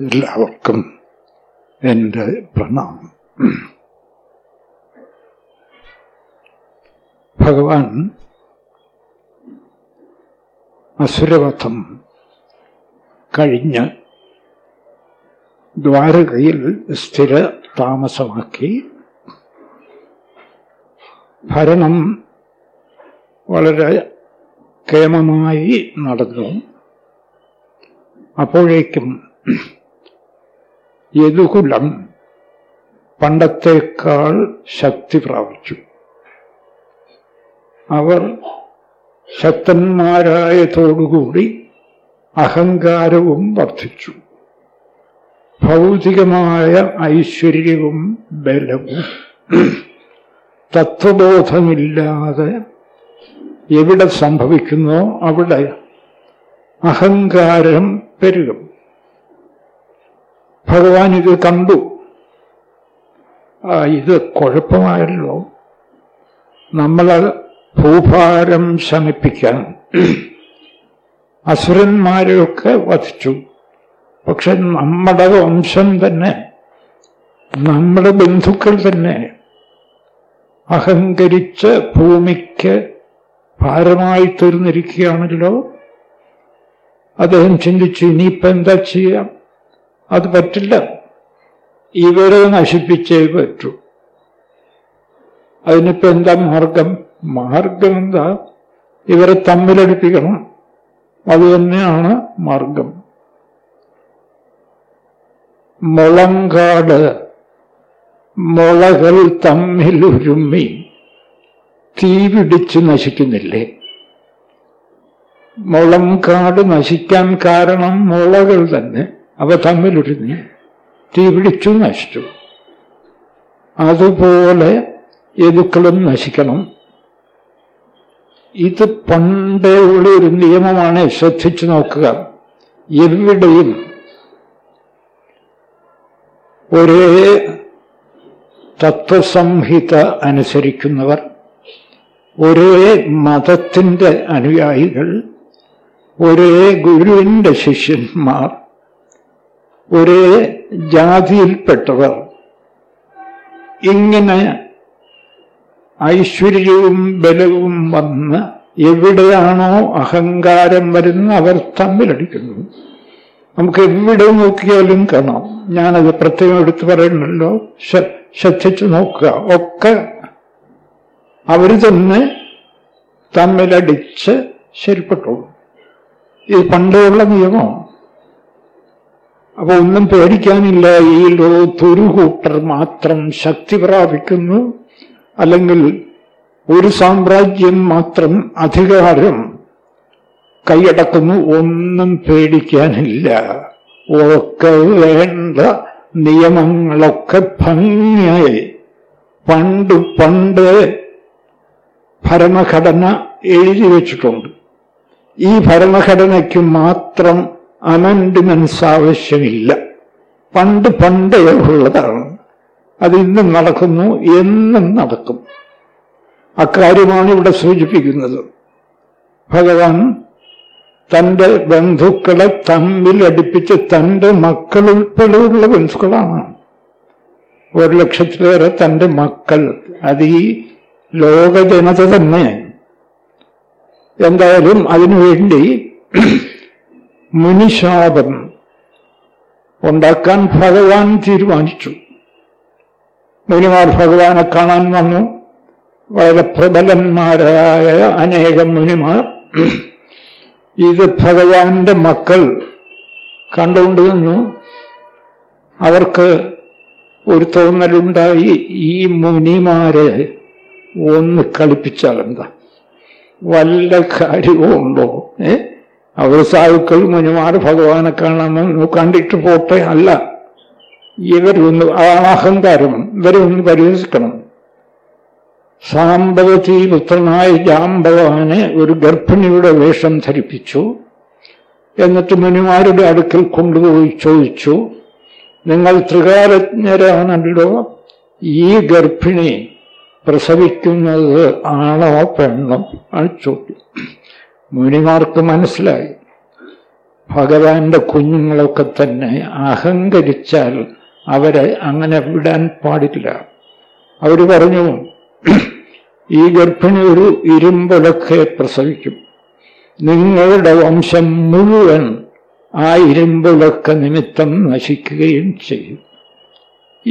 എല്ലാവർക്കും എന്റെ പ്രണാമം. ഭഗവാൻ അസുരവധം കഴിഞ്ഞ് ദ്വാരകയിൽ സ്ഥിര താമസമാക്കി ഭരണം വളരെ കേമമായി നടന്നു. അപ്പോഴേക്കും യദുകുലം പണ്ടത്തേക്കാൾ ശക്തി പ്രാപിച്ചു. അവർ ശക്തന്മാരായതോടുകൂടി അഹങ്കാരവും വർദ്ധിച്ചു. ഭൗതികമായ ഐശ്വര്യവും ബലവും. തത്വബോധമില്ലാതെ എവിടെ സംഭവിക്കുന്നോ അവിടെ അഹങ്കാരം പെരുകും. ഭഗവാൻ ഇത് കണ്ടു. ഇത് കുഴപ്പമായല്ലോ. നമ്മൾ ഭൂഭാരം ശമിപ്പിക്കാൻ. അസുരന്മാരെയൊക്കെ വധിച്ചു. പക്ഷെ നമ്മുടെ വംശം തന്നെ നമ്മുടെ ബന്ധുക്കൾ തന്നെ അഹങ്കരിച്ച് ഭൂമിക്ക് ഭാരമായി തീർന്നിരിക്കുകയാണല്ലോ അദ്ദേഹം ചിന്തിച്ചു ഇനിയിപ്പോ എന്താ ചെയ്യാം? അത് പറ്റില്ല. ഇവരെ നശിപ്പിച്ചേ പറ്റൂ. അതിനിപ്പോ എന്താ മാർഗം? മാർഗം എന്താ? ഇവരെ തമ്മിലടിപ്പിക്കണം. അത് തന്നെയാണ് മാർഗം. മുളങ്കാട് മുളകൾ തമ്മിൽ ഒരുമ്മി തീ പിടിച്ച് നശിക്കുന്നില്ലേ? മുളങ്കാട് നശിക്കാൻ കാരണം മുളകൾ തന്നെ. അവ തമ്മിലൊരുങ്ങി. തീ പിടിച്ചു നശിച്ചു. അതുപോലെ യദുക്കളും നശിക്കണം. ഇത് പണ്ടേ ഉള്ള ഒരു നിയമമാണ് ശ്രദ്ധിച്ചു നോക്കുക. എവിടെയും ഒരേ തത്വസംഹിത അനുസരിക്കുന്നവർ ഒരേ മതത്തിന്റെ അനുയായികൾ ഒരേ ഗുരുവിന്റെ ശിഷ്യന്മാർ ഒരേ ജാതിയിൽപ്പെട്ടവർ ഇങ്ങനെ ഐശ്വര്യവും ബലവും വന്ന് എവിടെയാണോ അഹങ്കാരം വരുന്ന അവർ തമ്മിലടിക്കുന്നു. നമുക്ക് എവിടെ നോക്കിയാലും കാണാം. ഞാനത് പ്രത്യേകം എടുത്തു പറയണല്ലോ. ശ്രദ്ധിച്ചു നോക്കുക. ഒക്കെ അവർ തന്നെ തമ്മിലടിച്ച് ശരിപ്പെട്ടു. ഇത് പണ്ടേയുള്ള നിയമം. അപ്പൊ ഒന്നും പേടിക്കാനില്ല. ഈ ലോകത്തൊരു കൂട്ടർ മാത്രം ശക്തി പ്രാപിക്കുന്നു. അല്ലെങ്കിൽ ഒരു സാമ്രാജ്യം മാത്രം അധികാരം കൈയടക്കുന്നു. ഒന്നും പേടിക്കാനില്ല. ഒക്കെ വേണ്ട നിയമങ്ങളൊക്കെ ഭംഗിയായി. പണ്ട് പണ്ട് ഭരണഘടന എഴുതി വച്ചിട്ടുണ്ട്. ഈ ഭരണഘടനയ്ക്ക് മാത്രം അമെൻഡ്മെന്റ്സ് ആവശ്യമില്ല പണ്ട് പണ്ടേ ഉള്ളതാണ്. അതിന്നും നടക്കുന്നു എന്നും നടക്കും. അക്കാര്യമാണ് ഇവിടെ സൂചിപ്പിക്കുന്നത്. ഭഗവാൻ തന്റെ ബന്ധുക്കളെ തമ്മിൽ അടുപ്പിച്ച് തന്റെ മക്കൾ ഉൾപ്പെടെയുള്ള ബന്ധുക്കളാണ്. ഒരു ലക്ഷത്തിലേറെ തന്റെ മക്കൾ. അത് ഈ ലോകജനത തന്നെ. എന്തായാലും അതിനുവേണ്ടി മുനിശാപം ഉണ്ടാക്കാൻ ഭഗവാൻ തീരുമാനിച്ചു. മുനിമാർ ഭഗവാനെ കാണാൻ വന്നു. വളരെ പ്രബലന്മാരായ അനേകം മുനിമാർ. ഇത് ഭഗവാന്റെ മക്കൾ കണ്ടുകൊണ്ട് നിന്നു. അവർക്ക് ഒരു തോന്നലുണ്ടായി. ഈ മുനിമാരെ ഒന്ന് കളിപ്പിച്ചാലെന്താ വല്ല കാര്യവും ഉണ്ടോ ഏ? അവർ സാധുക്കൾ മുനിമാർ ഭഗവാനെ കാണാമെന്ന് കണ്ടിട്ട് പോട്ടെ അല്ല. ഇവരൊന്ന് അഹങ്കാരം ഇവരൊന്ന് പരിഹസിക്കണം. സാമ്പവതി പുത്രനായ ജാമ്പവാനെ ഒരു ഗർഭിണിയുടെ വേഷം ധരിപ്പിച്ചു. എന്നിട്ട് മുനിമാരുടെ അടുക്കൽ കൊണ്ടുപോയി ചോദിച്ചു നിങ്ങൾ ത്രികാലജ്ഞരാണല്ലോ ഈ ഗർഭിണി പ്രസവിക്കുന്നത് ആണോ പെണ്ണോ? ആണ് ചോദ്യം. മുനിമാർക്ക് മനസ്സിലായി. ഭഗവാന്റെ കുഞ്ഞുങ്ങളൊക്കെ തന്നെ അഹങ്കരിച്ചാൽ അവരെ അങ്ങനെ വിടാൻ പാടില്ല. അവർ പറഞ്ഞു ഈ ഗർഭിണി ഒരു ഇരുമ്പൊലൊക്കെ പ്രസവിക്കും. നിങ്ങളുടെ വംശം മുഴുവൻ ആ ഇരുമ്പൊലൊക്കെ നിമിത്തം നശിക്കുകയും ചെയ്യും.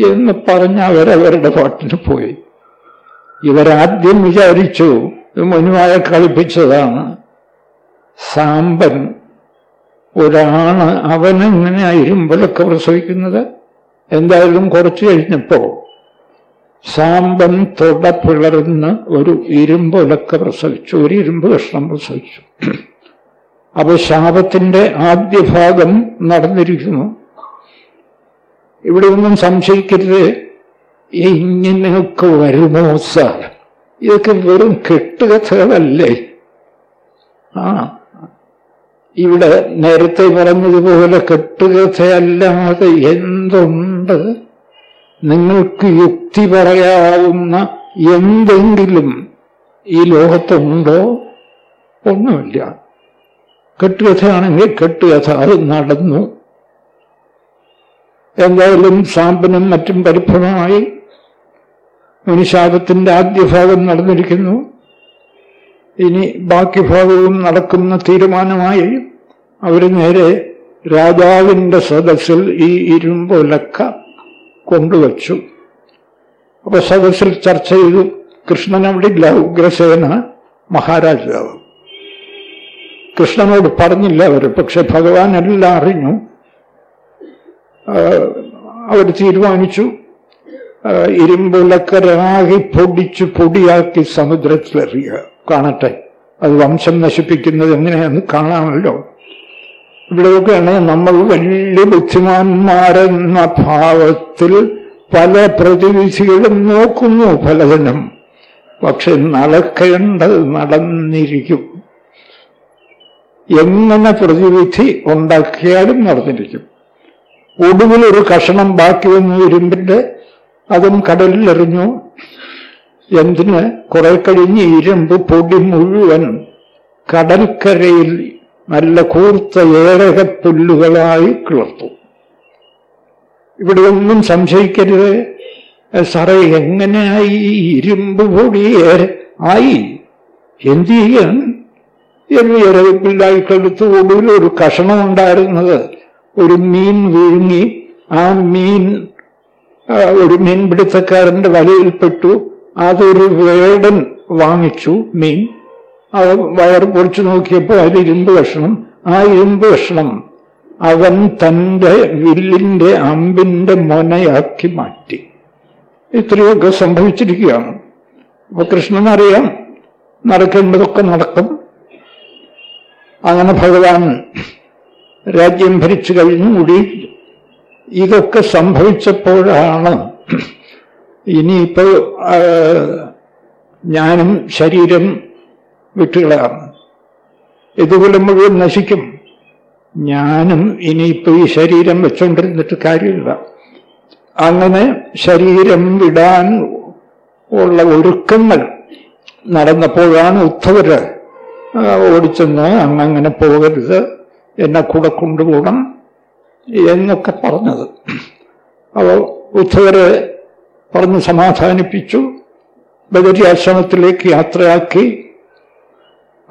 എന്ന് പറഞ്ഞ് അവരവരുടെ പാട്ടിന് പോയി. ഇവരാദ്യം വിചാരിച്ചു മുനുവായ കളിപ്പിച്ചതാണ്. സാമ്പൻ ഒരാണ് അവനെങ്ങനെ ഇരുമ്പലൊക്കെ പ്രസവിക്കുന്നത്? എന്തായാലും കുറച്ചു കഴിഞ്ഞപ്പോ സാമ്പൻ തൊട പിളർന്ന് ഒരു ഇരുമ്പൊലക്ക പ്രസവിച്ചു ഒരു ഇരുമ്പ് കഷ്ണം പ്രസവിച്ചു. അപ്പൊ ശാപത്തിന്റെ ആദ്യ ഭാഗം നടന്നിരിക്കുന്നു. ഇവിടെ ഒന്നും സംശയിക്കരുത്. ഇങ്ങനെയൊക്കെ വരുമോ സാർ? ഇതൊക്കെ വെറും കെട്ടുകഥകളല്ലേ? ആ ഇവിടെ നേരത്തെ പറഞ്ഞതുപോലെ കെട്ടുകഥയല്ലാതെ എന്തുണ്ട്? നിങ്ങൾക്ക് യുക്തി പറയാവുന്ന എന്തെങ്കിലും ഈ ലോകത്തുണ്ടോ? ഒന്നുമില്ല. കെട്ടുകഥയാണെങ്കിൽ കെട്ടുകഥ അത് നടന്നു. എന്തായാലും സാമ്പനും മറ്റും പരിഭ്രമമായി. മനുഷ്യാപത്തിന്റെ ആദ്യ ഭാഗം നടന്നിരിക്കുന്നു. ഇനി ബാക്കി ഭാഗവും നടക്കുന്ന തീരുമാനമായി അവർ നേരെ രാജാവിന്റെ സദസ്സിൽ ഈ ഇരുമ്പൊലക്ക കൊണ്ടുവച്ചു. അപ്പൊ സദസ്സിൽ ചർച്ച ചെയ്തു കൃഷ്ണൻ അവിടെ ഇല്ല ഉഗ്രസേന മഹാരാജാവ്. കൃഷ്ണനോട് പറഞ്ഞില്ല അവർ പക്ഷെ ഭഗവാൻ എല്ലാം അറിഞ്ഞു അവർ തീരുമാനിച്ചു. ഇരുമ്പുലക്കരാകി പൊടിച്ചു പൊടിയാക്കി സമുദ്രത്തിലെറിയുക. കാണട്ടെ. അത് വംശം നശിപ്പിക്കുന്നത് എങ്ങനെയാന്ന് കാണാമല്ലോ. ഇവിടെയൊക്കെയാണ് നമ്മൾ വലിയ ബുദ്ധിമാന്മാരെന്ന ഭാവത്തിൽ പല പ്രതിവിധികളും നോക്കുന്നു പലതിനും. പക്ഷെ നടക്കേണ്ടത് നടന്നിരിക്കും. എങ്ങനെ പ്രതിവിധി ഉണ്ടാക്കിയാലും നടന്നിരിക്കും. ഒടുവിൽ ഒരു കഷണം ബാക്കി വന്നു ഇരുമ്പിന്റെ അതും കടലിലെറിഞ്ഞു. എന്തിന്? കുറെ കഴിഞ്ഞ് ഇരുമ്പ് പൊടി മുഴുവൻ കടൽക്കരയിൽ നല്ല കൂർത്ത ഏഴകപ്പുല്ലുകളായി കിളർത്തു. ഇവിടെ ഒന്നും സംശയിക്കരുത്. സാറേ എങ്ങനെയായി ഇരുമ്പ് പൊടി ആയി? എന്ത് ചെയ്യാൻ? എന്ന് ഇരവിപ്പില്ലായി കെടുത്ത് ഒടുവിൽ ഒരു കഷണം ഉണ്ടായിരുന്നത്. ഒരു മീൻ വിഴുങ്ങി ആ മീൻ ഒരു മീൻപിടുത്തക്കാരന്റെ വലയിൽപ്പെട്ടു അതൊരു വേടൻ വാങ്ങിച്ചു മീൻ. അത് വയർ പൊളിച്ചു നോക്കിയപ്പോൾ അതിൽ ഇരുമ്പ് കഷ്ണം. ആ ഇരുമ്പ് കഷ്ണം അവൻ തന്റെ വില്ലിന്റെ അമ്പിന്റെ മൊനയാക്കി മാറ്റി. ഇത്രയൊക്കെ സംഭവിച്ചിരിക്കുകയാണ്. അപ്പൊ കൃഷ്ണനറിയാം നടക്കേണ്ടതൊക്കെ നടക്കും. അങ്ങനെ ഭഗവാൻ രാജ്യം ഭരിച്ചു കഴിഞ്ഞുകൂടി. ഇതൊക്കെ സംഭവിച്ചപ്പോഴാണ് ഇനിയിപ്പോ ഞാനും ശരീരം വിട്ടുകളാണ് ഇതുപോലെ മുഴുവൻ നശിക്കും. ഞാനും ഇനിയിപ്പോൾ ഈ ശരീരം വെച്ചുകൊണ്ടിരുന്നിട്ട് കാര്യമില്ല. അങ്ങനെ ശരീരം വിടാൻ ഉള്ള ഒരുക്കങ്ങൾ നടന്നപ്പോഴാണ് ഉദ്ധവര് ഓടിച്ചെന്ന് അങ്ങനെ പോകരുത് എന്നെ കൂടെ കൊണ്ടുപോകണം എന്നൊക്കെ പറഞ്ഞത്. അപ്പോൾ ഉദ്ധവരെ പറഞ്ഞ് സമാധാനിപ്പിച്ചു. ബദരി ആശ്രമത്തിലേക്ക് യാത്രയാക്കി.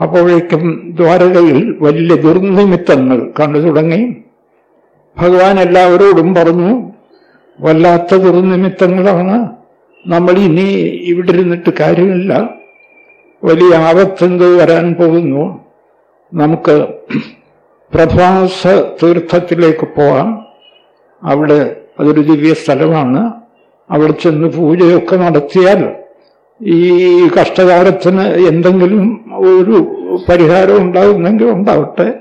അപ്പോഴേക്കും ദ്വാരകയിൽ വലിയ ദുർനിമിത്തങ്ങൾ കണ്ടു തുടങ്ങി. ഭഗവാൻ എല്ലാവരോടും പറഞ്ഞു വല്ലാത്ത ദുർനിമിത്തങ്ങളാണ്. നമ്മൾ ഇനി ഇവിടെ ഇരുന്നിട്ട് കാര്യമില്ല. വലിയ ആപത്തെന്ത് വരാൻ പോകുന്നു? നമുക്ക് പ്രഭാസ തീർത്ഥത്തിലേക്ക് പോകാം. അവിടെ അതൊരു ദിവ്യ സ്ഥലമാണ് അവിടെ ചെന്ന് പൂജയൊക്കെ നടത്തിയാൽ ഈ കഷ്ടകാലത്തിന് എന്തെങ്കിലും ഒരു പരിഹാരം ഉണ്ടാകുന്നെങ്കിൽ ഉണ്ടാവട്ടെ.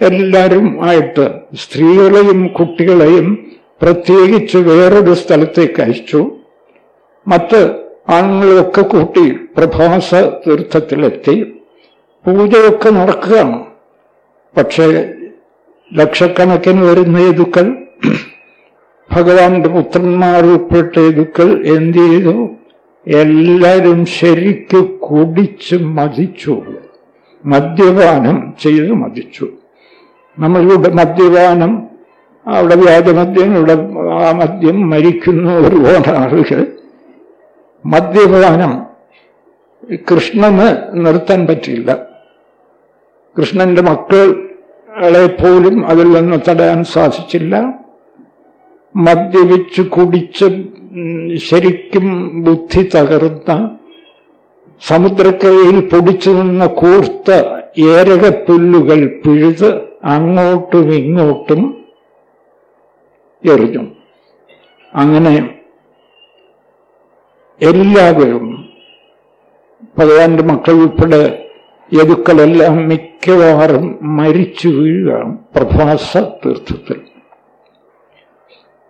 എല്ലാവരും ആയിട്ട് സ്ത്രീകളെയും കുട്ടികളെയും പ്രത്യേകിച്ച് വേറൊരു സ്ഥലത്തേക്ക് അയച്ചു. മറ്റ് ആണുങ്ങളൊക്കെ കൂട്ടി പ്രഭാസ തീർത്ഥത്തിലെത്തി. പൂജയൊക്കെ നടക്കുകയാണ്. പക്ഷേ ലക്ഷക്കണക്കിന് വരുന്ന യദുക്കൾ ഭഗവാന്റെ പുത്രന്മാർ ഉൾപ്പെട്ട യദുക്കൾ എന്ത് ചെയ്തു? എല്ലാവരും ശരിക്ക് കുടിച്ച് മതിച്ചു. മദ്യപാനം ചെയ്ത് മതിച്ചു. നമ്മളിവിടെ മദ്യപാനം അവിടെ വ്യാജമദ്യം ഇവിടെ ആ മദ്യം മരിക്കുന്ന ഒരുപാട് ആളുകൾ. മദ്യപാനം കൃഷ്ണന് നിർത്താൻ പറ്റില്ല. കൃഷ്ണന്റെ മക്കളെ പോലും അതിൽ നിന്ന് തടയാൻ സാധിച്ചില്ല. മദ്യപിച്ച് കുടിച്ച് ശരിക്കും ബുദ്ധി തകർന്ന സമുദ്രക്കരയിൽ പൊടിച്ചു നിന്ന കൂർത്ത ഏരകപ്പുല്ലുകൾ പിഴുത് അങ്ങോട്ടും ഇങ്ങോട്ടും എറിഞ്ഞു. അങ്ങനെ എല്ലാവരും ഭഗവാന്റെ മക്കൾ ഉൾപ്പെടെ യതുക്കളെല്ലാം മിക്കവാറും മരിച്ചു വീഴുകയാണ് പ്രഭാസ തീർത്ഥത്തിൽ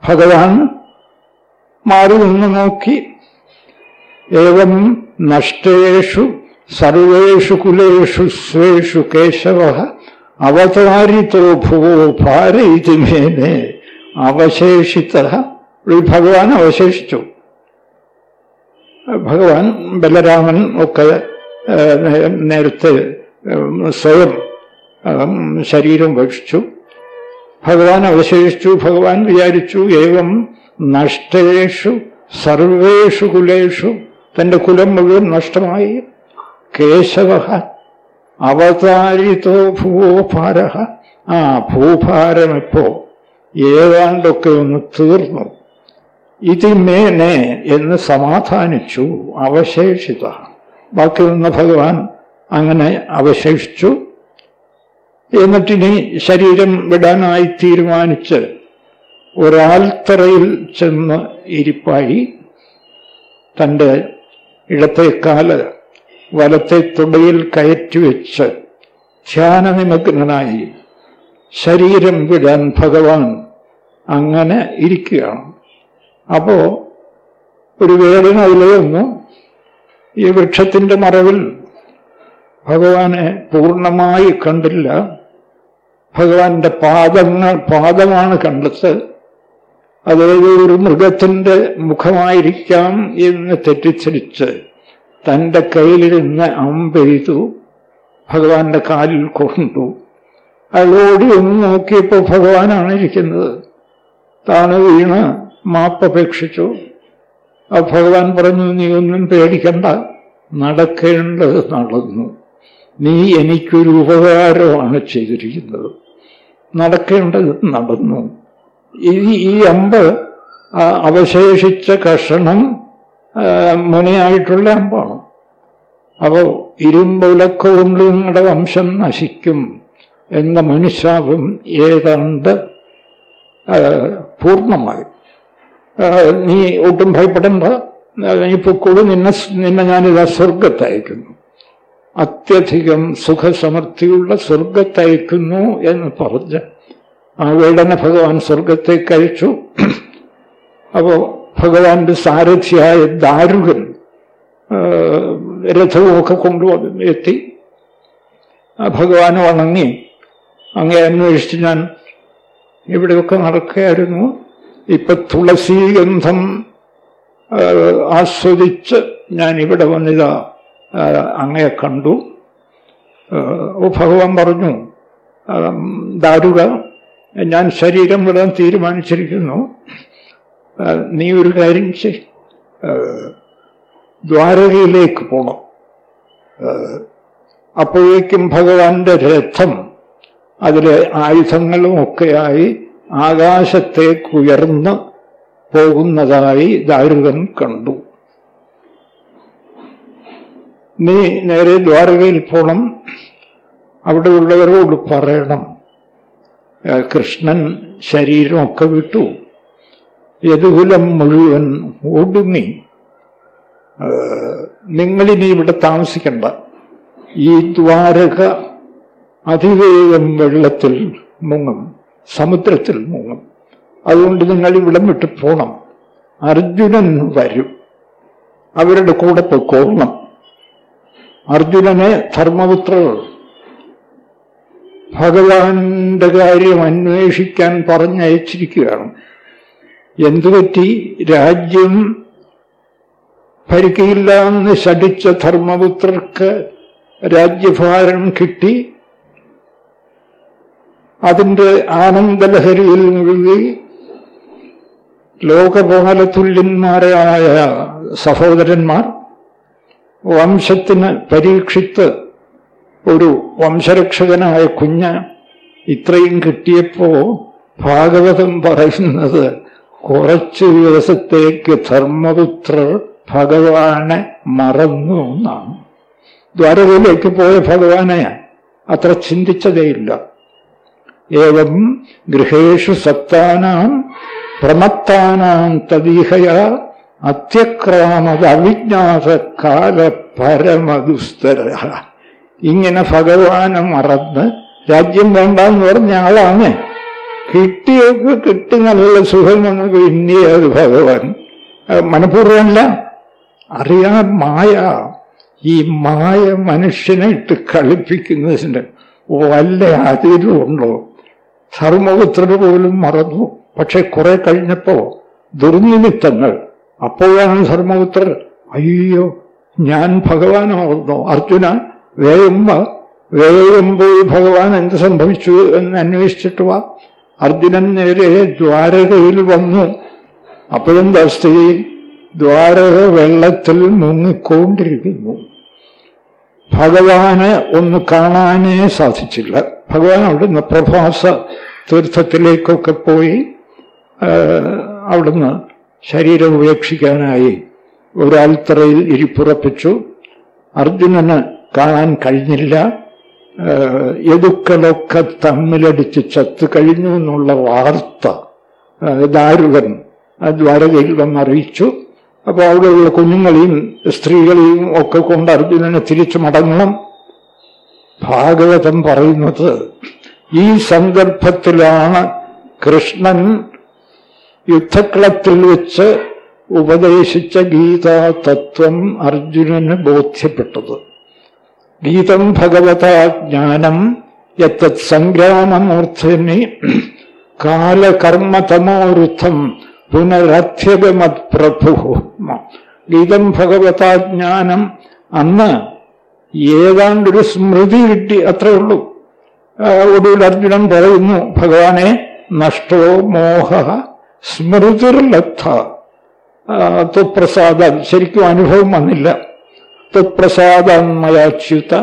ഭഗവാൻ മാറി നിന്ന് നോക്കി. ഏവം നഷ്ടേഷു സർവേഷു കുലേഷു സ്വേഷു കേശവ അവതാരിതോ ഭുവോ ഭാരയിതി മേനെ. അവശേഷിത. ഭഗവാൻ അവശേഷിച്ചു. ഭഗവാൻ ബലരാമൻ ഒക്കെ നേരത്തെ സ്വയം ശരീരം ഉപേക്ഷിച്ചു ഭഗവാൻ അവശേഷിച്ചു ഭഗവാൻ വിചാരിച്ചു ഏവം നഷ്ടേഷു സർവേഷു കുലേഷു തന്റെ കുലം മുഴുവൻ നഷ്ടമായി. കേശവ അവതാരിതോ ഭൂഭാര ആ ഭൂഭാരമിപ്പോ ഏതാണ്ടൊക്കെ ഒന്ന് തീർന്നു. ഇതിമേനെ എന്ന് സമാധാനിച്ചു അവശേഷിത. ബാക്കി നിന്ന ഭഗവാൻ അങ്ങനെ അവശേഷിച്ചു. എന്നിട്ടിനി ശരീരം വിടാനായി തീരുമാനിച്ച് ഒരാൽത്തറയിൽ ചെന്ന് ഇരിപ്പായി. തന്റെ ഇടത്തെ കാൽ വലത്തെ തുടയിൽ കയറ്റിവെച്ച് ധ്യാനനിമഗ്നനായി ശരീരം വിടാൻ ഭഗവാൻ അങ്ങനെ ഇരിക്കുകയാണ്. അപ്പോ ഒരു വേദന അതിലെ ഈ വൃക്ഷത്തിന്റെ മറവിൽ ഭഗവാനെ പൂർണമായി കണ്ടില്ല. ഭഗവാന്റെ പാദങ്ങൾ പാദമാണ് കണ്ടത്. അതായത് ഒരു മൃഗത്തിന്റെ മുഖമായിരിക്കാം എന്ന് തെറ്റിദ്ധരിച്ച് തന്റെ കയ്യിലിരുന്ന് അമ്പെയ്തു ഭഗവാന്റെ കാലിൽ കൊണ്ടു. അയാളോടി ഒന്ന് നോക്കിയപ്പോൾ ഭഗവാനാണ് ഇരിക്കുന്നത് താണ് വീണ് മാപ്പപേക്ഷിച്ചു ആ ഭഗവാൻ പറഞ്ഞു നീ ഒന്നും പേടിക്കണ്ട. നടക്കേണ്ടത് നടന്നു. നീ എനിക്കൊരു ഉപകാരമാണ് ചെയ്തിരിക്കുന്നത്. നടക്കേണ്ടത് നടന്നു. ഈ ഈ അമ്പ് അവശേഷിച്ച കഷണം മുനയായിട്ടുള്ള അമ്പാണ്. അപ്പോ ഇരുമ്പുലക്ക നിങ്ങളുടെ വംശം നശിക്കും എന്ന മനുഷ്യാപം ഏതാണ്ട് പൂർണമായി. നീ ഒട്ടും ഭയപ്പെടേണ്ട. നീ പൊക്കോളൂ നിന്നെ നിന്നെ ഞാനിതാ സ്വർഗത്തയക്കുന്നു അത്യധികം സുഖസമൃദ്ധിയുള്ള സ്വർഗത്തയക്കുന്നു എന്ന് പറഞ്ഞ് ആ വേടനെ ഭഗവാൻ സ്വർഗത്തേക്ക് അയച്ചു അപ്പോ ഭഗവാന്റെ സാരഥിയായ ദാരുകൻ രഥവുമൊക്കെ കൊണ്ടുവന്ന് എത്തി. ആ ഭഗവാനെ വണങ്ങി. അങ്ങേ അന്വേഷിച്ച് ഞാൻ ഇവിടെയൊക്കെ നടക്കുകയായിരുന്നു. ഇപ്പൊ തുളസീഗന്ധം ആസ്വദിച്ച് ഞാൻ ഇവിടെ വന്നിതാ. അങ്ങയെ കണ്ടു. ഭഗവാൻ പറഞ്ഞു ദാരുക ഞാൻ ശരീരം വിടാൻ തീരുമാനിച്ചിരിക്കുന്നു. നീ ഒരു കാര്യം ചെയ്. ദ്വാരകയിലേക്ക് ആ, അപ്പോഴേക്കും ഭഗവാന്റെ രഥം അതിലെ ആയുധങ്ങളും ഒക്കെയായി ആകാശത്തേക്കുയർന്ന് പോകുന്നതായി ദാരുകൻ കണ്ടു. നീ നേരെ ദ്വാരകയിൽ പോണം. അവിടെയുള്ളവരോട് പറയണം. കൃഷ്ണൻ ശരീരമൊക്കെ വിട്ടു. യദുകുലം മുഴുവൻ ഒടുങ്ങി. ആ, നിങ്ങളിനി ഇവിടെ താമസിക്കണ്ട. ഈ ദ്വാരക അതിവേഗം വെള്ളത്തിൽ മുങ്ങും സമുദ്രത്തിൽ മുങ്ങും. അതുകൊണ്ട് നിങ്ങൾ ഇവിടം വിട്ട് പോണം. അർജുനൻ വരും. അവരുടെ കൂടെ പൊക്കോളണം അർജുനനെ ധർമ്മപുത്രർ. ഭഗവാന്റെ കാര്യം അന്വേഷിക്കാൻ പറഞ്ഞയച്ചിരിക്കുകയാണ്. എന്തുപറ്റി രാജ്യം ഭരിക്കയില്ല എന്ന് ശടിച്ച ധർമ്മപുത്രർക്ക് രാജ്യഭാരം കിട്ടി. അതിന്റെ ആനന്ദലഹരിയിൽ മുഴുകി ലോകപാലതുല്യന്മാരായ സഹോദരന്മാർ വംശത്തിന് പരീക്ഷിത്ത് ഒരു വംശരക്ഷകനായ കുഞ്ഞ് ഇത്രയും കിട്ടിയപ്പോ ഭാഗവതം പറയുന്നത് കുറച്ചു ദിവസത്തേക്ക് ധർമ്മപുത്രർ ഭഗവാനെ മറന്നു എന്നാണ്. ദ്വാരകയിലേക്ക് പോയ ഭഗവാനെ അത്ര ചിന്തിച്ചതേയില്ല. ഏവം ഗൃഹേഷു സത്താനാം പ്രമത്താനാം തദീഹയ അത്യക്രാമത് അവിജ്ഞാത കാല പരമദുസ്തര ഇങ്ങനെ ഭഗവാനെ മറന്ന് രാജ്യം വേണ്ടെന്ന് പറഞ്ഞ ആളാണ്. കിട്ടിയൊക്കെ കിട്ടി നല്ല സുഖം നമുക്ക് ഇന്നിയത് ഭഗവാൻ. മനഃപൂർവമല്ല അറിയാൻ മായ. ഈ മായ മനുഷ്യനെ ഇട്ട് കളിപ്പിക്കുന്നതിന്റെ വല്ല അതിരുണ്ടോ ധർമ്മപുത്രന് പോലും മറന്നു. പക്ഷെ കുറെ കഴിഞ്ഞപ്പോ ദുർനിമിത്തങ്ങൾ അപ്പോഴാണ് ധർമ്മപുത്രർ അയ്യോ ഞാൻ ഭഗവാനാവുന്നു. അർജുന വേഗം വേഗം പോയി ഭഗവാൻ എന്ത് സംഭവിച്ചു എന്ന് അന്വേഷിച്ചിട്ട് വാ. അർജുനൻ നേരെ ദ്വാരകയിൽ വന്നു. അപ്പോഴെന്താ സ്ഥിതി ദ്വാരക വെള്ളത്തിൽ മുങ്ങിക്കൊണ്ടിരിക്കുന്നു. ഭഗവാന് ഒന്ന് കാണാനേ സാധിച്ചില്ല. ഭഗവാൻ അവിടുന്ന് പ്രഭാസ തീർത്ഥത്തിലേക്കൊക്കെ പോയി അവിടുന്ന് ശരീരം ഉപേക്ഷിക്കാനായി ഒരാൽത്തറയിൽ ഇരിപ്പുറപ്പിച്ചു. അർജുനന് കാണാൻ കഴിഞ്ഞില്ല. യദുക്കളൊക്കെ തമ്മിലടിച്ച് ചത്തു കഴിഞ്ഞു എന്നുള്ള വാർത്ത ദാരുകൻ ദ്വാരകയിൽ വന്ന് അറിയിച്ചു അപ്പോൾ അവിടെയുള്ള കുഞ്ഞുങ്ങളെയും സ്ത്രീകളെയും ഒക്കെ കൊണ്ട് അർജുനനെ തിരിച്ചു മടങ്ങണം. ഭാഗവതം പറയുന്നത് ഈ സന്ദർഭത്തിലാണ് കൃഷ്ണൻ യുദ്ധക്കളത്തിൽ വെച്ച് ഉപദേശിച്ച ഗീതാ തത്വം അർജുനന് ബോധ്യപ്പെട്ടത്. ഗീതം ഭഗവതാ ജ്ഞാനം യത്തത് സംഗ്രാമമൂർധനി കാലകർമ്മതമോരുദ്ധം പുനരധ്യഗമത് പ്രഭു. ഗീതം ഭഗവതാ ജ്ഞാനം അന്ന് ഏതാണ്ടൊരു സ്മൃതി കിട്ടി അത്രേ ഉള്ളൂ. ഒടുവിൽ അർജുനൻ പറയുന്നു ഭഗവാനെ നഷ്ടോ മോഹ സ്മൃതിർലബ്ധ. ത്വപ്രസാദ. ശരിക്കും അനുഭവം വന്നില്ല. ത്വപ്രസാദമയാച്യുത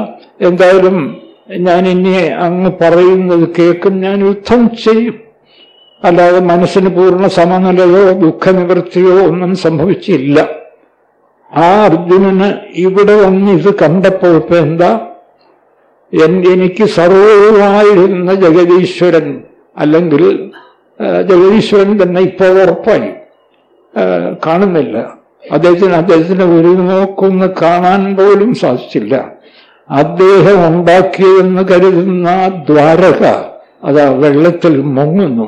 എന്തായാലും ഞാൻ ഇനി അങ്ങ് പറയുന്നത് കേൾക്കും. ഞാൻ യുദ്ധം ചെയ്യും. അല്ലാതെ മനസ്സിന് പൂർണ സമനിലയോ ദുഃഖനിവൃത്തിയോ ഒന്നും സംഭവിച്ചില്ല. ആ അർജുനന് ഇവിടെ വന്ന് ഇത് കണ്ടപ്പോൾ ഇപ്പൊ എന്താ? എനിക്ക് സർവമായിരുന്ന ജഗതീശ്വരൻ അല്ലെങ്കിൽ ജഗതീശ്വരൻ തന്നെ ഇപ്പോൾ ഉറപ്പായി കാണുന്നില്ല. അദ്ദേഹത്തിന് അദ്ദേഹത്തിന്റെ ഒരു നോക്കൊന്ന് കാണാൻ പോലും സാധിച്ചില്ല. അദ്ദേഹം ഉണ്ടാക്കിയെന്ന് കരുതുന്ന ദ്വാരക അതാ വെള്ളത്തിൽ മുങ്ങുന്നു.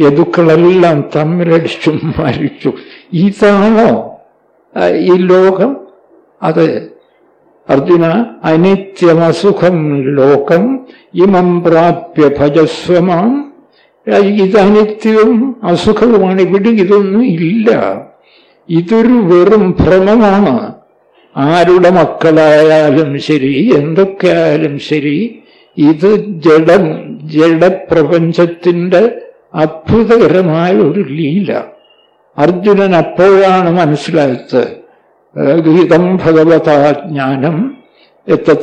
യദുക്കളെല്ലാം തമ്മിലടിച്ചു മരിച്ചു. ഇതാണോ ഈ ലോകം? അത് അർജുന അനിത്യമസുഖം ലോകം ഇമം പ്രാപ്യ ഭജസ്വമാം ഇത് അനിത്യവും അസുഖവുമാണ് ഇവിടെ ഇതൊന്നും ഇല്ല. ഇതൊരു വെറും ഭ്രമമാണ്. ആരുടെ മക്കളായാലും ശരി എന്തൊക്കെയായാലും ശരി ഇത് ജഡം ജഡപ്രപഞ്ചത്തിന്റെ അത്ഭുതകരമായ ഒരു ലീല. അർജുനൻ അപ്പോഴാണ് മനസ്സിലായത് ഗീതം ഭഗവതാ ജ്ഞാനം എത്തത്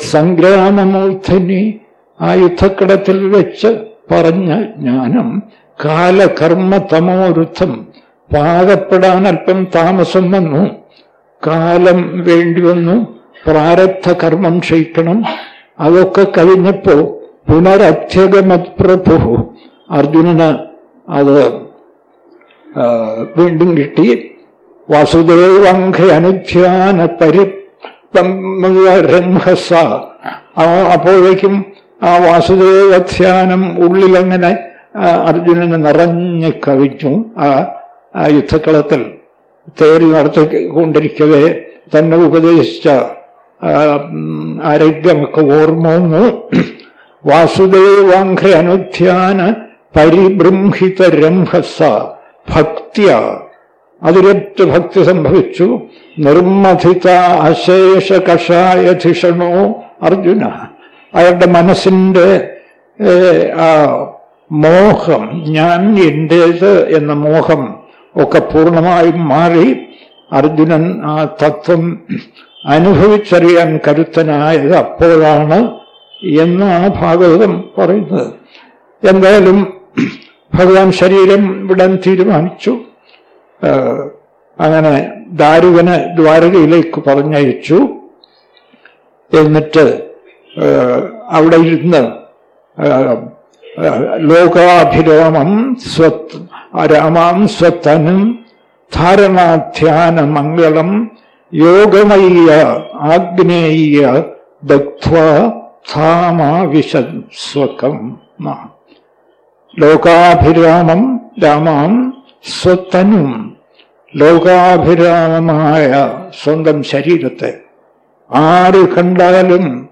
ആ യുദ്ധക്കടത്തിൽ വെച്ച് പറഞ്ഞ ജ്ഞാനം. കാലകർമ്മ തമോരുദ്ധം പാകപ്പെടാൻ അല്പം താമസം വന്നു. കാലം വേണ്ടി വന്നു പ്രാരബ്ധ കർമ്മം ക്ഷയിക്കണം. അതൊക്കെ കഴിഞ്ഞപ്പോ പുനരധ്യഗമത് പ്രഭു അർജുനന് അത് വീണ്ടും കിട്ടി. വാസുദേവംഘ അനുധ്യാന പരി ആ അപ്പോഴേക്കും ആ വാസുദേവ ധ്യാനം ഉള്ളിലങ്ങനെ അർജുനന് നിറഞ്ഞു കവിഞ്ഞു. ആ യുദ്ധക്കളത്തിൽ തേറി നടത്തിക്കൊണ്ടിരിക്കവേ തന്നെ ഉപദേശിച്ച ആരോഗ്യമൊക്കെ ഓർമ്മ വന്നു. വാസുദേവാംഘ അനുധ്യാന പരിബൃംഹിത രംഹസ ഭക്തിയ. അതിരറ്റ ഭക്തി സംഭവിച്ചു നിർമ്മഥിത അശേഷ കഷായധിഷണോ അർജുന. അയാളുടെ മനസ്സിന്റെ ആ മോഹം ഞാൻ എന്റേത് എന്ന മോഹം ഒക്കെ പൂർണമായും മാറി. അർജുനൻ ആ തത്വം അനുഭവിച്ചറിയാൻ കരുത്തനായത് അപ്പോഴാണ് എന്നാണ് ഭാഗവതം പറയുന്നത്. എന്തായാലും ഭഗവാൻ ശരീരം വിടാൻ തീരുമാനിച്ചു. അങ്ങനെ ദാരുകനെ ദ്വാരകയിലേക്ക് പറഞ്ഞയച്ചു. എന്നിട്ട് അവിടെ ഇരുന്ന് ലോകാഭിരാമം സ്വത് രാമാം സ്വത്തനും ധാരണാധ്യാന മംഗളം യോഗമയ്യ ആഗ്നേയ ദഗ്ധ്വ ധാമാവിശൻ സ്വകം ലോകാഭിരാമം രാമാം സ്വത്തനും ലോകാഭിരാമമായ സ്വന്തം ശരീരത്തെ ആര് കണ്ടാലും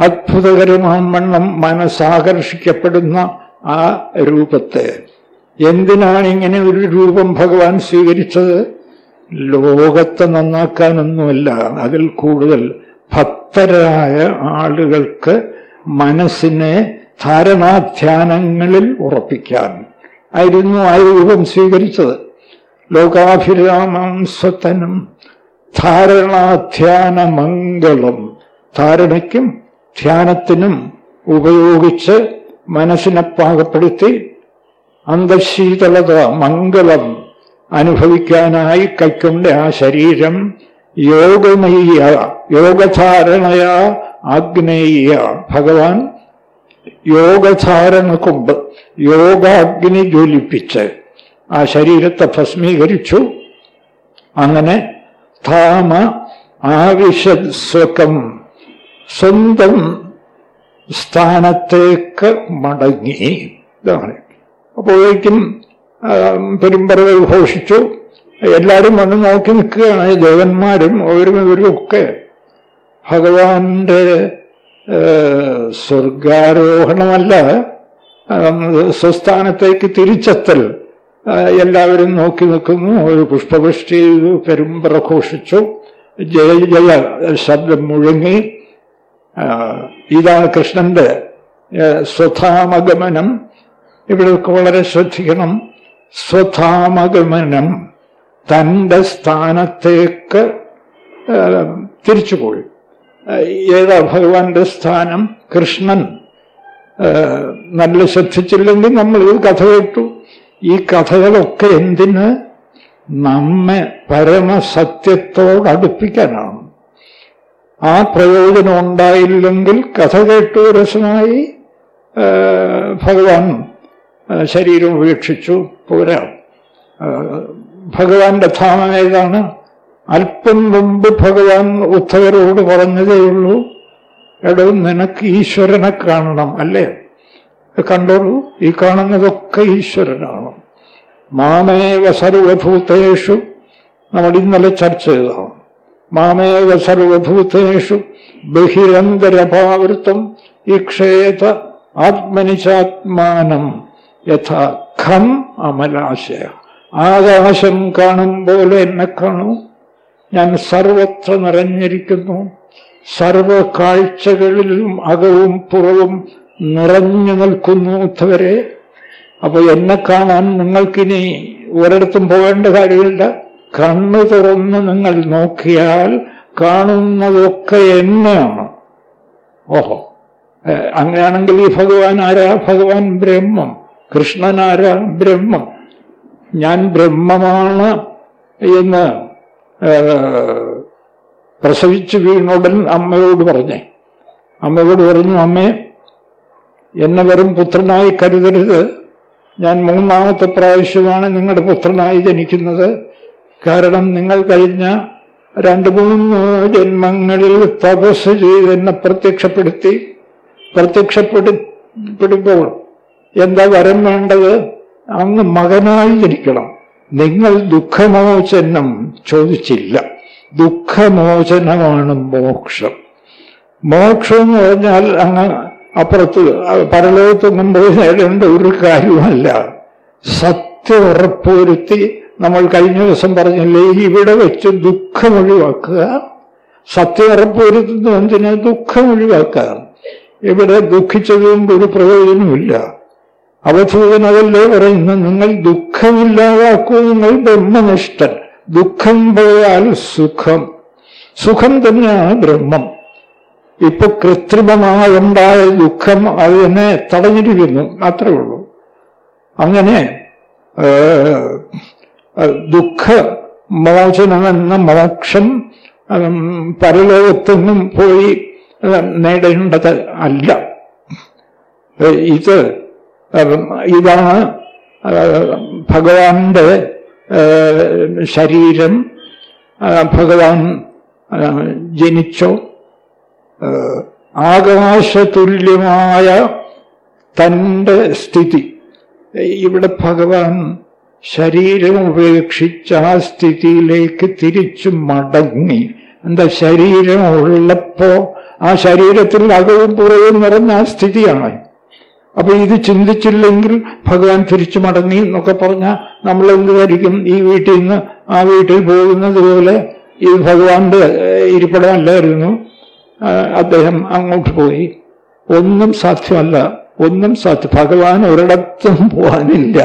അത്ഭുതകരമാം വണ്ണം മനസ്സാകർഷിക്കപ്പെടുന്ന ആ രൂപത്തെ. എന്തിനാണ് ഇങ്ങനെ ഒരു രൂപം ഭഗവാൻ സ്വീകരിച്ചത്? ലോകത്തെ നന്നാക്കാനൊന്നുമല്ല. അതിൽ കൂടുതൽ ഭക്തരായ ആളുകൾക്ക് മനസ്സിനെ ധാരണാധ്യാനങ്ങളിൽ ഉറപ്പിക്കാൻ. ആയിരുന്നു ആ രൂപം സ്വീകരിച്ചത്. ലോകാഭിരാമം സ്വത്തനും ധാരണാധ്യാന മംഗളം ധാരണയ്ക്കും ധ്യാനത്തിനും ഉപയോഗിച്ച് മനസ്സിനെ പാകപ്പെടുത്തി അന്തശീതളത മംഗളം അനുഭവിക്കാനായി കൈക്കൊണ്ട ആ ശരീരം യോഗമയ്യ യോഗധാരണയ ആഗ്നേയ ഭഗവാൻ യോഗധാരണ കൊണ്ട് യോഗാഗ്നി ജ്വലിപ്പിച്ച് ആ ശരീരത്തെ ഭസ്മീകരിച്ചു. അങ്ങനെ ധാമ ആവിശസ്വകം സ്വന്തം സ്ഥാനത്തേക്ക് മടങ്ങി. ഇതാണ്. അപ്പോഴേക്കും ആ, പെരുമ്പറകൾ ഘോഷിച്ചു എല്ലാവരും വന്ന് നോക്കി നിൽക്കുകയാണ്. ദേവന്മാരും അവരും ഇവരും ഒക്കെ ഭഗവാന്റെ സ്വർഗാരോഹണമല്ല. സ്വസ്ഥാനത്തേക്ക് തിരിച്ചെത്തൽ. എല്ലാവരും നോക്കി നിൽക്കുന്നു. ഒരു പുഷ്പവൃഷ്ടി ചെയ്തു പെരുമ്പറ ഘോഷിച്ചു ജയ ജയ ശബ്ദം മുഴങ്ങി. ഇതാണ് കൃഷ്ണന്റെ സ്വധാമഗമനം. ഇവിടെയൊക്കെ വളരെ ശ്രദ്ധിക്കണം. സ്വധാമഗമനം തന്റെ സ്ഥാനത്തേക്ക് തിരിച്ചുപോയി. ഏതാ ഭഗവാന്റെ സ്ഥാനം കൃഷ്ണൻ. നല്ല ശ്രദ്ധിച്ചില്ലെങ്കിൽ നമ്മൾ ഈ കഥ കേട്ടു. ഈ കഥകളൊക്കെ എന്തിന് നമ്മെ പരമസത്യത്തോട് അടുപ്പിക്കാനാണ്. ആ പ്രയോജനം ഉണ്ടായില്ലെങ്കിൽ കഥ കേട്ടു രസമായി. ഭഗവാൻ ശരീരം ഉപേക്ഷിച്ചു. പോരാ. ഭഗവാന്റെ ധാമം ഏതാണ്? അല്പം മുമ്പ് ഭഗവാൻ ഉദ്ധവരോട് പറഞ്ഞതേയുള്ളൂ എടോ നിനക്ക് ഈശ്വരനെ കാണണം അല്ലേ? കണ്ടോളൂ ഈ കാണുന്നതൊക്കെ ഈശ്വരനാണ്. മാമേവ സർവഭൂതേഷു നമ്മൾ ഇന്നലെ ചർച്ച ചെയ്തതാണ്. മാമേവ സർവഭൂതേഷു ബഹിരന്തരഭാവൃത്തം ഈക്ഷേത ആത്മനിശാത്മാനം യഥാ ഖം അമലാശയ. ആകാശം കാണും പോലെ എന്നെ കാണൂ. ഞാൻ സർവത്ര നിറഞ്ഞിരിക്കുന്നു. സർവ കാഴ്ചകളിലും അകവും പുറവും നിറഞ്ഞു നിൽക്കുന്നു അവരെ അപ്പൊ എന്നെ കാണാൻ നിങ്ങൾക്കിനി ഒരിടത്തും പോകേണ്ട കാര്യമില്ല. കണ്ണു തുറന്ന് നിങ്ങൾ നോക്കിയാൽ കാണുന്നതൊക്കെ എന്നെയാണ്. ഓഹോ. അങ്ങനെയാണെങ്കിൽ ഈ ഭഗവാൻ ആരാ? ഭഗവാൻ ബ്രഹ്മം. കൃഷ്ണൻ ആരാ? ബ്രഹ്മം. ഞാൻ ബ്രഹ്മമാണ് എന്ന് പ്രസവിച്ചു വീണുടൻ അമ്മയോട് പറഞ്ഞേ. അമ്മയോട് പറഞ്ഞു അമ്മേ എന്നെ വെറും പുത്രനായി കരുതരുത്. ഞാൻ മൂന്നാമത്തെ പ്രാവശ്യമാണ് നിങ്ങളുടെ പുത്രനായി ജനിക്കുന്നത്. കാരണം നിങ്ങൾ കഴിഞ്ഞ രണ്ട് മൂന്ന് ജന്മങ്ങളിൽ തപസ് ചെയ്ത് എന്നെ പ്രത്യക്ഷപ്പെടുത്തി. പ്രത്യക്ഷപ്പെടുപ്പെടുമ്പോൾ എന്താ വരം വേണ്ടത്? അന്ന് മകനായി ജനിക്കണം. നിങ്ങൾ ദുഃഖമോചനം ചോദിച്ചില്ല. ദുഃഖമോചനമാണ് മോക്ഷം. മോക്ഷം എന്ന് പറഞ്ഞാൽ അങ്ങ് അപ്പുറത്ത് പരലോകത്തൊന്നും പോയി നേടേണ്ട ഒരു കാര്യമല്ല സത്യം ഉറപ്പുവരുത്തി നമ്മൾ കഴിഞ്ഞ ദിവസം പറഞ്ഞില്ലേ ഇവിടെ വെച്ച് ദുഃഖം ഒഴിവാക്കുക. സത്യം ഉറപ്പുവരുത്തുന്നു എന്തിനാ? ദുഃഖം ഒഴിവാക്കുക. ഇവിടെ ദുഃഖിച്ചതുകൊണ്ട് ഒരു പ്രയോജനമില്ല അവധൂതൻ പറയുന്ന. നിങ്ങൾ ദുഃഖമില്ലാതാക്കൂ. നിങ്ങൾ ബ്രഹ്മനിഷ്ഠൻ. ദുഃഖം പോയാൽ സുഖം. സുഖം തന്നെയാണ് ബ്രഹ്മം. ഇപ്പൊ കൃത്രിമമായുണ്ടായ ദുഃഖം അതിനെ തടഞ്ഞിരിക്കുന്നു. അത്രേ ഉള്ളൂ. അങ്ങനെ ദുഃഖ മോചനമെന്ന മോക്ഷം പരലോകത്തൊന്നും പോയി നേടേണ്ടത് അല്ല. ഇത് ഇതാണ് ഭഗവാന്റെ ശരീരം ഭഗവാൻ ജനിച്ചോ ആകാശതുല്യമായ തന്റെ സ്ഥിതി. ഇവിടെ ഭഗവാൻ ശരീരം ഉപേക്ഷിച്ച ആ സ്ഥിതിയിലേക്ക് തിരിച്ചു മടങ്ങി. എന്താ ശരീരം ഉള്ളപ്പോ ആ ശരീരത്തിൽ അകവും പുറവും നിറഞ്ഞ ആ സ്ഥിതിയാണ്. അപ്പൊ ഇത് ചിന്തിച്ചില്ലെങ്കിൽ ഭഗവാൻ തിരിച്ചു മടങ്ങി എന്നൊക്കെ പറഞ്ഞാൽ നമ്മൾ എന്തുമായിരിക്കും ഈ വീട്ടിൽ നിന്ന് ആ വീട്ടിൽ പോകുന്നത് പോലെ ഈ ഭഗവാന്റെ ഇരിപ്പിടമല്ലായിരുന്നു. അദ്ദേഹം അങ്ങോട്ട് പോയി. ഒന്നും സാധ്യമല്ല. ഒന്നും സാധ്യ ഭഗവാൻ ഒരിടത്തും പോകാനില്ല.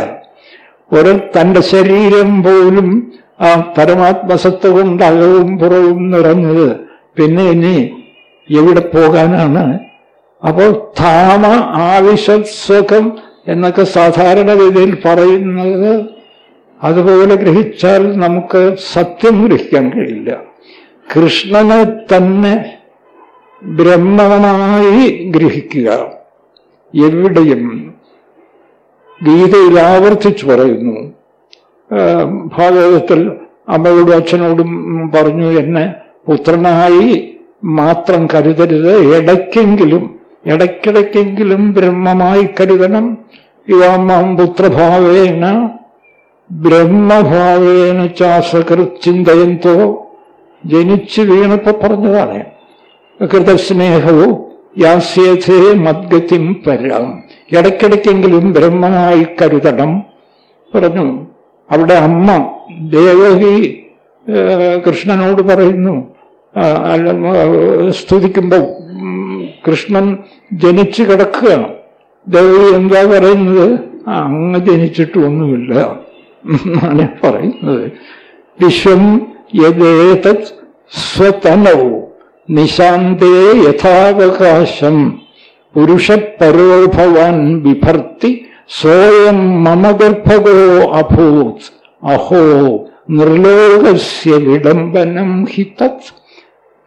ഒരു തന്റെ ശരീരം പോലും ആ പരമാത്മസത്വ കൊണ്ട് അകവും പുറവും നിറഞ്ഞത് പിന്നെ ഇനി എവിടെ പോകാനാണ് അപ്പോൾ ധാമ ആവിശ്വസുഖം എന്നൊക്കെ സാധാരണ രീതിയിൽ പറയുന്നത് അതുപോലെ ഗ്രഹിച്ചാൽ നമുക്ക് സത്യം ഗ്രഹിക്കാൻ കഴിയില്ല. കൃഷ്ണനെ തന്നെ ബ്രഹ്മമായി ഗ്രഹിക്കുക. എവിടെയും ഗീതയിൽ ആവർത്തിച്ചു പറയുന്നു. ഭാഗവതത്തിൽ അമ്മയോടും അച്ഛനോടും പറഞ്ഞു എന്നെ പുത്രനായി മാത്രം കരുതരുത്. ഇടയ്ക്കെങ്കിലും ഇടയ്ക്കിടയ്ക്കെങ്കിലും ബ്രഹ്മമായി കരുതണം. യുവാമാം പുത്രഭാവേന ബ്രഹ്മഭാവേന ചാസകൃചിന്തയന്തോ ജനിച്ചു വീണപ്പോ പറഞ്ഞതാണ്. കൃതസ്നേഹവും യാസ്യഥേ മദ്ഗതിം പരം. ഇടയ്ക്കിടയ്ക്കെങ്കിലും ബ്രഹ്മമായി കരുതണം. പറഞ്ഞു. അവിടെ അമ്മ ദേവഹി കൃഷ്ണനോട് പറയുന്നു. സ്തുതിക്കുമ്പോൾ കൃഷ്ണൻ ജനിച്ചു കിടക്കുകയാണ്. ദേവി എന്താ പറയുന്നത്? അങ്ങ് ജനിച്ചിട്ടൊന്നുമില്ല എന്നാണ് പറയുന്നത്. വിശ്വം യഥേതത് സ്വതനവും നിശാന്തേ യഥാവകാശം. പുരുഷപരോഭവാൻ വിഭർത്തി സ്വയം മമ ഗർഭകോ അഭൂത്. അഹോ നിർലോകസ്യ വിടംബനം ഹിതത്.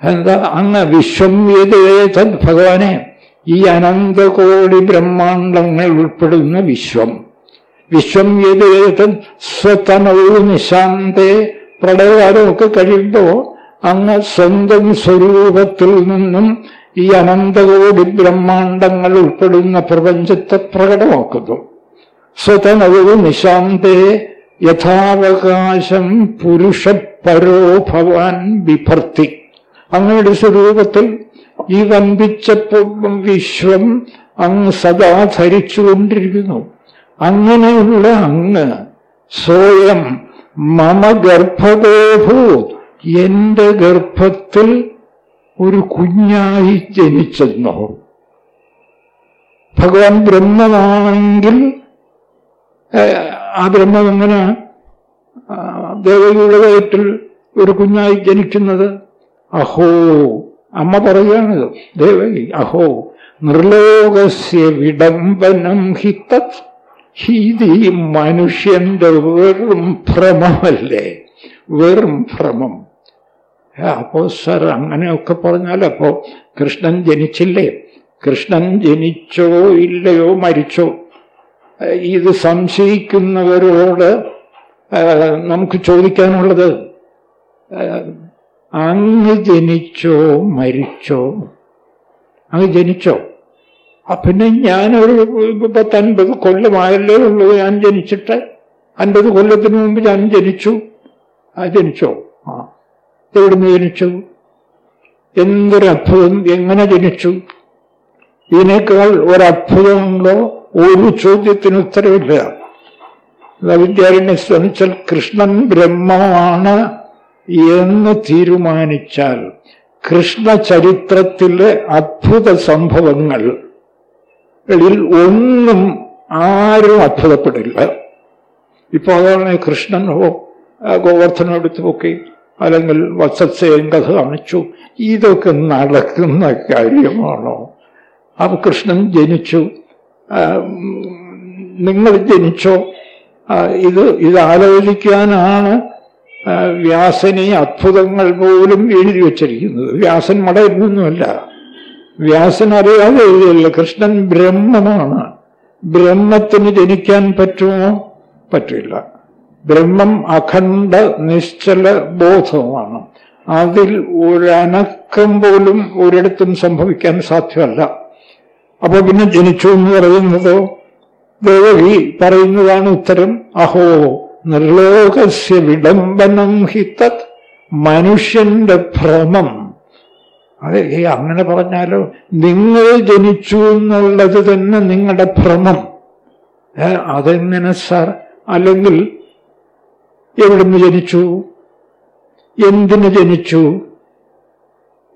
എന്താ? അങ്ങ് വിശ്വം യഥേതത് ഭഗവാനെ. ഈ അനന്തകോടി ബ്രഹ്മാണ്ടങ്ങൾ ഉൾപ്പെടുന്ന വിശ്വം. വിശ്വം ഏത് സ്വതനവും നിശാന്തേ. പ്രളയകാലമൊക്കെ കഴിയുമ്പോൾ അങ്ങ് സ്വന്തം സ്വരൂപത്തിൽ നിന്നും ഈ അനന്തകോടി ബ്രഹ്മാണ്ടങ്ങൾ ഉൾപ്പെടുന്ന പ്രപഞ്ചത്തെ പ്രകടമാക്കുന്നു. സ്വതനവും നിശാന്തേ. യഥാവകാശം പുരുഷ പരോഭവാൻ വിഭർത്തി. അങ്ങയുടെ സ്വരൂപത്തിൽ ഈ വമ്പിച്ച വിശ്വം അങ്ങ് സദാ ധരിച്ചുകൊണ്ടിരിക്കുന്നു. അങ്ങനെയുള്ള അങ്ങ് സ്വയം മമ ഗർഭഗോഭൂ. എന്റെ ഗർഭത്തിൽ ഒരു കുഞ്ഞായി ജനിച്ചെന്നോ. ഭഗവാൻ ബ്രഹ്മമാണെങ്കിൽ ആ ബ്രഹ്മം എങ്ങനെ ദേവയുടെ വയറ്റിൽ ഒരു കുഞ്ഞായി ജനിക്കുന്നത്? അഹോ അമ്മ പറയുകയാണ് ദേവകി അഹോ നിർലോകസ്യ വിടംബനം ഹിത്തത് ഹീതി മനുഷ്യന്റെ വെറും ഭ്രമമല്ലേ വെറും ഭ്രമം. അപ്പോ സർ അങ്ങനെയൊക്കെ പറഞ്ഞാൽ അപ്പോ കൃഷ്ണൻ ജനിച്ചില്ലേ? കൃഷ്ണൻ ജനിച്ചോ ഇല്ലയോ മരിച്ചോ? ഇത് സംശയിക്കുന്നവരോട് നമുക്ക് ചോദിക്കാനുള്ളത് അങ്ങ് ജനിച്ചോ മരിച്ചോ? അങ്ങ് ജനിച്ചോ? പിന്നെ ഞാനൊരു പത്തൻപത് കൊല്ലമായല്ലേ ഉള്ളൂ ഞാൻ ജനിച്ചിട്ട്. അൻപത് കൊല്ലത്തിന് മുമ്പ് ഞാൻ ജനിച്ചു. ആ ജനിച്ചോ? ആ. എവിടുന്ന് ജനിച്ചു? എന്തൊരത്ഭുതം? എങ്ങനെ ജനിച്ചു? ഇതിനേക്കാൾ ഒരത്ഭുതമുണ്ടോ? ഒരു ചോദ്യത്തിന് ഉത്തരവില്ല വിദ്യാരണ്യ ശ്രമിച്ചാൽ കൃഷ്ണൻ ബ്രഹ്മമാണ്. എന്ന് തീരുമാനിച്ചാൽ കൃഷ്ണചരിത്രത്തിലെ അത്ഭുത സംഭവങ്ങളിൽ ഒന്നും ആരും അത്ഭുതപ്പെടില്ല. ഇപ്പൊ അതാണ് ഗോവർദ്ധനം എടുത്തു പൊക്കി അല്ലെങ്കിൽ വത്സത്സയം കഥ കാണിച്ചു. ഇതൊക്കെ നടക്കുന്ന കാര്യമാണോ? അപ്പൊ കൃഷ്ണൻ ജനിച്ചു. നിങ്ങൾ ജനിച്ചോ? ഇത് ഇത് ആലോചിക്കാനാണ് വ്യാസനെ അത്ഭുതങ്ങൾ പോലും എഴുതി വച്ചിരിക്കുന്നത്. വ്യാസൻ മടയൊന്നുമല്ല. വ്യാസൻ അറിയാതെ എഴുതിയല്ല. കൃഷ്ണൻ ബ്രഹ്മമാണ് ബ്രഹ്മത്തിന് ജനിക്കാൻ പറ്റുമോ? പറ്റില്ല. ബ്രഹ്മം അഖണ്ഡ നിശ്ചല ബോധമാണ്. അതിൽ ഒരനക്കം പോലും ഒരിടത്തും സംഭവിക്കാൻ സാധ്യമല്ല. അപ്പൊ പിന്നെ ജനിച്ചു എന്ന് പറയുന്നതോ ദേവി പറയുന്നതാണ് ഉത്തരം. അഹോ. നിർലോകസ്യ വിഡംബനം ഹിത്തത് മനുഷ്യന്റെ ഭ്രമം. അതെ അങ്ങനെ പറഞ്ഞാലോ നിങ്ങൾ ജനിച്ചു എന്നുള്ളത് തന്നെ നിങ്ങളുടെ ഭ്രമം. അതെങ്ങനെ സാർ? അല്ലെങ്കിൽ എവിടുന്ന് ജനിച്ചു? എന്തിന് ജനിച്ചു?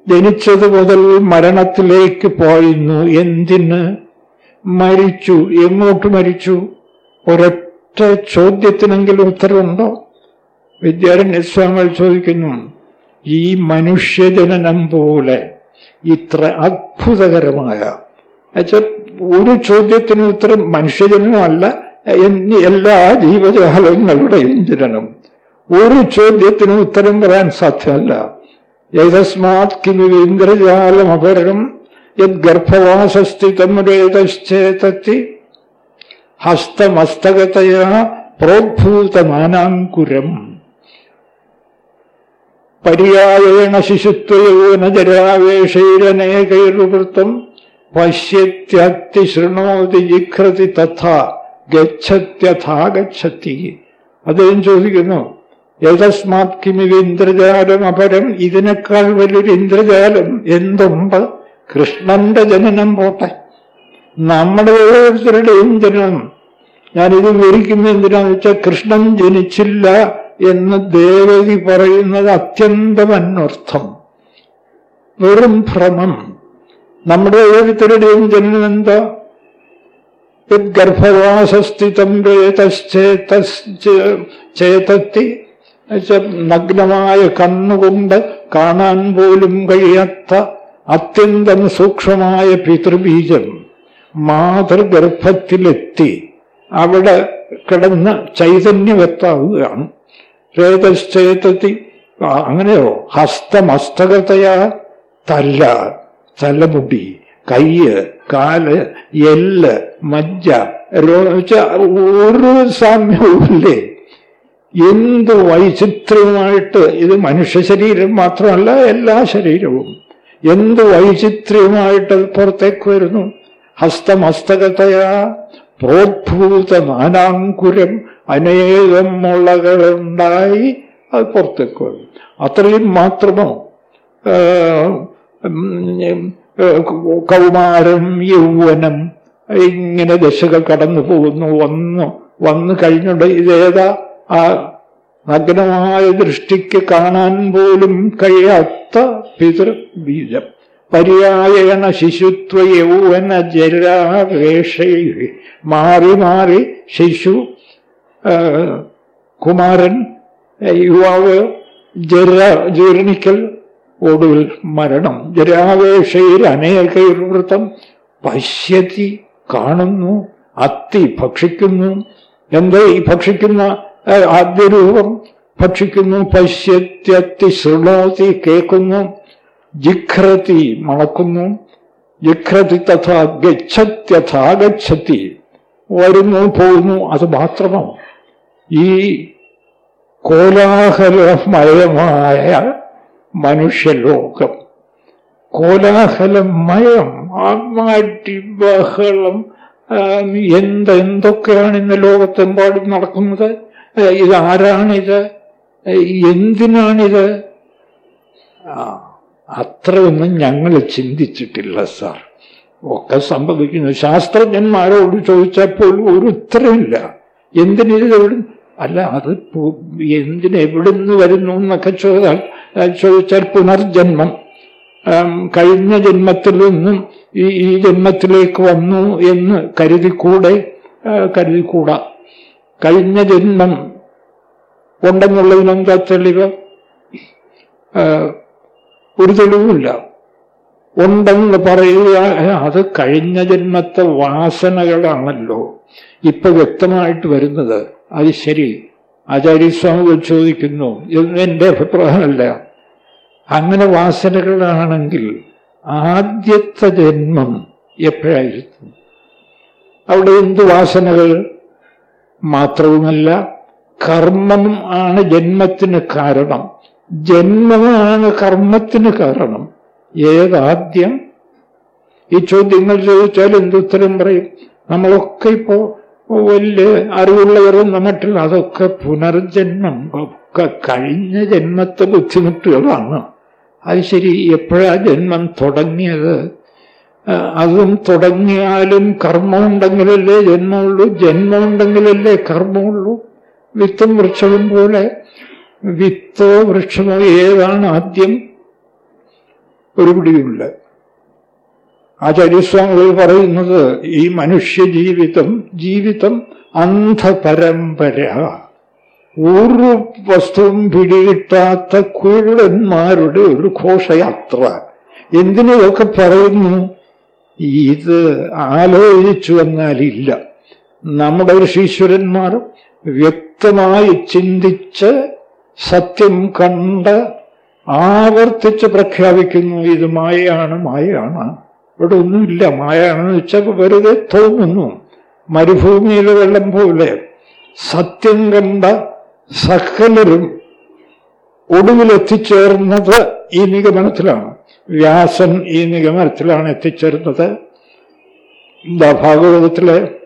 ജനിച്ചത് മുതൽ മരണത്തിലേക്ക് പോയിരുന്നു. എന്തിന്? മരിച്ചു. എങ്ങോട്ട് മരിച്ചു? ഒരൊറ്റ ചോദ്യത്തിനെങ്കിലും ഉത്തരവുണ്ടോ? വിദ്യാരണ്യസ്വാമികൾ ചോദിക്കുന്നു ഈ മനുഷ്യജനനം പോലെ ഇത്ര അത്ഭുതകരമായ ഒരു ചോദ്യത്തിന് ഉത്തരം മനുഷ്യജനനമല്ല എല്ലാ ജീവജാലങ്ങളുടെയും ജനനം. ഒരു ചോദ്യത്തിന് ഉത്തരം പറയാൻ സാധ്യമല്ല. യഥസ്മാത് കിമിന്ദ്രജാലം അപരം യദ്ഗർഭവാസസ്ഥിതം രേതശ്ചേതത്തി ഹസ്തമസ്തകതയാ പ്രോദ്ഭൂതമാനാങ്കുരം പര്യായേണ ശിശുത്വയോനജരാവേഷൈരനേകൈർവൃത്തം പശ്യത്യത്തിശൃണോതി ജിഘ്രതി തഥാ ഗച്ഛത്യഥാ ഗച്ഛത്തി അദ്ദേഹം ചോദിക്കുന്നു യഥസ്മാത് കിമിത് ഇന്ദ്രജാലം അപരം ഇതിനേക്കാൾ വലിയൊരു ഇന്ദ്രജാലം എന്തുണ്ട്? കൃഷ്ണന്റെ ജനനം പോട്ടെ. നമ്മുടെ ഓരോരുത്തരുടെയും ജനനം ഞാനിത് വിവരിക്കുന്ന എന്തിനാന്ന് വെച്ചാൽ കൃഷ്ണൻ ജനിച്ചില്ല എന്ന് ദേവതി പറയുന്നത് അത്യന്തം അന്വർത്ഥം വെറും ഭ്രമം. നമ്മുടെ ഓരോരുത്തരുടെയും ജനനം എന്താ? ഗർഭവാസസ്ഥിതം ചേതത്തി. നഗ്നമായ കണ്ണുകൊണ്ട് കാണാൻ പോലും കഴിയാത്ത അത്യന്തം സൂക്ഷ്മമായ പിതൃബീജം മാതൃഗർഭത്തിലെത്തി. അവിടെ കിടന്ന് ചൈതന്യവത്താവുകയാണ് രേതശ്ചേതത്തി അങ്ങനെയോ? ഹസ്തമസ്തകതയാ തല്ല തലമുടി കയ്യ് കാൽ എല്ല് മജ്ജ ഒരു സാമ്യവുമില്ലേ? എന്ത് വൈചിത്ര്യമായിട്ട് ഇത് മനുഷ്യ ശരീരം മാത്രമല്ല എല്ലാ ശരീരവും. എന്ത് വൈചിത്ര്യമായിട്ട് പുറത്തേക്ക് വരുന്നു? ഹസ്തമസ്തകതയാ പ്രോദ്ഭൂത നാനാങ്കുരം അനേകം മുളകളുണ്ടായി അത് പുറത്തേക്ക് വരും അത്രയും മാത്രമോ? കൗമാരം യൗവനം ഇങ്ങനെ ദശകൾ കടന്നു പോകുന്നു വന്നു വന്നു കഴിഞ്ഞുണ്ട് ഇതേതാ? ആ നഗ്നമായ ദൃഷ്ടിക്ക് കാണാൻ പോലും കഴിയാത്ത പിതൃബീജം. പര്യായണ ശിശുത്വ യൗവന ജരാവേഷ മാറി മാറി ശിശു കുമാരൻ യുവാവ് ജര ജീർണിക്കൽ ഒടുവിൽ മരണം. ജരാവേഷയിൽ അനേകവൃത്തം പശ്യത്തി കാണുന്നു അത്തി ഭക്ഷിക്കുന്നു. എന്താ ഈ ഭക്ഷിക്കുന്ന ആദ്യരൂപം ഭക്ഷിക്കുന്നു പശ്യത്യത്തി ശൃണോത്തി കേൾക്കുന്നു. ജിഘ്രതി മണക്കുന്നു. ജിഖ്രതി തഥാ ഗച്ഛത്യഥാ ഗച്ഛത്തി. വരുന്നു പോകുന്നു അത് മാത്രമോ ഈ കോലാഹലമയമായ മനുഷ്യലോകം. കോലാഹലമയം ആമാട്ടി ബഹളം എന്ത് എന്തൊക്കെയാണ് ഇന്ന് ലോകത്തെമ്പാടും നടക്കുന്നത്? ഇതാരാണിത്? എന്തിനാണിത്? അത്രയൊന്നും ഞങ്ങൾ ചിന്തിച്ചിട്ടില്ല സാർ. ഒക്കെ സംഭവിക്കുന്നു. ശാസ്ത്രജ്ഞന്മാരോട് ചോദിച്ചപ്പോൾ ഒരു ഉത്തരമില്ല എന്തിനും അല്ല അത് എന്തിന് നിന്ന് വരുന്നു എന്നൊക്കെ ചോദിച്ചാൽ ചോദിച്ചാൽ പുനർജന്മം. കഴിഞ്ഞ ജന്മത്തിൽ നിന്നും ഈ ഈ ജന്മത്തിലേക്ക് വന്നു എന്ന് കരുതിക്കൂടെ? കരുതിക്കൂടാ. കഴിഞ്ഞ ജന്മം ഉണ്ടെന്നുള്ളതിനെന്താ തെളിവ്? ഒരു തെളിവുമില്ല. ഉണ്ടെന്ന് പറയുക അത് കഴിഞ്ഞ ജന്മത്തെ വാസനകളാണല്ലോ. ഇപ്പൊ വ്യക്തമായിട്ട് വരുന്നത് അത് ശരി. ആചാര്യസ്വാമികൾ ചോദിക്കുന്നു ഇതൊന്നും എന്റെ അഭിപ്രായമല്ല. അങ്ങനെ വാസനകളാണെങ്കിൽ ആദ്യത്തെ ജന്മം എപ്പോഴായിരുന്നു അവിടെ എന്ത് വാസനകൾ? മാത്രവുമല്ല കർമ്മം ആണ് ജന്മത്തിന് കാരണം. ജന്മമാണ് കർമ്മത്തിന് കാരണം. ഏതാദ്യം ഈ ചോദ്യങ്ങൾ ചോദിച്ചാൽ എന്തുത്തരം പറയും? നമ്മളൊക്കെ ഇപ്പോ വലിയ അറിവുള്ളവരും മറ്റുള്ള അതൊക്കെ പുനർജന്മം ഒക്കെ കഴിഞ്ഞ ജന്മത്തെ ബുദ്ധിമുട്ടുകളാണ്. അത് ശരി എപ്പോഴാ ജന്മം തുടങ്ങിയത്? അതും തുടങ്ങിയാലും കർമ്മമുണ്ടെങ്കിലല്ലേ ജന്മമുള്ളൂ? ജന്മമുണ്ടെങ്കിലല്ലേ കർമ്മമുള്ളൂ? വിത്തും വൃക്ഷവും പോലെ വിത്തോ വൃക്ഷമോ ഏതാണ് ആദ്യം? ഒരു പിടിയുമില്ല. ആചാര്യസ്വാമികൾ പറയുന്നത് ഈ മനുഷ്യ ജീവിതം ജീവിതം അന്ധപരമ്പര. ഒരു വസ്തുവും പിടികിട്ടാത്ത കുഴന്മാരുടെ ഒരു ഘോഷയാത്ര. എന്തിനൊക്കെ പറയുന്നു? ഇത് ആലോചിച്ചു വന്നാലില്ല നമ്മുടെ ഋഷീശ്വരന്മാർ വ്യക്തമായി ചിന്തിച്ച് സത്യം കണ്ട് ആവർത്തിച്ച് പ്രഖ്യാപിക്കുന്നു. ഇത് മായയാണ് മായയാണ്. ഇവിടെ ഒന്നുമില്ല. മായയാണെന്ന് വെച്ചാൽ വെറുതെ തോന്നുന്നു. മരുഭൂമിയിലെ വെള്ളം പോലെ. സത്യം കണ്ട സകലരും ഒടുവിലെത്തിച്ചേർന്നത് ഈ നിഗമനത്തിലാണ്. വ്യാസൻ ഈ നിഗമനത്തിലാണ് എത്തിച്ചേർന്നത്. എന്താ ഭാഗവതത്തിലെ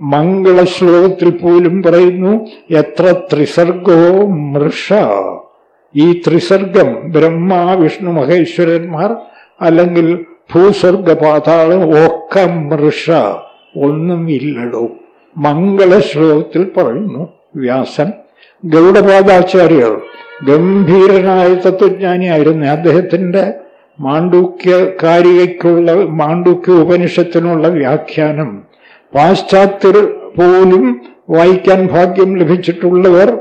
മംഗളശ്ലോകത്തിൽ പോലും പറയുന്നു എത്ര ത്രിസർഗോ മൃഷ. ഈ ത്രിസർഗം ബ്രഹ്മ വിഷ്ണു മഹേശ്വരന്മാർ അല്ലെങ്കിൽ ഭൂസ്വർഗ പാതാളം ഒക്കെ മൃഷ. ഒന്നും ഇല്ലടോ. മംഗളശ്ലോകത്തിൽ പറയുന്നു വ്യാസൻ. ഗൗഡപാദാചാര്യർ ഗംഭീരനായ തത്വജ്ഞാനിയായിരുന്നു. അദ്ദേഹത്തിന്റെ മാണ്ഡൂക്യ കാരികയ്ക്കുള്ള മാണ്ഡൂക്യ ഉപനിഷത്തിനുള്ള വ്യാഖ്യാനം. പാശ്ചാത്യർ പോലും വായിക്കാൻ ഭാഗ്യം ലഭിച്ചിട്ടുള്ളവർ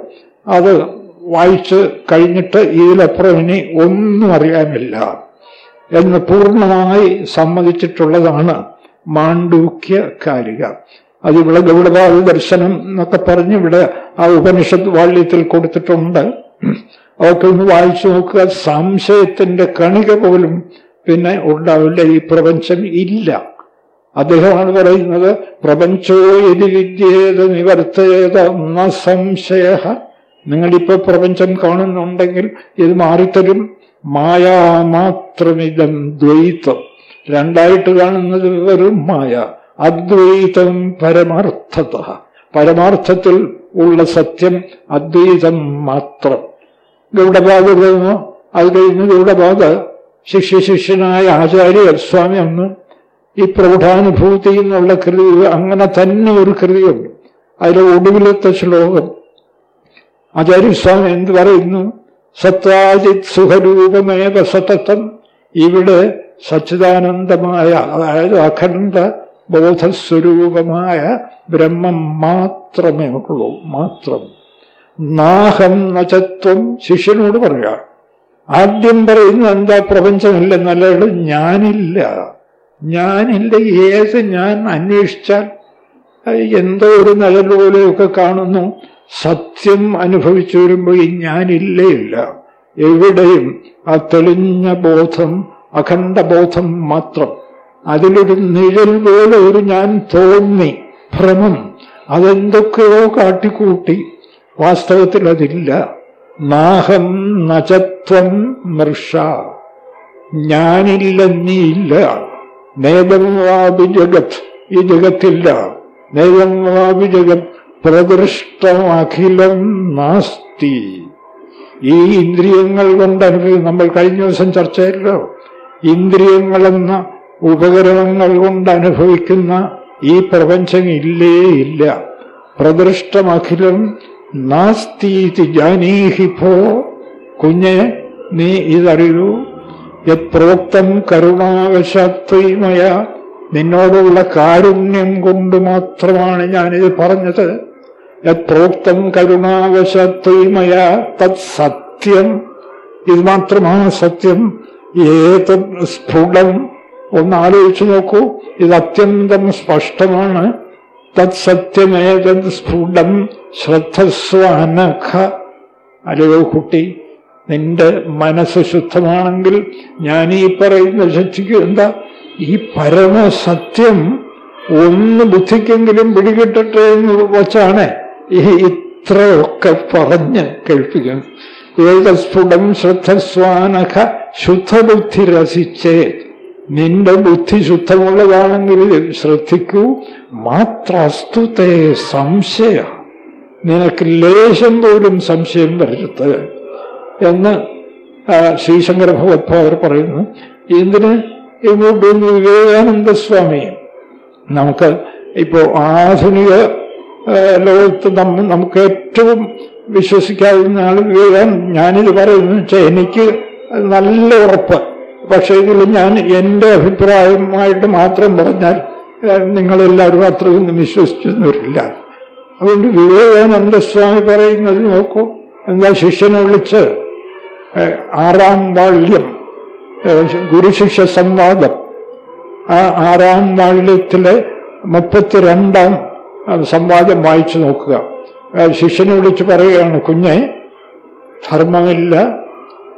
അത് വായിച്ച് കഴിഞ്ഞിട്ട് ഇതിലപ്പുറം ഇനി ഒന്നും അറിയാനില്ല എന്ന് പൂർണമായി സമ്മതിച്ചിട്ടുള്ളതാണ് മാണ്ഡൂക്യ കാരിക അതിവിടെ ഗൗഡപാദ ദർശനം എന്നൊക്കെ പറഞ്ഞ് ഇവിടെ ആ ഉപനിഷത്ത് വാള്യത്തിൽ കൊടുത്തിട്ടുണ്ട്. അതൊക്കെ ഒന്ന് വായിച്ചു നോക്കുക. സംശയത്തിന്റെ കണിക പോലും പിന്നെ ഉണ്ടാവില്ല. ഈ പ്രപഞ്ചം ഇല്ല. അദ്ദേഹമാണ് പറയുന്നത് പ്രപഞ്ചോ യതി വിദ്യേത നിവർത്തേത സംശയ. നിങ്ങളിപ്പോ പ്രപഞ്ചം കാണുന്നുണ്ടെങ്കിൽ ഇത് മാറിത്തരും. മായാമാത്രമിതം ദ്വൈതം. രണ്ടായിട്ട് കാണുന്നത് വെറും മായ. അദ്വൈതം പരമാർത്ഥത. പരമാർത്ഥത്തിൽ ഉള്ള സത്യം അദ്വൈതം മാത്രം. ഗൗഡബാധ അത് കഴിഞ്ഞ് ഗൗഡബാധ ശിഷ്യശിഷ്യനായ ആചാര്യ സ്വാമി അന്ന് ഈ പ്രൗഢാനുഭൂതി എന്നുള്ള കൃതി അങ്ങനെ തന്നെ ഒരു കൃതിയുണ്ട് അതിലെ ഒടുവിലത്തെ ശ്ലോകം. ആചാര്യസ്വാമി എന്ത് പറയുന്നു? സത്വാജിത് സുഖരൂപമേവ സതതം. ഇവിടെ സച്ചിദാനന്ദമായ അതായത് അഖണ്ഡ ബോധസ്വരൂപമായ ബ്രഹ്മം മാത്രമേ ഉള്ളൂ. മാത്രം. നാഹം നചത്വം ശിഷ്യനോട് പറയുക ആദ്യം പറയുന്നത് എന്താ? പ്രപഞ്ചമില്ല. നല്ലത് ഞാനില്ല. ഞാനില്ല ഏത് ഞാൻ അന്വേഷിച്ചാൽ എന്തോ ഒരു നിഴൽ പോലെയൊക്കെ കാണുന്നു. സത്യം അനുഭവിച്ചു വരുമ്പോൾ ഈ ഞാനില്ലേ ഇല്ല. എവിടെയും ആ തെളിഞ്ഞ ബോധം അഖണ്ഡ ബോധം മാത്രം. അതിലൊരു നിഴൽ പോലെ ഒരു ഞാൻ തോന്നി ഭ്രമം. അതെന്തൊക്കെയോ കാട്ടിക്കൂട്ടി. വാസ്തവത്തിൽ അതില്ല. നാഹം നചത്വം മൃഷ. ഞാനില്ലെന്നില്ല നേതംവാപി ജഗത് ഈ ജഗത്തില്ല. നേതംവാപി ജഗത് പ്രദൃഷ്ടമഖിലം നാസ്തി. ഈ ഇന്ദ്രിയങ്ങൾ കൊണ്ട് അനുഭവം നമ്മൾ കഴിഞ്ഞ ദിവസം ചർച്ച ചെയ്തല്ലോ ഇന്ദ്രിയങ്ങളെന്ന ഉപകരണങ്ങൾ കൊണ്ട് അനുഭവിക്കുന്ന ഈ പ്രപഞ്ചം ഇല്ലേ ഇല്ല. പ്രദൃഷ്ടമഖിലം നാസ്തീതി ജാനീഹി ഭോ. കുഞ്ഞെ നീ ഇതറിയൂ. യത്രോക്തം കരുണാവശത്വമയ നിന്നോടുള്ള കാരുണ്യം കൊണ്ട് മാത്രമാണ് ഞാനിത് പറഞ്ഞത്. യത്രോക്തം കരുണാവശത്വമയ തത് സത്യം ഇത് മാത്രമാണ് സത്യം. ഏത് സ്ഫുടം. ഒന്ന് ആലോചിച്ചു നോക്കൂ. ഇത് അത്യന്തം സ്പഷ്ടമാണ്. തത് സത്യമേതത് സ്ഫുടം. ശ്രദ്ധസ്വാനഖ അല്ലയോ കുട്ടി. നിന്റെ മനസ്സ് ശുദ്ധമാണെങ്കിൽ ഞാൻ ഈ പറയുന്ന ശക്തിക്ക് എന്താ? ഈ പരമസത്യം ഒന്ന് ബുദ്ധിക്കെങ്കിലും പിടികിട്ടട്ടെ എന്ന് വച്ചാണ് ഈ ഇത്രയൊക്കെ പറഞ്ഞ് കേൾപ്പിക്കുന്നത്. ഏകസ്ഫുടം ശ്രദ്ധസ്വാനഖ ശുദ്ധബുദ്ധി രസിച്ചേ. നിന്റെ ബുദ്ധി ശുദ്ധമുള്ളതാണെങ്കിൽ ശ്രദ്ധിക്കൂ. മാത്രസ്തുതേ സംശയ. നിനക്ക് ലേശം പോലും സംശയം വരരുത്. എന്ന് ശ്രീശങ്കര ഭഗവത്പാദർ പറയുന്നു. എന്തിന് ഇങ്ങോട്ട് വിവേകാനന്ദ സ്വാമി. നമുക്ക് ഇപ്പോ ആധുനിക ലോകത്ത് നമുക്ക് ഏറ്റവും വിശ്വസിക്കാവുന്ന ആൾ വിവേകാനന്ദ. ഞാനിത് പറയുന്നു വെച്ചാൽ എനിക്ക് നല്ല ഉറപ്പ്. പക്ഷേ ഇതിൽ ഞാൻ എന്റെ അഭിപ്രായമായിട്ട് മാത്രം പറഞ്ഞാൽ നിങ്ങളെല്ലാവരും അത്രയൊന്നും വിശ്വസിച്ചൊന്നുമില്ല അതുകൊണ്ട് വിവേകാനന്ദ സ്വാമി പറയുന്നത് നോക്കൂ. എന്താ ശിഷ്യനെ വിളിച്ച്? ആറാം വാള്യം ഗുരുശിഷ്യ സംവാദം. ആ ആറാം വാള്യത്തിലെ മുപ്പത്തിരണ്ടാം സംവാദം വായിച്ചു നോക്കുക. ശിഷ്യനെ വിളിച്ച് പറയുകയാണ് കുഞ്ഞെ ധർമ്മമില്ല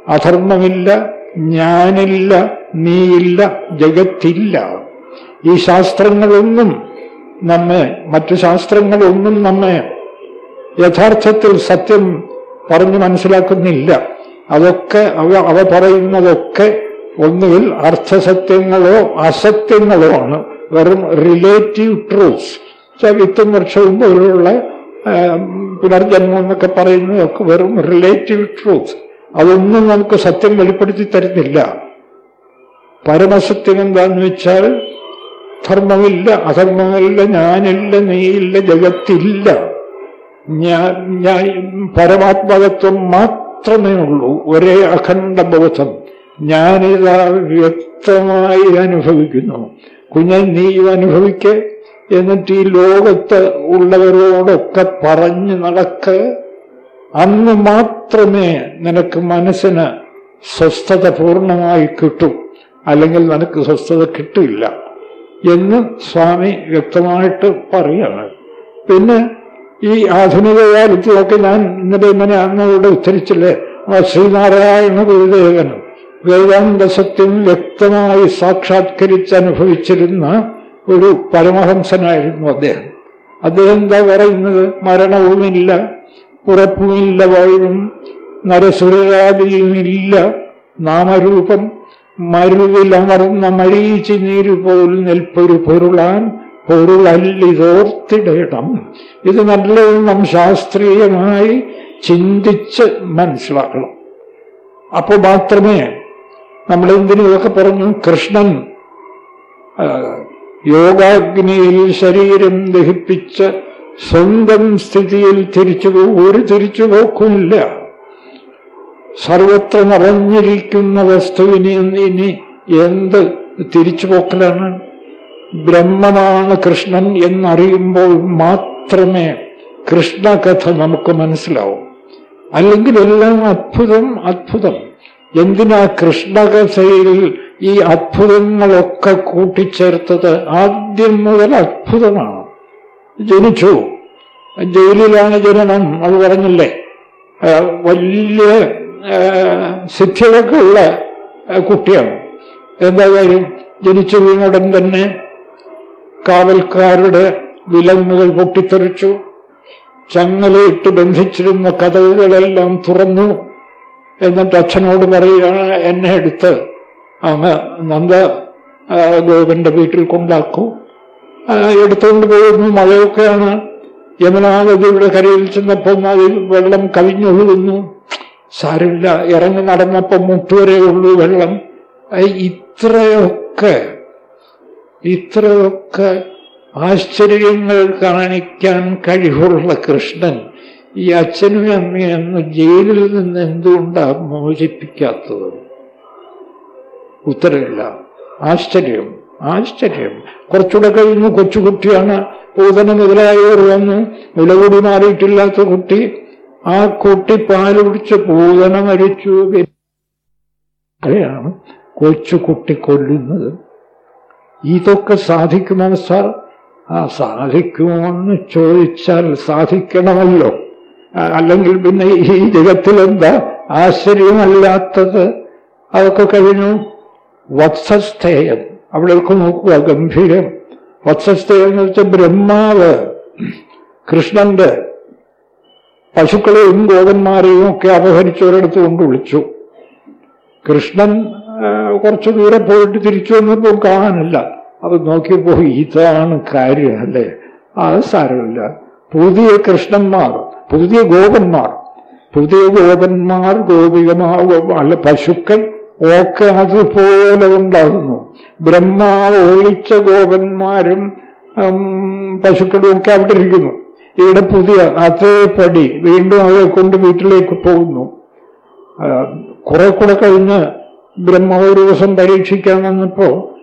അധർമ്മമില്ല ഞാനില്ല നീയില്ല ജഗത്തില്ല. ഈ ശാസ്ത്രങ്ങളൊന്നും നമ്മെ മറ്റു ശാസ്ത്രങ്ങളൊന്നും നമ്മെ യഥാർത്ഥത്തിൽ സത്യം പറഞ്ഞു മനസ്സിലാക്കുന്നില്ല. അതൊക്കെ അവ പറയുന്നതൊക്കെ ഒന്നുകിൽ അർത്ഥസത്യങ്ങളോ അസത്യങ്ങളോ ആണ്. വെറും റിലേറ്റീവ് ട്രൂത്ത്സ് വിത്തും വർഷവും പോലുള്ള പുനർജന്മം എന്നൊക്കെ പറയുന്നതൊക്കെ വെറും റിലേറ്റീവ് ട്രൂത്ത് അതൊന്നും നമുക്ക് സത്യം വെളിപ്പെടുത്തി തരുന്നില്ല. പരമസത്യം എന്താന്ന് വെച്ചാൽ ധർമ്മമില്ല അധർമ്മമില്ല ഞാനില്ല നീയില്ല ജഗത്തില്ല. ഞാൻ ഞാൻ പരമാത്മകത്വം മാത്രമേ ഉള്ളൂ. ഒരേ അഖണ്ഡ ബോധം ഞാനിതാ വ്യക്തമായി അനുഭവിക്കുന്നു. കുഞ്ഞൻ നീ അനുഭവിക്ക്. എന്നിട്ട് ഈ ലോകത്ത് ഉള്ളവരോടൊക്കെ പറഞ്ഞു നടക്ക്. അന്ന് മാത്രമേ നിനക്ക് മനസ്സിന് സ്വസ്ഥത പൂർണമായി കിട്ടൂ. അല്ലെങ്കിൽ നിനക്ക് സ്വസ്ഥത കിട്ടില്ല എന്ന് സ്വാമി വ്യക്തമായിട്ട് പറയാണ്. പിന്നെ ഈ ആധുനിക കാലത്തിലൊക്കെ ഞാൻ ഇന്നലെ ഇങ്ങനെ അങ്ങോട്ട് ഉദ്ധരിച്ചില്ലേ? ആ ശ്രീനാരായണ ഗുരുദേവൻ വേദാന്ത സത്യം വ്യക്തമായി സാക്ഷാത്കരിച്ച് അനുഭവിച്ചിരുന്ന ഒരു പരമഹംസനായിരുന്നു അദ്ദേഹം. അദ്ദേഹം എന്താ പറയുന്നത്? മരണവുമില്ല ഉറപ്പുമില്ല വാഴും നരസുരാദിയുമില്ല നാമരൂപം മരുവിലമർന്ന മരീച്ചി നീരുപോലും പോൽ നിൽപ്പൊരു പൊരുളാൻ പൊരുളല്ലിതോർത്തിടണം ഇത് നല്ലവണ്ണം ശാസ്ത്രീയമായി ചിന്തിച്ച് മനസ്സിലാക്കണം. അപ്പോൾ മാത്രമേ നമ്മൾ ഇതൊക്കെ പറഞ്ഞു? കൃഷ്ണൻ യോഗാഗ്നിയിൽ ശരീരം ദഹിപ്പിച്ച് സ്വന്തം സ്ഥിതിയിൽ തിരിച്ചു ഒരു തിരിച്ചു തിരിച്ചുപോക്കുമില്ല സർവത്ര നിറഞ്ഞിരിക്കുന്ന വസ്തുവിനെ ഇനി എന്ത് തിരിച്ചുപോക്കലാണ് ബ്രഹ്മമാണ് കൃഷ്ണൻ എന്നറിയുമ്പോൾ മാത്രമേ കൃഷ്ണകഥ നമുക്ക് മനസ്സിലാവും. അല്ലെങ്കിൽ എല്ലാം അത്ഭുതം അത്ഭുതം. എന്തിനാ കൃഷ്ണകഥയിൽ ഈ അത്ഭുതങ്ങളൊക്കെ കൂട്ടിച്ചേർത്തത്? ആദ്യം മുതൽ അത്ഭുതമാണ്. ജനിച്ചു. ജയിലിലാണ് ജനനം അത് പറഞ്ഞില്ലേ? വലിയ സിദ്ധികളൊക്കെ ഉള്ള കുട്ടിയാണ്. എന്താ കാര്യം ജനിച്ചു വീണുടൻ തന്നെ കാവൽക്കാരുടെ വിലങ്ങുകൾ പൊട്ടിത്തെറിച്ചു. ചങ്ങലയിട്ട് ബന്ധിച്ചിരുന്ന കഥകളെല്ലാം തുറന്നു. എന്നിട്ട് അച്ഛനോട് പറയുകയാണ് എന്നെ എടുത്ത് അങ്ങ് നന്ദ ഗോപന്റെ വീട്ടിൽ കൊണ്ടാക്കൂ. എടുത്തുകൊണ്ട് പോകുന്നു മഴയൊക്കെയാണ്. യമുനാനദിയുടെ കരയിൽ ചെന്നപ്പം അതിൽ വെള്ളം കവിഞ്ഞൊഴുകുന്നു. സാരമില്ല ഇറങ്ങി നടന്നപ്പം മുട്ടുവരെ ഉള്ളൂ വെള്ളം ഇത്രയൊക്കെ ഇത്രയൊക്കെ ആശ്ചര്യങ്ങൾ കാണിക്കാൻ കഴിവുള്ള കൃഷ്ണൻ ഈ അച്ഛനും അമ്മയും ജയിലിൽ നിന്ന് എന്തുകൊണ്ടാണ് മോചിപ്പിക്കാത്തത്? ഉത്തരമില്ല ആശ്ചര്യം ആശ്ചര്യം. കുറച്ചുകൂടെ കഴിഞ്ഞു. കൊച്ചുകുട്ടിയാണ്. പൂതന മുതലായവർ വന്നു. വിലകൂടി മാറിയിട്ടില്ലാത്ത കുട്ടി. ആ കുട്ടി പാൽ കുടിച്ച് പൂതന മരിച്ചു. കൊച്ചുകുട്ടി കൊല്ലുന്നത്? ഇതൊക്കെ സാധിക്കുമോ സാർ? ആ സാധിക്കുമോ എന്ന് ചോദിച്ചാൽ സാധിക്കണമല്ലോ. അല്ലെങ്കിൽ പിന്നെ ഈ ജഗത്തിലെന്താ ആശ്ചര്യമല്ലാത്തത്? അതൊക്കെ കഴിഞ്ഞു. വത്സസ്ഥേയം. അവിടേക്ക് നോക്കുക ഗംഭീരം. വത്സസ്ഥേയം എന്ന് വെച്ചാൽ ബ്രഹ്മാവ് കൃഷ്ണന്റെ പശുക്കളെയും ഗോപന്മാരെയും ഒക്കെ അപഹരിച്ചവരടുത്ത് കൊണ്ട് വിളിച്ചു. കൃഷ്ണൻ കുറച്ചു ദൂരെ പോയിട്ട് തിരിച്ചു വന്നപ്പോൾ കാണാനില്ല. അത് നോക്കിയപ്പോ ഇതാണ് കാര്യം അല്ലേ? അത് സാരമില്ല. പുതിയ കൃഷ്ണന്മാർ പുതിയ ഗോപന്മാർ. പുതിയ ഗോപന്മാർ ഗോപികമാവും അല്ല പശുക്കൾ ഒക്കെ അതുപോലെ ഉണ്ടാകുന്നു. ബ്രഹ്മാവ് ഒളിച്ച ഗോപന്മാരും പശുക്കളും ഒക്കെ അവിടെ ഇരിക്കുന്നു. ഇവിടെ പുതിയ അതേപടി വീണ്ടും അവരെ കൊണ്ട് വീട്ടിലേക്ക് പോകുന്നു. കുറെ കൂടെ കഴിഞ്ഞ് ബ്രഹ്മ ഒരു ദിവസം പരീക്ഷിക്കാൻ വന്നപ്പോ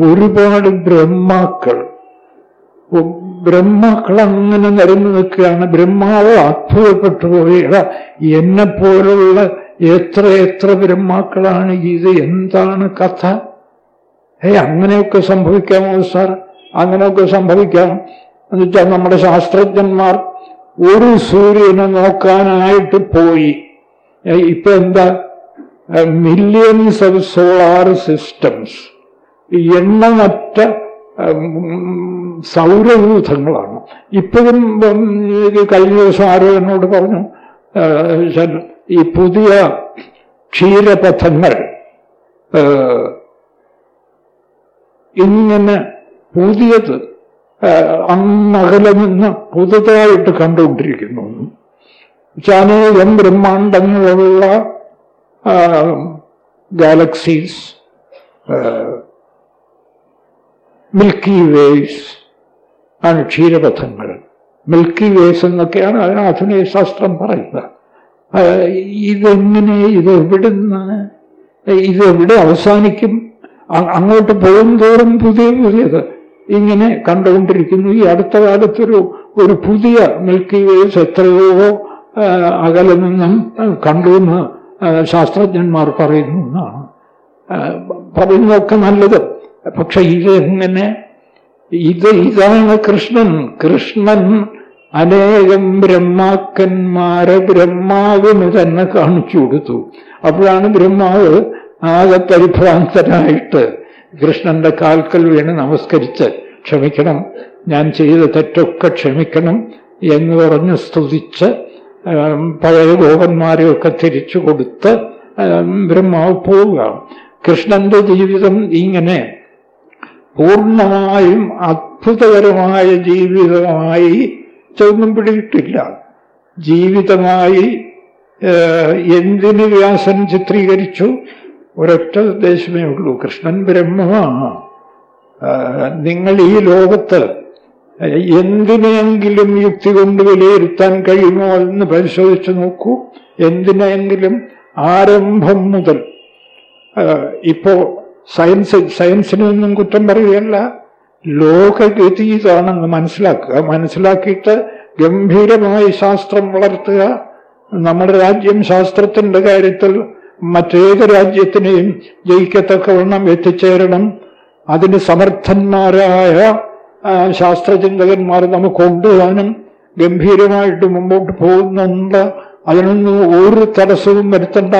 ഒരുപാട് ബ്രഹ്മാക്കൾ. ബ്രഹ്മാക്കൾ അങ്ങനെ നിരന്നു നിൽക്കുകയാണ്. ബ്രഹ്മാവ് അത്ഭുതപ്പെട്ടു എടാ എന്നെ പോലുള്ള എത്ര എത്ര ബ്രഹ്മാക്കളാണ് ഇത്? എന്താണ് കഥ? ഏ അങ്ങനെയൊക്കെ സംഭവിക്കാമോ സാർ? അങ്ങനെയൊക്കെ സംഭവിക്കാം. എന്നുവെച്ചാൽ നമ്മുടെ ശാസ്ത്രജ്ഞന്മാർ ഒരു സൂര്യനെ നോക്കാനായിട്ട് പോയി. ഇപ്പൊ എന്താ? മില്യൺസ് ഓഫ് സോളാർ സിസ്റ്റംസ് എണ്ണമറ്റ സൗരയൂഥങ്ങളാണ്. ഇപ്പോഴും കഴിഞ്ഞ ദിവസം ആരോ എന്നോട് പറഞ്ഞു ഈ പുതിയ ക്ഷീരപഥങ്ങൾ ഇങ്ങനെ പുതിയത് അന്നകലെ നിന്ന് പുതുതായിട്ട് കണ്ടുകൊണ്ടിരിക്കുന്നു. ചാനേകം ബ്രഹ്മാണ്ടങ്ങളുള്ള ഗാലക്സീസ് മിൽക്കി വേസ് ആണ് ക്ഷീരപഥങ്ങൾ. മിൽക്കി വേസ് എന്നൊക്കെയാണ് അതിന് ആധുനിക ശാസ്ത്രം പറയുന്നത് ഇതെങ്ങനെ ഇത് എവിടുന്ന് ഇതെവിടെ അവസാനിക്കും അങ്ങോട്ട് പോകും തോറും പുതിയ പുതിയത് ഇങ്ങനെ കണ്ടുകൊണ്ടിരിക്കുന്നു. ഈ അടുത്ത കാലത്തൊരു ഒരു പുതിയ മിൽക്കി വേസ് എത്രയോ അകലെ നിന്നും ആ, കണ്ടു എന്ന് ആ, ശാസ്ത്രജ്ഞന്മാർ പറയുന്നു എന്നാണ് പറയുന്നതൊക്കെ നല്ലത്. പക്ഷെ എങ്ങനെ ഇത് ഇതാണ് കൃഷ്ണൻ. കൃഷ്ണൻ അനേകം ബ്രഹ്മാക്കന്മാരെ ബ്രഹ്മാവിന് തന്നെ കാണിച്ചു കൊടുത്തു. അപ്പോഴാണ് ബ്രഹ്മാവ് ആകെ പരിഭ്രാന്തനായിട്ട് കൃഷ്ണന്റെ കാൽക്കൽ വീണ് നമസ്കരിച്ച് ക്ഷമിക്കണം ഞാൻ ചെയ്ത തെറ്റൊക്കെ ക്ഷമിക്കണം എന്ന് പറഞ്ഞ് സ്തുതിച്ച് പഴയ ഗോപന്മാരെയൊക്കെ തിരിച്ചു കൊടുത്ത് ബ്രഹ്മാവ് പോവുക കൃഷ്ണന്റെ ജീവിതം ഇങ്ങനെ പൂർണമായും അത്ഭുതകരമായ ജീവിതമായി ചൊന്നും പിടിയിട്ടില്ല. ജീവിതമായി എന്തിന് വ്യാസൻ ചിത്രീകരിച്ചു? ഒരൊറ്റ ഉദ്ദേശമേ ഉള്ളൂ. കൃഷ്ണൻ ബ്രഹ്മമാണ്. നിങ്ങൾ ഈ ലോകത്ത് എന്തിനെങ്കിലും യുക്തി കൊണ്ട് വിലയിരുത്താൻ കഴിയുമോ എന്ന് പരിശോധിച്ചു നോക്കൂ. എന്തിനെങ്കിലും ആരംഭം മുതൽ ഇപ്പോ സയൻസ് സയൻസിനൊന്നും കുറ്റം പറയുകയല്ല. ലോകഗതി ഇതാണെന്ന് മനസ്സിലാക്കുക. മനസ്സിലാക്കിയിട്ട് ഗംഭീരമായി ശാസ്ത്രം വളർത്തുക. നമ്മുടെ രാജ്യം ശാസ്ത്രത്തിന്റെ കാര്യത്തിൽ മറ്റേത് രാജ്യത്തിനെയും ജയിക്കത്തക്കവണ്ണം എത്തിച്ചേരണം. അതിന് സമർത്ഥന്മാരായ ശാസ്ത്രചിന്തകന്മാർ നമുക്ക് കൊണ്ടുപോകാനും ഗംഭീരമായിട്ട് മുമ്പോട്ട് പോകുന്നുണ്ട്. അതിനൊന്നും ഒരു തടസ്സവും വരുത്തണ്ട.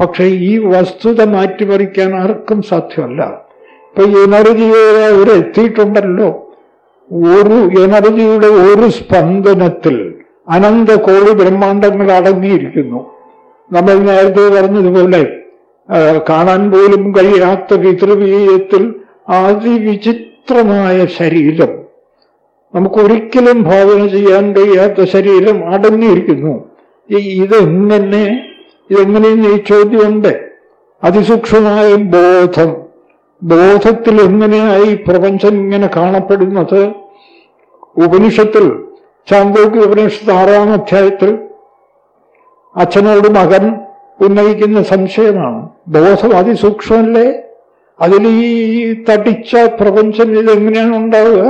പക്ഷേ ഈ വസ്തുത മാറ്റിമറിക്കാൻ ആർക്കും സാധ്യമല്ല. ഇപ്പൊ എനർജിയുടെ ഒരു എത്തിയിട്ടുണ്ടല്ലോ. ഒരു എനർജിയുടെ ഒരു സ്പന്ദനത്തിൽ അനന്ത കോടി ബ്രഹ്മാണ്ടങ്ങൾ അടങ്ങിയിരിക്കുന്നു. നമ്മൾ നേരത്തെ പറഞ്ഞതുപോലെ കാണാൻ പോലും കഴിയാത്ത പിതൃവീയത്തിൽ അതിവിചിത്രമായ ശരീരം. നമുക്കൊരിക്കലും ഭാവന ചെയ്യാൻ കഴിയാത്ത ശരീരം അടങ്ങിയിരിക്കുന്നു. ഇതെങ്ങനെ ഇതെങ്ങനെയെന്ന് ഈ ചോദ്യമുണ്ട്. അതിസൂക്ഷ്മമായ ബോധം. ബോധത്തിൽ എങ്ങനെയായി പ്രപഞ്ചം ഇങ്ങനെ കാണപ്പെടുന്നത്? ഉപനിഷത്തിൽ ചാന്തോക്യ ഉപനിഷത്ത് ആറാം അധ്യായത്തിൽ അച്ഛനോട് മകൻ ഉന്നയിക്കുന്ന സംശയമാണ്. ബോധം അതിസൂക്ഷ്മല്ലേ അതിൽ ഈ തടിച്ച പ്രപഞ്ചം ഇതെങ്ങനെയാണ് ഉണ്ടാവുക?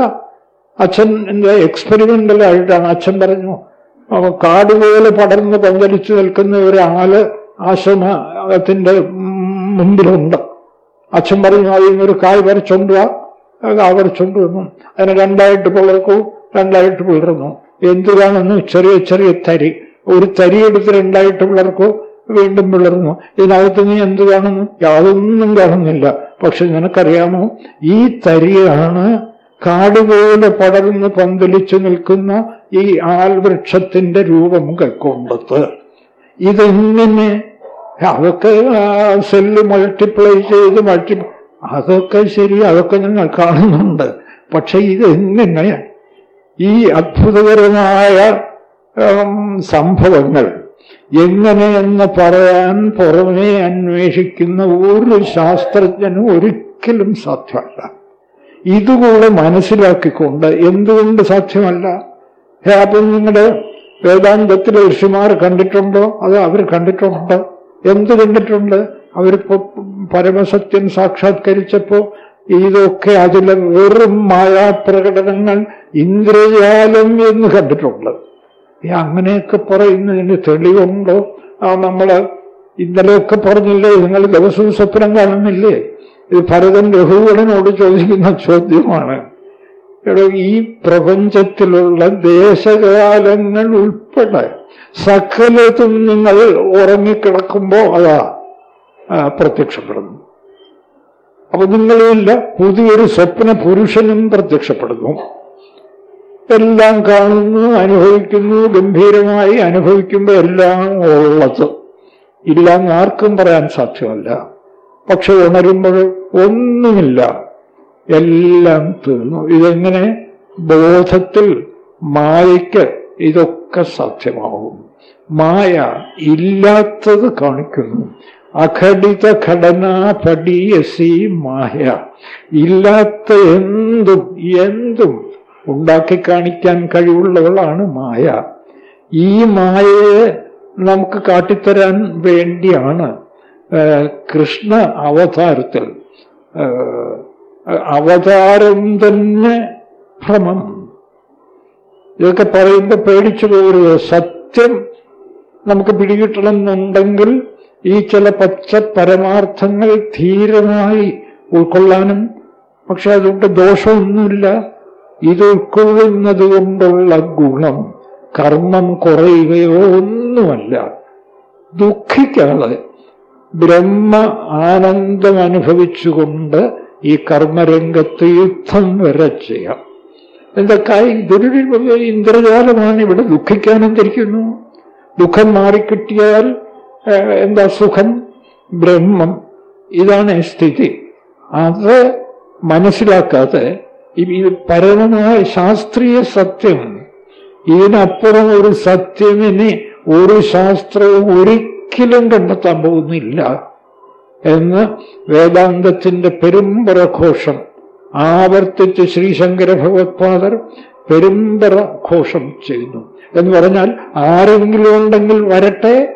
അച്ഛൻ എന്താ എക്സ്പെരിമെന്റലായിട്ടാണ് അച്ഛൻ പറഞ്ഞു കാടുപോലെ കാട് പോലെ പടർന്ന് പന്തലിച്ചു നിൽക്കുന്ന ഒരു ആൾ ആശ്രമത്തിന്റെ മുമ്പിലുണ്ട്. അച്ഛൻ പറഞ്ഞു അതിൽ നിന്നൊരു കായ് വരച്ചോണ്ട് കായ് വന്നു. അതിനെ രണ്ടായിട്ട് പിളർക്കൂ രണ്ടായിട്ട് പിളർന്നു. എന്തുകാണെന്ന് ചെറിയ ചെറിയ തരി. ഒരു തരി എടുത്ത് രണ്ടായിട്ട് പിളർക്കൂ. വീണ്ടും പിളർന്നു ഇതിനകത്ത് നീ എന്ത് കാണുന്നു? യാതൊന്നും കാണുന്നില്ല. പക്ഷെ നിനക്കറിയാമോ? ഈ തരിയാണ് കാടുപോലെ പടർന്ന് പന്തലിച്ചു നിൽക്കുന്ന ഈ ആൽവൃക്ഷത്തിന്റെ രൂപം കൈക്കൊണ്ടത്. ഇതെങ്ങനെ? അതൊക്കെ സെല്ല് മൾട്ടിപ്ലൈ ചെയ്ത് മൾട്ടി അതൊക്കെ ശരി അതൊക്കെ ഞങ്ങൾ കാണുന്നുണ്ട്. പക്ഷെ ഇതെങ്ങനെ? ഈ അത്ഭുതകരമായ സംഭവങ്ങൾ എങ്ങനെയെന്ന് പറയാൻ പുറമേ അന്വേഷിക്കുന്ന ഒരു ശാസ്ത്രജ്ഞനും ഒരിക്കലും സാധ്യമല്ല. ഇതുകൂടെ മനസ്സിലാക്കിക്കൊണ്ട് എന്തുകൊണ്ട് സാധ്യമല്ല? അപ്പം നിങ്ങളുടെ വേദാന്തത്തിലെ ഋഷിമാർ കണ്ടിട്ടുണ്ടോ? അത് അവർ കണ്ടിട്ടുണ്ട്? എന്ത് കണ്ടിട്ടുണ്ട്? അവരിപ്പോ പരമസത്യം സാക്ഷാത്കരിച്ചപ്പോ ഇതൊക്കെ അതിലെ വെറും മായാപ്രകടനങ്ങൾ ഇന്ദ്രജാലം എന്ന് കണ്ടിട്ടുണ്ട് അങ്ങനെയൊക്കെ പറയുന്നതിന് തെളിവുണ്ടോ? ആ നമ്മൾ ഇന്നലെയൊക്കെ പറഞ്ഞില്ലേ നിങ്ങൾ ദിവസവും സ്വപ്നം കാണുന്നില്ലേ? ഇത് ഭരതൻ രഘുവടനോട് ചോദിക്കുന്ന ചോദ്യമാണ്. ഈ പ്രപഞ്ചത്തിലുള്ള ദേശകാലങ്ങൾ ഉൾപ്പെടെ സകലത്തും നിങ്ങൾ ഉറങ്ങിക്കിടക്കുമ്പോ അതാ പ്രത്യക്ഷപ്പെടുന്നു. അപ്പൊ നിങ്ങളില്ല പുതിയൊരു സ്വപ്ന പുരുഷനും പ്രത്യക്ഷപ്പെടുന്നു. എല്ലാം കാണുന്നു അനുഭവിക്കുന്നു ഗംഭീരമായി അനുഭവിക്കുമ്പോൾ എല്ലാം ഉള്ളത്. ഇല്ല എന്ന് ആർക്കും പറയാൻ സാധ്യമല്ല. പക്ഷെ ഉണരുമ്പോൾ ഒന്നുമില്ല. എല്ലാം തീർന്നു. ഇതെങ്ങനെ? ബോധത്തിൽ മായയ്ക്ക് ഇതൊക്കെ സാധ്യമാവും മായ ഇല്ലാത്തത് കാണിക്കുന്നു. അഘടിത ഘടനാ പടിയസി മായ. ഇല്ലാത്ത എന്തും എന്തും ഉണ്ടാക്കി കാണിക്കാൻ കഴിവുള്ളവളാണ് മായ. ഈ മായയെ നമുക്ക് കാട്ടിത്തരാൻ വേണ്ടിയാണ് കൃഷ്ണ അവതാരത്തിൽ അവതാരം തന്നെ ഭ്രമം. ഇതൊക്കെ പറയുമ്പോൾ പേടിച്ചു പോകരുത്. സത്യം നമുക്ക് പിടികിട്ടണമെന്നുണ്ടെങ്കിൽ ഈ ചില പച്ച പരമാർത്ഥങ്ങൾ ധീരമായി ഉൾക്കൊള്ളാനും പക്ഷെ അതുകൊണ്ട് ദോഷമൊന്നുമില്ല. ഇത് ഉൾക്കൊള്ളുന്നത് കൊണ്ടുള്ള ഗുണം കർമ്മം കുറയുകയോ ഒന്നുമല്ല. ദുഃഖിക്കാതെ ബ്രഹ്മ ആനന്ദം അനുഭവിച്ചുകൊണ്ട് ഈ കർമ്മരംഗത്ത് യുദ്ധം വരെ ചെയ്യാം. എന്തൊക്കെ ഇതൊരു ഇന്ദ്രജാലമാണ് ഇവിടെ ദുഃഖിക്കാനെന്തിരിക്കുന്നു? ദുഃഖം മാറിക്കിട്ടിയാൽ എന്താ സുഖം? ബ്രഹ്മം. ഇതാണ് സ്ഥിതി. അത് മനസ്സിലാക്കാതെ ഈ പരമമായ ശാസ്ത്രീയ സത്യം ഇതിനപ്പുറം ഒരു സത്യമിനി ഒരു ശാസ്ത്രവും ഒരിക്കലും കണ്ടെത്താൻ പോകുന്നില്ല എന്ന് വേദാന്തത്തിന്റെ പെരുമ്പറ ഘോഷം ആവർത്തിച്ച് ശ്രീശങ്കര ഭഗവത്പാദർ പെരുമ്പറ ഘോഷം ചെയ്യുന്നു. എന്ന് പറഞ്ഞാൽ ആരെങ്കിലും ഉണ്ടെങ്കിൽ വരട്ടെ.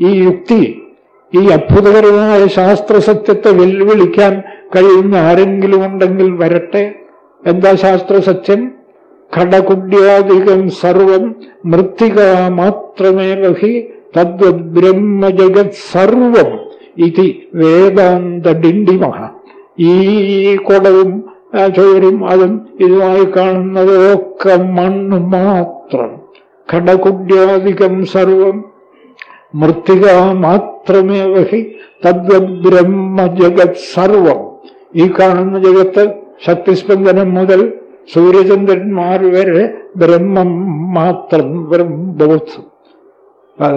ഈ യുക്തി ഈ അത്ഭുതകരമായ ശാസ്ത്രസത്യത്തെ വെല്ലുവിളിക്കാൻ കഴിയുന്ന ആരെങ്കിലും ഉണ്ടെങ്കിൽ വരട്ടെ. എന്താ ശാസ്ത്രസത്യം ഖടകുഡ്യാധികം സർവം മൃത്തിക മാത്രമേ ലഹി തദ്വത് സർവം ഇതി വേദാന്ത ഡിണ്ടിമഹ ഈ കുടവും ചോരും അതും ഇതുമായി കാണുന്നതൊക്കെ മണ്ണ് മാത്രം. ഖടകുഡ്യാധികം സർവം മൃത്തിക മാത്രമേ വഹി തദ്വത് സർവം ഈ കാണുന്ന ജഗത്ത് ശക്തിസ്പന്ദനം മുതൽ സൂര്യചന്ദ്രന്മാർ വരെ ബ്രഹ്മം മാത്രം ബ്രഹ്മബോധം.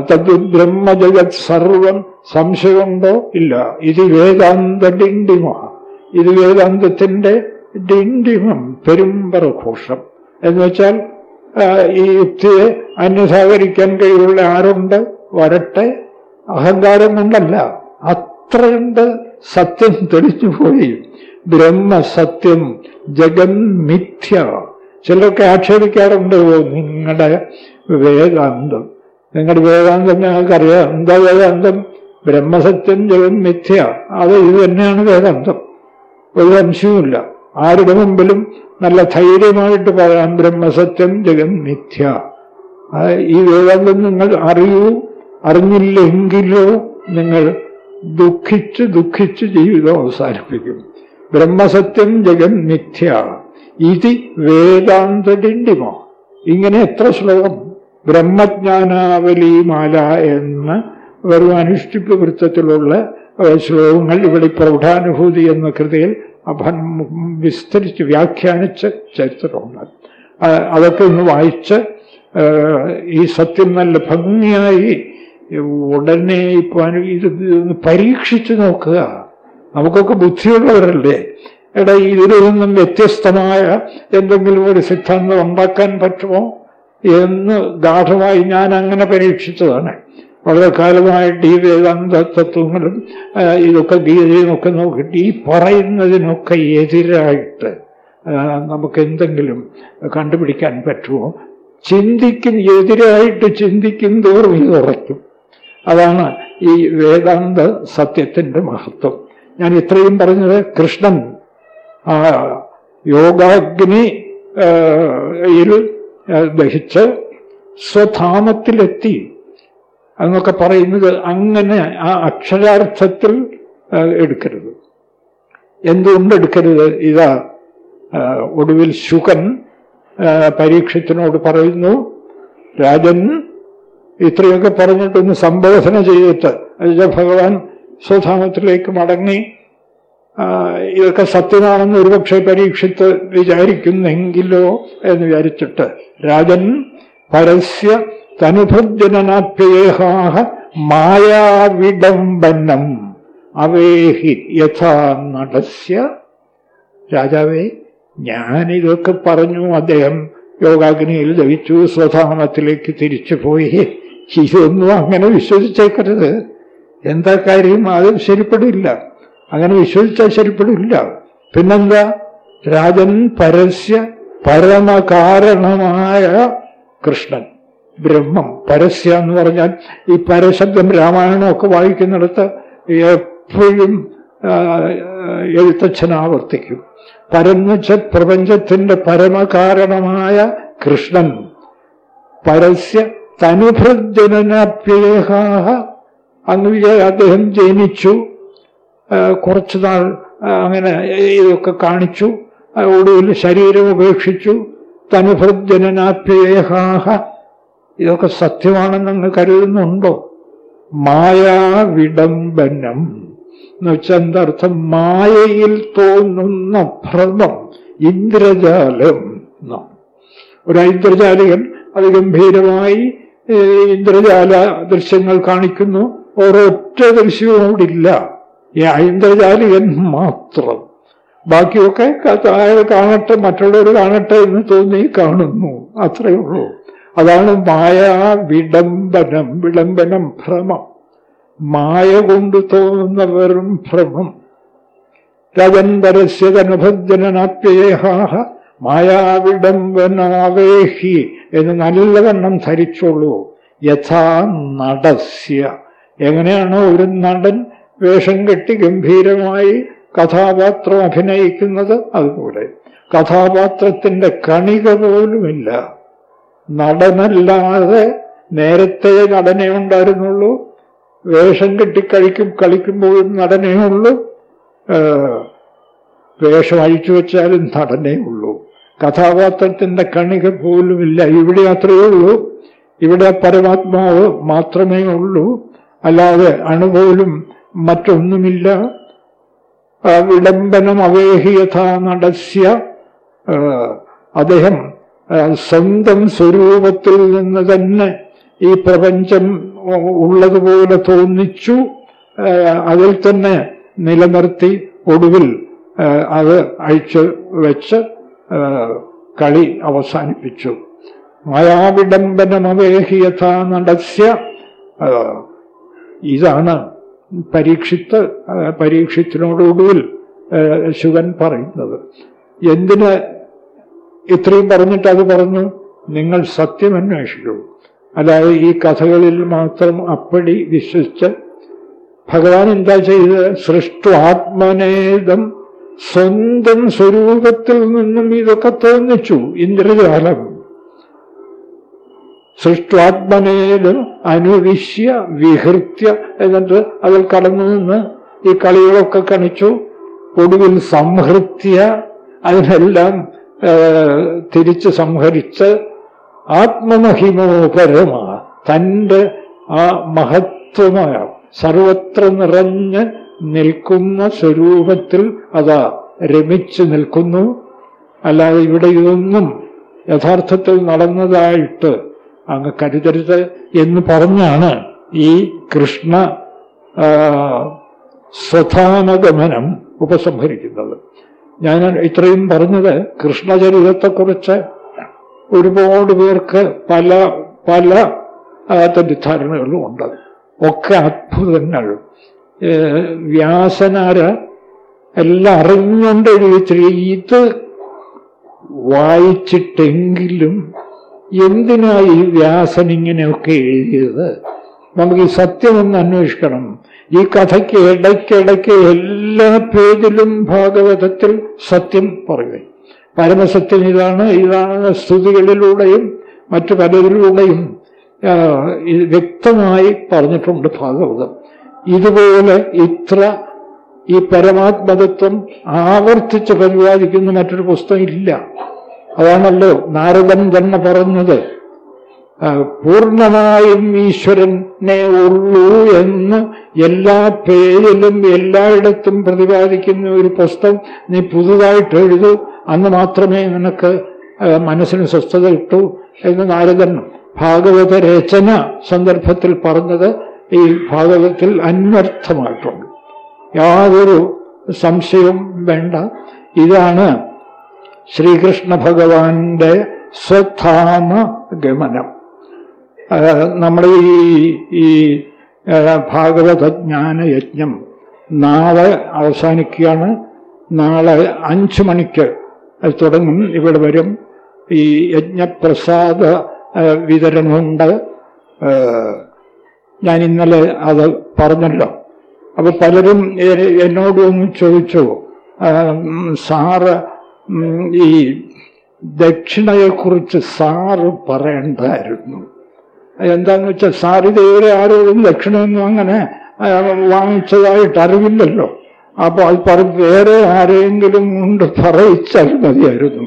തദ്വത് ബ്രഹ്മജഗത് സർവം സംശയമുണ്ടോ? ഇല്ല. ഇത് വേദാന്ത ഡിണ്ടിമ ഇത് വേദാന്തത്തിന്റെ ഡിണ്ടിമം പെരുമ്പറഘോഷം എന്ന് വെച്ചാൽ ഈ യുക്തിയെ അന്യസാകരിക്കാൻ കഴിവുള്ള ആരുണ്ട്? വരട്ടെ. അഹങ്കാരം കൊണ്ടല്ല അത്രയുണ്ട് സത്യം തെളിഞ്ഞു പോയി ബ്രഹ്മസത്യം ജഗൻ മിഥ്യ. ചിലരൊക്കെ ആക്ഷേപിക്കാറുണ്ട് നിങ്ങളുടെ വേദാന്തം. നിങ്ങളുടെ വേദാന്തം ഞങ്ങൾക്കറിയാം. എന്താ വേദാന്തം? ബ്രഹ്മസത്യം ജഗൻ മിഥ്യ. അത് ഇത് തന്നെയാണ് വേദാന്തം. ഒരു സംശയവുമില്ല ആരുടെ മുമ്പിലും നല്ല ധൈര്യമായിട്ട് പറയാം ബ്രഹ്മസത്യം ജഗൻ മിഥ്യ. ഈ വേദാന്തം നിങ്ങൾ അറിയൂ. അറിഞ്ഞില്ലെങ്കിലോ നിങ്ങൾ ദുഃഖിച്ച് ദുഃഖിച്ച് ജീവിതം അവസാനിപ്പിക്കും. ബ്രഹ്മസത്യം ജഗൻ മിഥ്യ. ഇതി വേദാന്തഡിണ്ടിമോ ഇങ്ങനെ എത്ര ശ്ലോകം? ബ്രഹ്മജ്ഞാനാവലിമാല എന്ന് വെറും അനുഷ്ഠിപ്പ് വൃത്തത്തിലുള്ള ശ്ലോകങ്ങൾ ഇവിടെ പ്രൗഢാനുഭൂതി എന്ന കൃതിയിൽ അഭൻ വിസ്തരിച്ച് വ്യാഖ്യാനിച്ച് ചരിത്രമുണ്ട്. അതൊക്കെ ഒന്ന് വായിച്ച് ഈ സത്യം നല്ല ഭംഗിയായി ഉടനെ ഇപ്പൊ അനു- ഇത് പരീക്ഷിച്ചു നോക്കുക. നമുക്കൊക്കെ ബുദ്ധിയുള്ളവരല്ലേ? എടാ ഇതിൽ നിന്നും വ്യത്യസ്തമായ എന്തെങ്കിലും ഒരു സിദ്ധാന്തം ഉണ്ടാക്കാൻ പറ്റുമോ? എന്ന് ഗാഠമായി ഞാൻ അങ്ങനെ പരീക്ഷിച്ചതാണ്. വളരെ കാലമായിട്ട് ഈ വേദാന്ത തത്വങ്ങളും ഇതൊക്കെ ഗീതയുമൊക്കെ നോക്കിയിട്ട് ഈ പറയുന്നതിനൊക്കെ എതിരായിട്ട് നമുക്ക് എന്തെങ്കിലും കണ്ടുപിടിക്കാൻ പറ്റുമോ? ചിന്തിക്കും എതിരായിട്ട് ചിന്തിക്കും തോറും ഇത് ഉറയ്ക്കും. അതാണ് ഈ വേദാന്ത സത്യത്തിന്റെ മഹത്വം. ഞാൻ ഇത്രയും പറഞ്ഞത് കൃഷ്ണൻ ആ യോഗാഗ്നി ദഹിച്ച് സ്വധാമത്തിലെത്തി എന്നൊക്കെ പറയുന്നത് അങ്ങനെ ആ അക്ഷരാർത്ഥത്തിൽ എടുക്കരുത്. എന്തുകൊണ്ട് എടുക്കരുത്? ഇതാ ഒടുവിൽ ശുകൻ പരീക്ഷത്തിനോട് പറയുന്നു രാജൻ ഇത്രയൊക്കെ പറഞ്ഞിട്ടൊന്ന് സംബോധന ചെയ്തിട്ട് ഭഗവാൻ സ്വധാമത്തിലേക്ക് മടങ്ങി ഇതൊക്കെ സത്യമാണെന്ന് ഒരുപക്ഷെ പരീക്ഷിത്ത് വിചാരിക്കുന്നെങ്കിലോ എന്ന് വിചാരിച്ചിട്ട് രാജൻ പരസ്യ തനുഭജനാപ്യേഹാഹ മായാവിഡംബനം അവേഹി യഥാ നടസ്യ. രാജാവേ ഞാനിതൊക്കെ പറഞ്ഞു അദ്ദേഹം യോഗാഗ്നിയിൽ ദവിച്ചു സ്വധാമത്തിലേക്ക് തിരിച്ചു പോയി ഇതൊന്നും അങ്ങനെ വിശ്വസിച്ചേക്കരുത്. എന്താ കാര്യം? അത് ശരിപ്പെടില്ല. അങ്ങനെ വിശ്വസിച്ചാൽ ശരിപ്പെടില്ല. പിന്നെന്താ? രാജൻ പരസ്യ പരമകാരണമായ കൃഷ്ണൻ. ബ്രഹ്മം. പരസ്യ എന്ന് പറഞ്ഞാൽ ഈ പരശബ്ദം രാമായണമൊക്കെ വായിക്കുന്നിടത്ത് എപ്പോഴും എഴുത്തച്ഛൻ ആവർത്തിക്കും. പരന്ന് പ്രപഞ്ചത്തിന്റെ പരമകാരണമായ കൃഷ്ണൻ. പരസ്യ തനുഭൃജനപ്യേഹാഹ അന്ന് വിചാ അദ്ദേഹം ജനിച്ചു. കുറച്ചു നാൾ അങ്ങനെ ഇതൊക്കെ കാണിച്ചു. ഒടുവിൽ ശരീരം ഉപേക്ഷിച്ചു. തനുഭൃജനാപ്യേഹാഹ ഇതൊക്കെ സത്യമാണെന്ന് കരുതുന്നുണ്ടോ? മായാവിഡംബനം. എന്ന് വെച്ചാൽ എന്താർത്ഥം? മായയിൽ തോന്നുന്ന ഭ്രമം ഇന്ദ്രജാലം ഒരു ഐന്ദ്രജാലികൻ അതിഗംഭീരമായി ഏ, ഇന്ദ്രജാല ദൃശ്യങ്ങൾ കാണിക്കുന്നു. ഒരൊറ്റ ദൃശ്യവും കൂടി ഇല്ല ഈ ഐന്ദ്രജാലികൻ മാത്രം. ബാക്കിയൊക്കെ അയാൾ കാണട്ടെ മറ്റുള്ളവർ കാണട്ടെ എന്ന് തോന്നി കാണുന്നു. അത്രയേ ഉള്ളൂ. അതാണ് മായാ വിഡംബനം വിളംബനം ഭ്രമം. മായ കൊണ്ട് തോന്നുന്ന വെറും ഭ്രമം. രജൻപരസ്യതനുഭജനാപ്യേഹാഹ മായാവിഡംബനാവേഹി എന്ന് നല്ലവണ്ണം ധരിച്ചോളൂ. യഥാ നടസ്യ. എങ്ങനെയാണോ ഒരു നടൻ വേഷം കെട്ടി ഗംഭീരമായി കഥാപാത്രം അഭിനയിക്കുന്നത് അതുപോലെ. കഥാപാത്രത്തിന്റെ കണിക പോലുമില്ല. നടനല്ലാതെ നേരത്തെ നടനെ ഉണ്ടായിരുന്നുള്ളൂ. വേഷം കെട്ടി കഴിക്കും കളിക്കുമ്പോഴും നടനേ ഉള്ളൂ. വേഷം അഴിച്ചു വെച്ചാലും നടനേ ഉള്ളൂ. കഥാപാത്രത്തിന്റെ കണിക പോലുമില്ല. ഇവിടെ അത്രയേ ഉള്ളൂ. ഇവിടെ പരമാത്മാവ് മാത്രമേ ഉള്ളൂ. അല്ലാതെ അണുപോലും മറ്റൊന്നുമില്ല. വിളംബനം അവേഹിയഥാ നടസ്യ. അദ്ദേഹം സ്വന്തം സ്വരൂപത്തിൽ നിന്ന് തന്നെ ഈ പ്രപഞ്ചം ഉള്ളതുപോലെ തോന്നിച്ചു. അതിൽ തന്നെ നിലനിർത്തി ഒടുവിൽ അത് അഴിച്ചു വെച്ച് കളി അവസാനിപ്പിച്ചു. മായാവിഡംബനമവേഹിയഥാ നടസ്യ. ഇതാണ് പരീക്ഷിത്ത് പരീക്ഷത്തിനോടൊടുവിൽ ആ, ശിവൻ പറയുന്നത്. എന്തിന് ഇത്രയും പറഞ്ഞിട്ട് അത് പറഞ്ഞു? നിങ്ങൾ സത്യം അന്വേഷിക്കൂ. അല്ലാതെ ഈ കഥകളിൽ മാത്രം അപ്പടി വിശ്വസിച്ച് ഭഗവാൻ എന്താ ചെയ്ത് സൃഷ്ടു ആത്മനേദം സ്വന്തം സ്വരൂപത്തിൽ നിന്നും ഇതൊക്കെ തോന്നിച്ചു. ഇന്ദ്രജാലം. സൃഷ്ടാത്മനേലും അനുവിശ്യ വിഹൃത്യ എന്നിട്ട് അതിൽ കടന്നു നിന്ന് ഈ കളികളൊക്കെ കണിച്ചു. ഒടുവിൽ സംഹൃത്യ അതിനെല്ലാം തിരിച്ച് സംഹരിച്ച് ആത്മമഹിമോപരമ തന്റെ ആ മഹത്വമായ സർവത്ര നിറഞ്ഞ് നിൽക്കുന്ന സ്വരൂപത്തിൽ അതാ രമിച്ചു നിൽക്കുന്നു. അല്ലാതെ ഇവിടെ ഇതൊന്നും യഥാർത്ഥത്തിൽ നടന്നതായിട്ട് അങ്ങ് കരുതരുത് എന്ന് പറഞ്ഞാണ് ഈ കൃഷ്ണ സ്വധാനഗമനം ഉപസംഹരിക്കുന്നത്. ഞാൻ ഇത്രയും പറഞ്ഞത് കൃഷ്ണചരിതത്തെക്കുറിച്ച് ഒരുപാട് പേർക്ക് പല പല തെറ്റിദ്ധാരണകളും ഉണ്ട്. ഒക്കെ അത്ഭുതങ്ങൾ. വ്യാസനാര് എല്ലാം അറിഞ്ഞുകൊണ്ട് എഴുതി ഇത് വായിച്ചിട്ടെങ്കിലും എന്തിനാ ഈ വ്യാസൻ ഇങ്ങനെയൊക്കെ എഴുതിയത്? നമുക്ക് ഈ സത്യമൊന്ന് അന്വേഷിക്കണം. ഈ കഥയ്ക്ക് ഇടയ്ക്കിടയ്ക്ക് എല്ലാ പേജിലും ഭാഗവതത്തിൽ സത്യം പറയുക പരമസത്യം ഇതാണ് ഇതാണ് സ്തുതികളിലൂടെയും മറ്റു പലതിലൂടെയും വ്യക്തമായി പറഞ്ഞിട്ടുണ്ട് ഭാഗവതം. ഇതുപോലെ ഇത്ര ഈ പരമാത്മതത്വം ആവർത്തിച്ച് പരിപാലിക്കുന്ന മറ്റൊരു പുസ്തകം ഇല്ല. അതാണല്ലോ നാരദൻ തന്നെ പറഞ്ഞത്. പൂർണമായും ഈശ്വരനെ ഉള്ളൂ എന്ന് എല്ലാ പേരിലും എല്ലായിടത്തും പ്രതിപാദിക്കുന്ന ഒരു പുസ്തകം നീ പുതുതായിട്ട് എഴുതൂ. അന്ന് മാത്രമേ നിനക്ക് മനസ്സിന് സ്വസ്ഥത കിട്ടൂ എന്ന് നാരദൻ ഭാഗവത രചന സന്ദർഭത്തിൽ പറഞ്ഞത് ഈ ഭാഗവതത്തിൽ അന്വർത്ഥമായിട്ടുണ്ട്. യാതൊരു സംശയവും വേണ്ട. ഇതാണ് ശ്രീകൃഷ്ണ ഭഗവാന്റെ സ്വധാമ ഗമനം നമ്മുടെ ഈ ഈ ഭാഗവതജ്ഞാന യജ്ഞം നാളെ അവസാനിക്കുകയാണ്. നാളെ അഞ്ചു മണിക്ക് തുടങ്ങും. ഇവിടെ വരും. ഈ യജ്ഞപ്രസാദ വിതരണമുണ്ട്. ഞാൻ ഇന്നലെ അത് പറഞ്ഞല്ലോ. അപ്പൊ പലരും എന്നോടൊന്നും ചോദിച്ചു സാറ് ഈ ദക്ഷിണയെക്കുറിച്ച് സാറ് പറയണ്ടായിരുന്നു എന്താന്ന് വെച്ചാൽ സാർ ഇതുവരെ ആരോടും ദക്ഷിണയൊന്നും അങ്ങനെ വാങ്ങിച്ചതായിട്ട് അറിവില്ലല്ലോ. അപ്പോൾ അത് പറ വേറെ ആരെങ്കിലും കൊണ്ട് പറയിച്ചാൽ മതിയായിരുന്നു.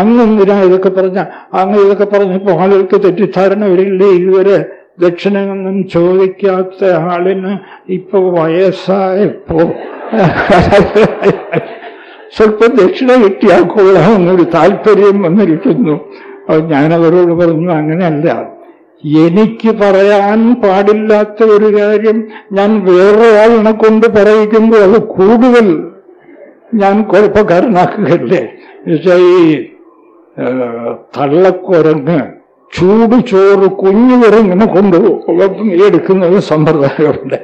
അങ്ങ് ഇതൊക്കെ പറഞ്ഞ അങ്ങ് ഇതൊക്കെ പറഞ്ഞപ്പോൾ ആളുകൾക്ക് തെറ്റിദ്ധാരണ വരില്ലേ? ഇതുവരെ ദക്ഷിണയൊന്നും ചോദിക്കാത്ത ആളിന് ഇപ്പോൾ വയസ്സായപ്പോ. സ്വല്പം ദക്ഷിണ കിട്ടിയാൽ കൊള്ളാമെന്നൊരു താല്പര്യം വന്നിരിക്കുന്നു. ഞാൻ ഞാനവരോട് പറഞ്ഞു അങ്ങനെയല്ല. എനിക്ക് പറയാൻ പാടില്ലാത്ത ഒരു കാര്യം ഞാൻ വേറെ ആളിനെ കൊണ്ട് പറയിക്കുമ്പോൾ അത് കൂടുതൽ ഞാൻ കുഴപ്പക്കാരനാക്കുകയല്ലേ? എന്നുവെച്ചാൽ ഈ തള്ളക്കുരങ്ങ് ചൂട് ചോറ് കുഞ്ഞു കുരങ്ങിനെ കൊണ്ട് എടുക്കുന്നത് സമ്പ്രദായമുണ്ട്.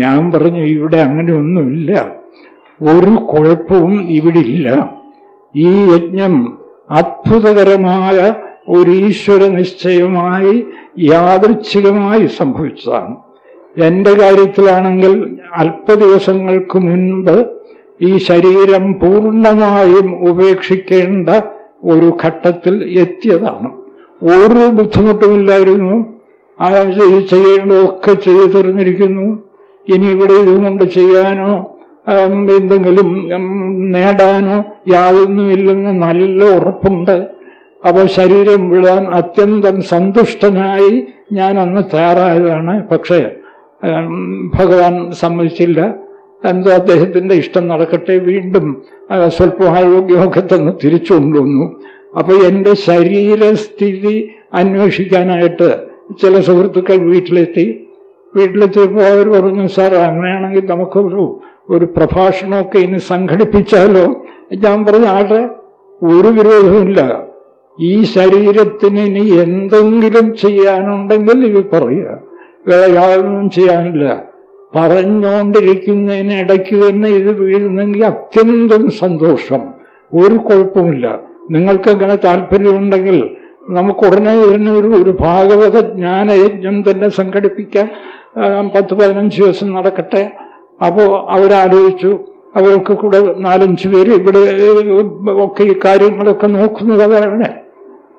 ഞാൻ പറഞ്ഞു ഇവിടെ അങ്ങനെയൊന്നുമില്ല. ഒരു കുഴപ്പവും ഇവിടെ ഇല്ല ഈ യജ്ഞം അത്ഭുതകരമായ ഒരു ഈശ്വര നിശ്ചയമായി യാദൃച്ഛികമായി സംഭവിച്ചതാണ്. എന്റെ കാര്യത്തിലാണെങ്കിൽ അല്പ ദിവസങ്ങൾക്ക് മുൻപ് ഈ ശരീരം പൂർണമായും ഉപേക്ഷിക്കേണ്ട ഒരു ഘട്ടത്തിൽ എത്തിയതാണ്. ഒരു ബുദ്ധിമുട്ടുമില്ലായിരുന്നു. ചെയ്യേണ്ടതൊക്കെ ചെയ്തു തീർന്നിരിക്കുന്നു. ഇനി ഇവിടെ ഇതുകൊണ്ട് ചെയ്യാനോ എന്തെങ്കിലും നേടാനോ യാതൊന്നുമില്ലെന്ന് നല്ല ഉറപ്പുണ്ട്. അപ്പോൾ ശരീരം വിടാൻ അത്യന്തം സന്തുഷ്ടനായി ഞാൻ അന്ന് തയ്യാറായതാണ്. പക്ഷേ ഭഗവാൻ സമ്മതിച്ചില്ല. എന്തോ അദ്ദേഹത്തിന്റെ ഇഷ്ടം നടക്കട്ടെ വീണ്ടും സ്വല്പം ആരോഗ്യമൊക്കെ തന്ന് തിരിച്ചു കൊണ്ടുവന്നു. അപ്പൊ എന്റെ ശരീരസ്ഥിതി അന്വേഷിക്കാനായിട്ട് ചില സുഹൃത്തുക്കൾ വീട്ടിലെത്തി. വീട്ടിലെത്തിയപ്പോൾ അവർ പറഞ്ഞു സാർ അങ്ങനെയാണെങ്കിൽ നമുക്കൊരു ഒരു പ്രഭാഷണമൊക്കെ ഇനി സംഘടിപ്പിച്ചാലോ? ഞാൻ പറഞ്ഞ ആളുടെ ഒരു വിരോധമില്ല ഈ ശരീരത്തിന് ഇനി എന്തെങ്കിലും ചെയ്യാനുണ്ടെങ്കിൽ ഇത് പറയുക. വേറെ യാതൊന്നും ചെയ്യാനില്ല. പറഞ്ഞുകൊണ്ടിരിക്കുന്നതിന് ഇടയ്ക്ക് തന്നെ ഇത് വീഴുന്നെങ്കിൽ അത്യന്തം സന്തോഷം. ഒരു കുഴപ്പമില്ല നിങ്ങൾക്ക് അങ്ങനെ താല്പര്യമുണ്ടെങ്കിൽ നമുക്ക് ഉടനെ തന്നെ ഒരു ഒരു ഭാഗവത ജ്ഞാനയജ്ഞം തന്നെ സംഘടിപ്പിക്കാം. പത്ത് പതിനഞ്ച് ദിവസം നടക്കട്ടെ. അപ്പോൾ അവരാലോചിച്ചു. അവർക്ക് കൂടെ നാലഞ്ച് പേര് ഇവിടെ ഒക്കെ ഈ കാര്യങ്ങളൊക്കെ നോക്കുന്നത് അതാണ്.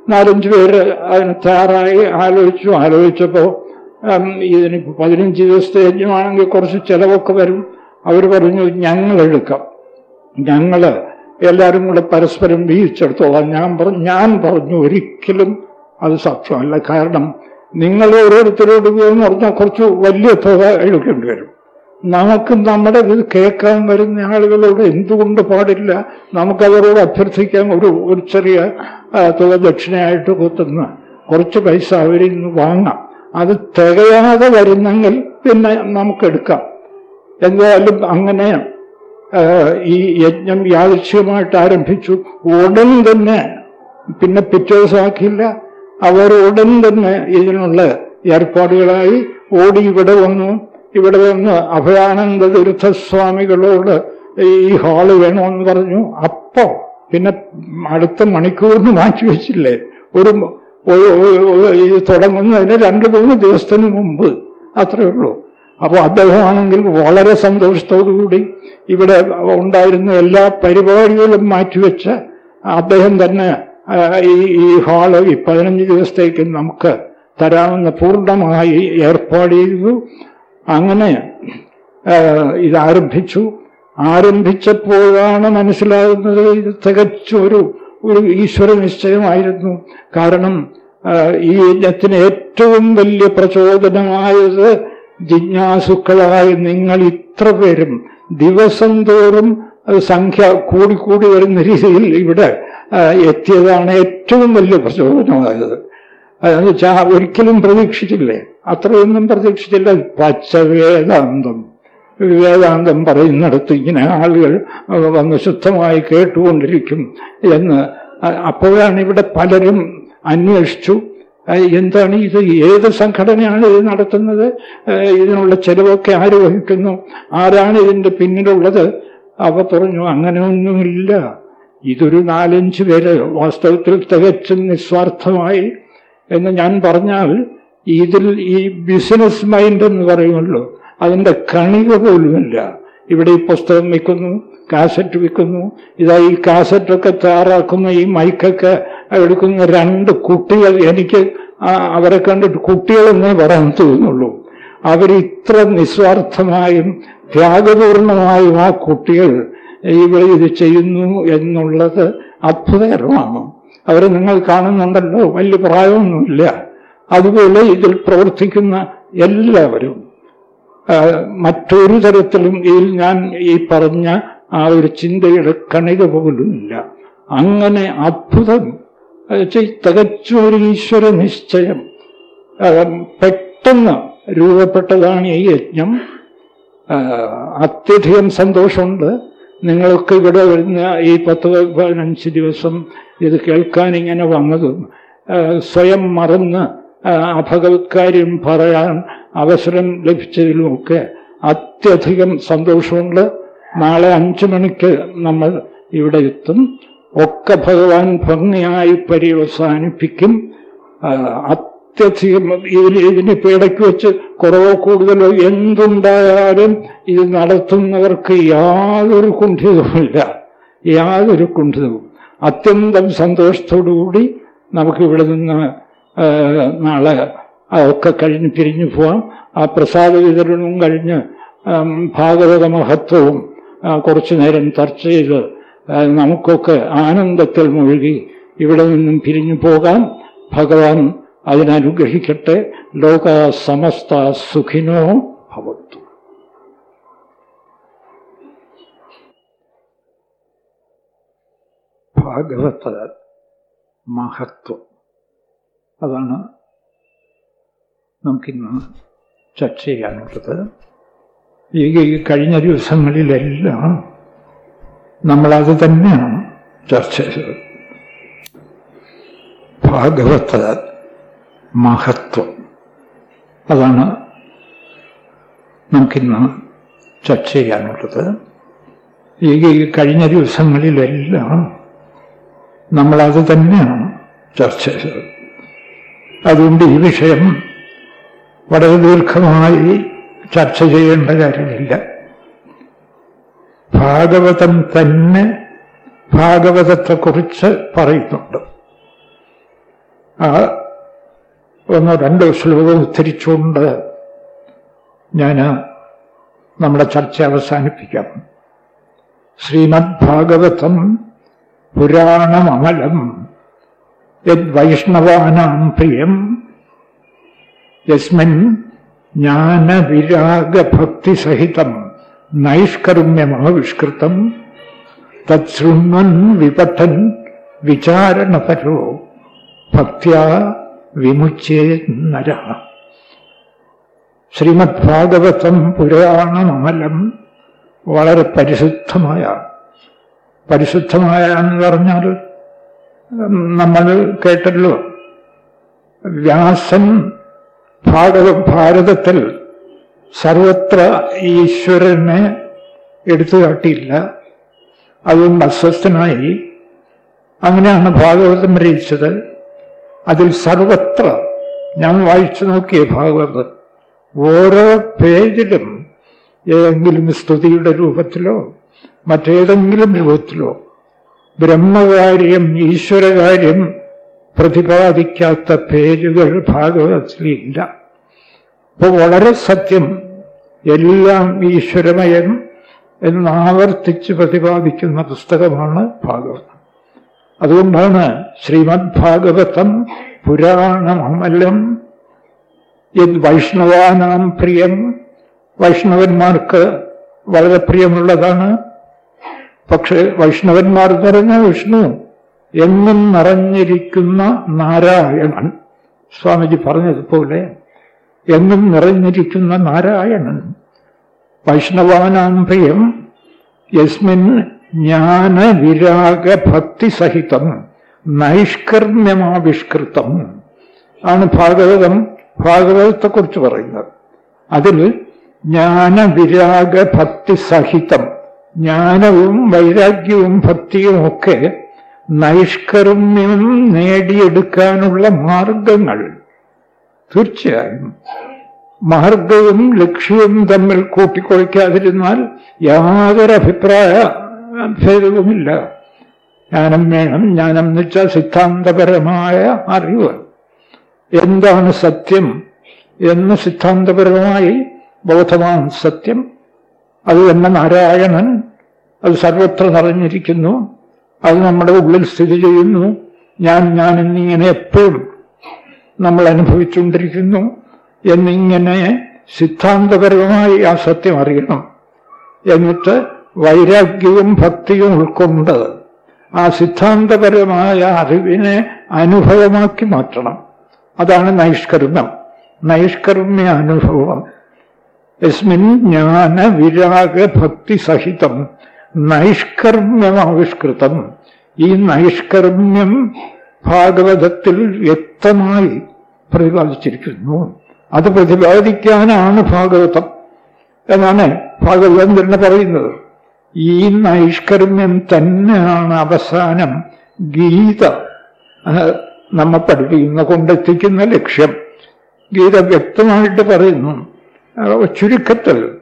നാലഞ്ച് പേര് അതിന് തയ്യാറായി ആലോചിച്ചു. ആലോചിച്ചപ്പോൾ ഇതിനിപ്പോ പതിനഞ്ച് ദിവസത്തെ യജ്ഞമാണെങ്കിൽ കുറച്ച് ചിലവൊക്കെ വരും. അവർ പറഞ്ഞു ഞങ്ങൾ എടുക്കാം. ഞങ്ങൾ എല്ലാവരും കൂടെ പരസ്പരം വീഴ്ചെടുത്തോളാം. ഞാൻ പറഞ്ഞു ഞാൻ പറഞ്ഞു ഒരിക്കലും അത് സത്യമല്ല കാരണം നിങ്ങൾ ഓരോരുത്തരോട് പോകുന്ന പറഞ്ഞാൽ കുറച്ച് വലിയ തുക എടുക്കേണ്ടി വരും. നമുക്ക് നമ്മുടെ ഇത് കേൾക്കാൻ വരുന്ന ആളുകളോട് എന്തുകൊണ്ട് പാടില്ല? നമുക്കവരോട് അഭ്യർത്ഥിക്കാൻ ഒരു ഒരു ചെറിയ തുക ദക്ഷിണയായിട്ട് കൊത്തുന്ന കുറച്ച് പൈസ അവരിൽ നിന്ന് വാങ്ങാം. അത് തികയാതെ വരുന്നെങ്കിൽ പിന്നെ നമുക്കെടുക്കാം. എന്തായാലും അങ്ങനെ ഈ യജ്ഞം യാദൃശ്യമായിട്ട് ആരംഭിച്ചു. ഉടൻ തന്നെ പിന്നെ പിറ്റേ ദിവസമാക്കിയില്ല അവർ ഉടൻ തന്നെ ഇതിനുള്ള ഏർപ്പാടുകളായി ഓടി ഇവിടെ വന്നു. ഇവിടെ നിന്ന് അഭയാനന്ദ തീർത്ഥസ്വാമികളോട് ഈ ഹാൾ വേണമെന്ന് പറഞ്ഞു. അപ്പോ പിന്നെ അടുത്ത മണിക്കൂറിന് മാറ്റി വെച്ചില്ലേ? ഒരു തുടങ്ങുന്നതിന് രണ്ട് മൂന്ന് ദിവസത്തിന് മുമ്പ്. അത്രയേ ഉള്ളൂ. അപ്പോൾ അദ്ദേഹമാണെങ്കിൽ വളരെ സന്തോഷത്തോടുകൂടി ഇവിടെ ഉണ്ടായിരുന്ന എല്ലാ പരിപാടികളും മാറ്റിവെച്ച് അദ്ദേഹം തന്നെ ഈ ഈ ഹാൾ ഈ പതിനഞ്ച് ദിവസത്തേക്ക് നമുക്ക് തരാമെന്ന് പൂർണമായി ഏർപ്പാട് ചെയ്തു. അങ്ങനെ ഇതാരംഭിച്ചു. ആരംഭിച്ചു ആരംഭിച്ചപ്പോഴാണ് മനസ്സിലാകുന്നത് ഇത് തികച്ചൊരു ഒരു ഈശ്വര നിശ്ചയമായിരുന്നു. കാരണം ഈ യജ്ഞത്തിന് ഏറ്റവും വലിയ പ്രചോദനമായത് ജിജ്ഞാസുക്കളായ നിങ്ങൾ ഇത്ര പേരും ദിവസം തോറും സംഖ്യ കൂടിക്കൂടി വരുന്ന രീതിയിൽ ഇവിടെ എത്തിയതാണ് ഏറ്റവും വലിയ പ്രചോദനമായത്. അതെന്ന് വെച്ചാൽ ഒരിക്കലും പ്രതീക്ഷിച്ചില്ലേ? അത്രയൊന്നും പ്രതീക്ഷിച്ചില്ല. പച്ച വേദാന്തം വേദാന്തം പറയുന്നിടത്ത് ഇങ്ങനെ ആളുകൾ വന്ന് ശുദ്ധമായി കേട്ടുകൊണ്ടിരിക്കും എന്ന്. അപ്പോഴാണ് ഇവിടെ പലരും അന്വേഷിച്ചു. എന്താണ് ഇത്? ഏത് സംഘടനയാണ് ഇത് നടത്തുന്നത്? ഇതിനുള്ള ചെലവൊക്കെ ആര് വഹിക്കുന്നു? ആരാണ് ഇതിന്റെ പിന്നിലുള്ളത്? അവ പറഞ്ഞു അങ്ങനെയൊന്നുമില്ല. ഇതൊരു നാലഞ്ച് പേര് വാസ്തവത്തിൽ തികച്ചും നിസ്വാർത്ഥമായി എന്ന് ഞാൻ പറഞ്ഞാൽ ഇതിൽ ഈ ബിസിനസ് മൈൻഡ് എന്ന് പറയുമല്ലോ അതിന്റെ കണിക പോലുമില്ല. ഇവിടെ ഈ പുസ്തകം വിൽക്കുന്നു കാസറ്റ് വിൽക്കുന്നു ഇതാ ഈ കാസറ്റൊക്കെ തയ്യാറാക്കുന്ന ഈ മൈക്കൊക്കെ എടുക്കുന്ന രണ്ട് കുട്ടികൾ എനിക്ക് അവരെ കണ്ടിട്ട് കുട്ടികളെന്നേ പറയാൻ തോന്നുള്ളൂ. അവരിത്ര നിസ്വാർത്ഥമായും ത്യാഗപൂർണമായും ആ കുട്ടികൾ ഇവിടെ ഇത് ചെയ്യുന്നു എന്നുള്ളത് അത്ഭുതകരമാണ് അവരെ നിങ്ങൾ കാണുന്നുണ്ടല്ലോ വലിയ പ്രായമൊന്നുമില്ല. അതുപോലെ ഇതിൽ പ്രവർത്തിക്കുന്ന എല്ലാവരും മറ്റൊരു തരത്തിലും ഇതിൽ ഞാൻ ഈ പറഞ്ഞ ആ ഒരു ചിന്തയുടെ കണിക പോലുമില്ല. അങ്ങനെ അത്ഭുതം തികച്ചൊരു ഈശ്വര നിശ്ചയം. പെട്ടെന്ന് രൂപപ്പെട്ടതാണ് ഈ യജ്ഞം. അത്യധികം സന്തോഷമുണ്ട്. നിങ്ങൾക്ക് ഇവിടെ വരുന്ന ഈ പത്ത് പതിനഞ്ച് ദിവസം ഇത് കേൾക്കാൻ ഇങ്ങനെ വന്നതും. സ്വയം മറന്ന് അഭഗവത്കാര്യം പറയാൻ അവസരം ലഭിച്ചതിലുമൊക്കെ അത്യധികം സന്തോഷമുണ്ട്. നാളെ അഞ്ചു മണിക്ക് നമ്മൾ ഇവിടെ എത്തും. ഒക്കെ ഭഗവാൻ ഭംഗിയായി പര്യവസാനിപ്പിക്കും. അത്യധികം ഇതിന് ഇതിനിപ്പോ ഇടയ്ക്ക് വെച്ച് കുറവോ കൂടുതലോ എന്തുണ്ടായാലും ഇത് നടത്തുന്നവർക്ക് യാതൊരു കുണ്ഠിതവുമില്ല. യാതൊരു കുണ്ഠിതവും. അത്യന്തം സന്തോഷത്തോടുകൂടി നമുക്ക് ഇവിടെ നിന്ന് നാളെ ഒക്കെ കഴിഞ്ഞ് പിരിഞ്ഞു പോവാം. ആ പ്രസാദ വിതരണവും കഴിഞ്ഞ് ഭാഗവത മഹത്വവും കുറച്ചു നേരം ചർച്ച ചെയ്ത് നമുക്കൊക്കെ ആനന്ദത്തിൽ മുഴുകി ഇവിടെ നിന്നും പിരിഞ്ഞു പോകാം. ഭഗവാൻ അതിനനുഗ്രഹിക്കട്ടെ. ലോക സമസ്ത സുഖിനോ ഭവത്തു. ഭാഗവത മഹത്വം. അതാണ് നമുക്കിന്ന് ചർച്ച ചെയ്യാനുള്ളത്. ഈ കഴിഞ്ഞ ദിവസങ്ങളിലെല്ലാം നമ്മളത് തന്നെയാണ് ചർച്ച ചെയ്തത്. ഭാഗവത മഹത്വം. അതാണ് നമുക്കിന്ന് ചർച്ച ചെയ്യാനുള്ളത്. ഈ കഴിഞ്ഞ ദിവസങ്ങളിലെല്ലാം നമ്മളത് തന്നെയാണ് ചർച്ച ചെയ്തത്. അതുകൊണ്ട് ഈ വിഷയം വളരെ ദീർഘമായി ചർച്ച ചെയ്യേണ്ട കാര്യമില്ല. ഭാഗവതം തന്നെ ഭാഗവതത്തെക്കുറിച്ച് പറയുന്നുണ്ട്. ആ ഒന്നോ രണ്ട് ശ്ലോകം ഉദ്ധരിച്ചുകൊണ്ട് ഞാൻ നമ്മുടെ ചർച്ച അവസാനിപ്പിക്കാം. ശ്രീമദ് ഭാഗവതം പുരാണമമലം യദ് വൈഷ്ണവാനാം പ്രിയം. യസ്മിൻ ജ്ഞാനവിരാഗഭക്തിസഹിതം നൈഷ്കർമ്യമാവിഷ്കൃതം തത്ശൃണ്വൻ വിപഠൻ വിചാരണപരോ ഭക്തിയാ വിമുച്ചേ നര. ശ്രീമദ് ഭാഗവതം പുരാണമലം വളരെ പരിശുദ്ധമായ പരിശുദ്ധമായ എന്ന് പറഞ്ഞാൽ നമ്മൾ കേട്ടല്ലോ. വ്യാസൻ ഭാഗവ ഭാരതത്തിൽ സർവത്ര ഈശ്വരനെ എടുത്തു കാട്ടിയില്ല. അതും അസ്വസ്ഥനായി. അങ്ങനെയാണ് ഭാഗവതം രചിച്ചത്. അതിൽ സർവത്ര ഞാൻ വായിച്ചു നോക്കിയ ഭാഗവത് ഓരോ പേജിലും ഏതെങ്കിലും സ്തുതിയുടെ രൂപത്തിലോ മറ്റേതെങ്കിലും രൂപത്തിലോ ബ്രഹ്മകാര്യം ഈശ്വരകാര്യം പ്രതിപാദിക്കാത്ത പേരുകൾ ഭാഗവതത്തിലില്ല. അപ്പൊ വളരെ സത്യം എല്ലാം ഈശ്വരമയം എന്നാവർത്തിച്ച് പ്രതിപാദിക്കുന്ന പുസ്തകമാണ് ഭാഗവതം. അതുകൊണ്ടാണ് ശ്രീമദ് ഭാഗവതം പുരാണമലം യത് വൈഷ്ണവാനാം പ്രിയം. വൈഷ്ണവന്മാർക്ക് വളരെ പ്രിയമുള്ളതാണ്. പക്ഷെ വൈഷ്ണവന്മാർ എന്ന് പറഞ്ഞ വിഷ്ണു എന്നും നിറഞ്ഞിരിക്കുന്ന നാരായണൻ. സ്വാമിജി പറഞ്ഞതുപോലെ എന്നും നിറഞ്ഞിരിക്കുന്ന നാരായണൻ. വൈഷ്ണവാനാം പ്രിയം. യസ്മിൻ ജ്ഞാന വിരാഗ ഭക്തി സഹിതം നൈഷ്കർമ്യമാവിഷ്കൃതം ആണ് ഭാഗവതം ഭാഗവതത്തെക്കുറിച്ച് പറയുന്നത്. അതിൽ ജ്ഞാനവിരാഗ ഭക്തി സഹിതം ജ്ഞാനവും വൈരാഗ്യവും ഭക്തിയും ഒക്കെ നൈഷ്കർമ്മ്യം നേടിയെടുക്കാനുള്ള മാർഗങ്ങൾ. തീർച്ചയായും മാർഗവും ലക്ഷ്യവും തമ്മിൽ കൂട്ടിക്കൊഴിക്കാതിരുന്നാൽ യാതൊരു അഭിപ്രായ ഭേദവുമില്ല. ജ്ഞാനം വേണം ജ്ഞാനം എന്ന് വെച്ചാൽ സിദ്ധാന്തപരമായ അറിവ്. എന്താണ് സത്യം എന്ന് സിദ്ധാന്തപരമായി ബോധവാൻ സത്യം. അത് തന്നെ നാരായണൻ അത് സർവത്ര നിറഞ്ഞിരിക്കുന്നു. അത് നമ്മുടെ ഉള്ളിൽ സ്ഥിതി ചെയ്യുന്നു. ഞാൻ ഞാൻ എന്നിങ്ങനെ എപ്പോഴും നമ്മൾ അനുഭവിച്ചുകൊണ്ടിരിക്കുന്നു എന്നിങ്ങനെ സിദ്ധാന്തപരമായി ആ സത്യം അറിയണം. എന്നിട്ട് വൈരാഗ്യവും ഭക്തിയും ഉൾക്കൊണ്ട് ആ സിദ്ധാന്തപരമായ അറിവിനെ അനുഭവമാക്കി മാറ്റണം. അതാണ് നൈഷ്കർമ്മം. നൈഷ്കർമ്മ്യ അനുഭവം. യസ്മിൻ ജ്ഞാന വിരാഗ ഭക്തി സഹിതം നൈഷ്കർമ്യമാവിഷ്കൃതം ഈ നൈഷ്കർമ്മ്യം ഭാഗവതത്തിൽ വ്യക്തമായി പ്രതിപാദിച്ചിരിക്കുന്നു. അത് പ്രതിപാദിക്കാനാണ് ഭാഗവതം എന്നാണ് ഭാഗവതം തന്നെ പറയുന്നത്. ഈ നൈഷ്കർമ്മ്യം തന്നെയാണ് അവസാനം ഗീത. നമ്മെ പഠിപ്പിക്കുന്ന കൊണ്ടെത്തിക്കുന്ന ലക്ഷ്യം. ഗീത വ്യക്തമായിട്ട് പറയുന്നു. ചുരുക്കത്തിൽ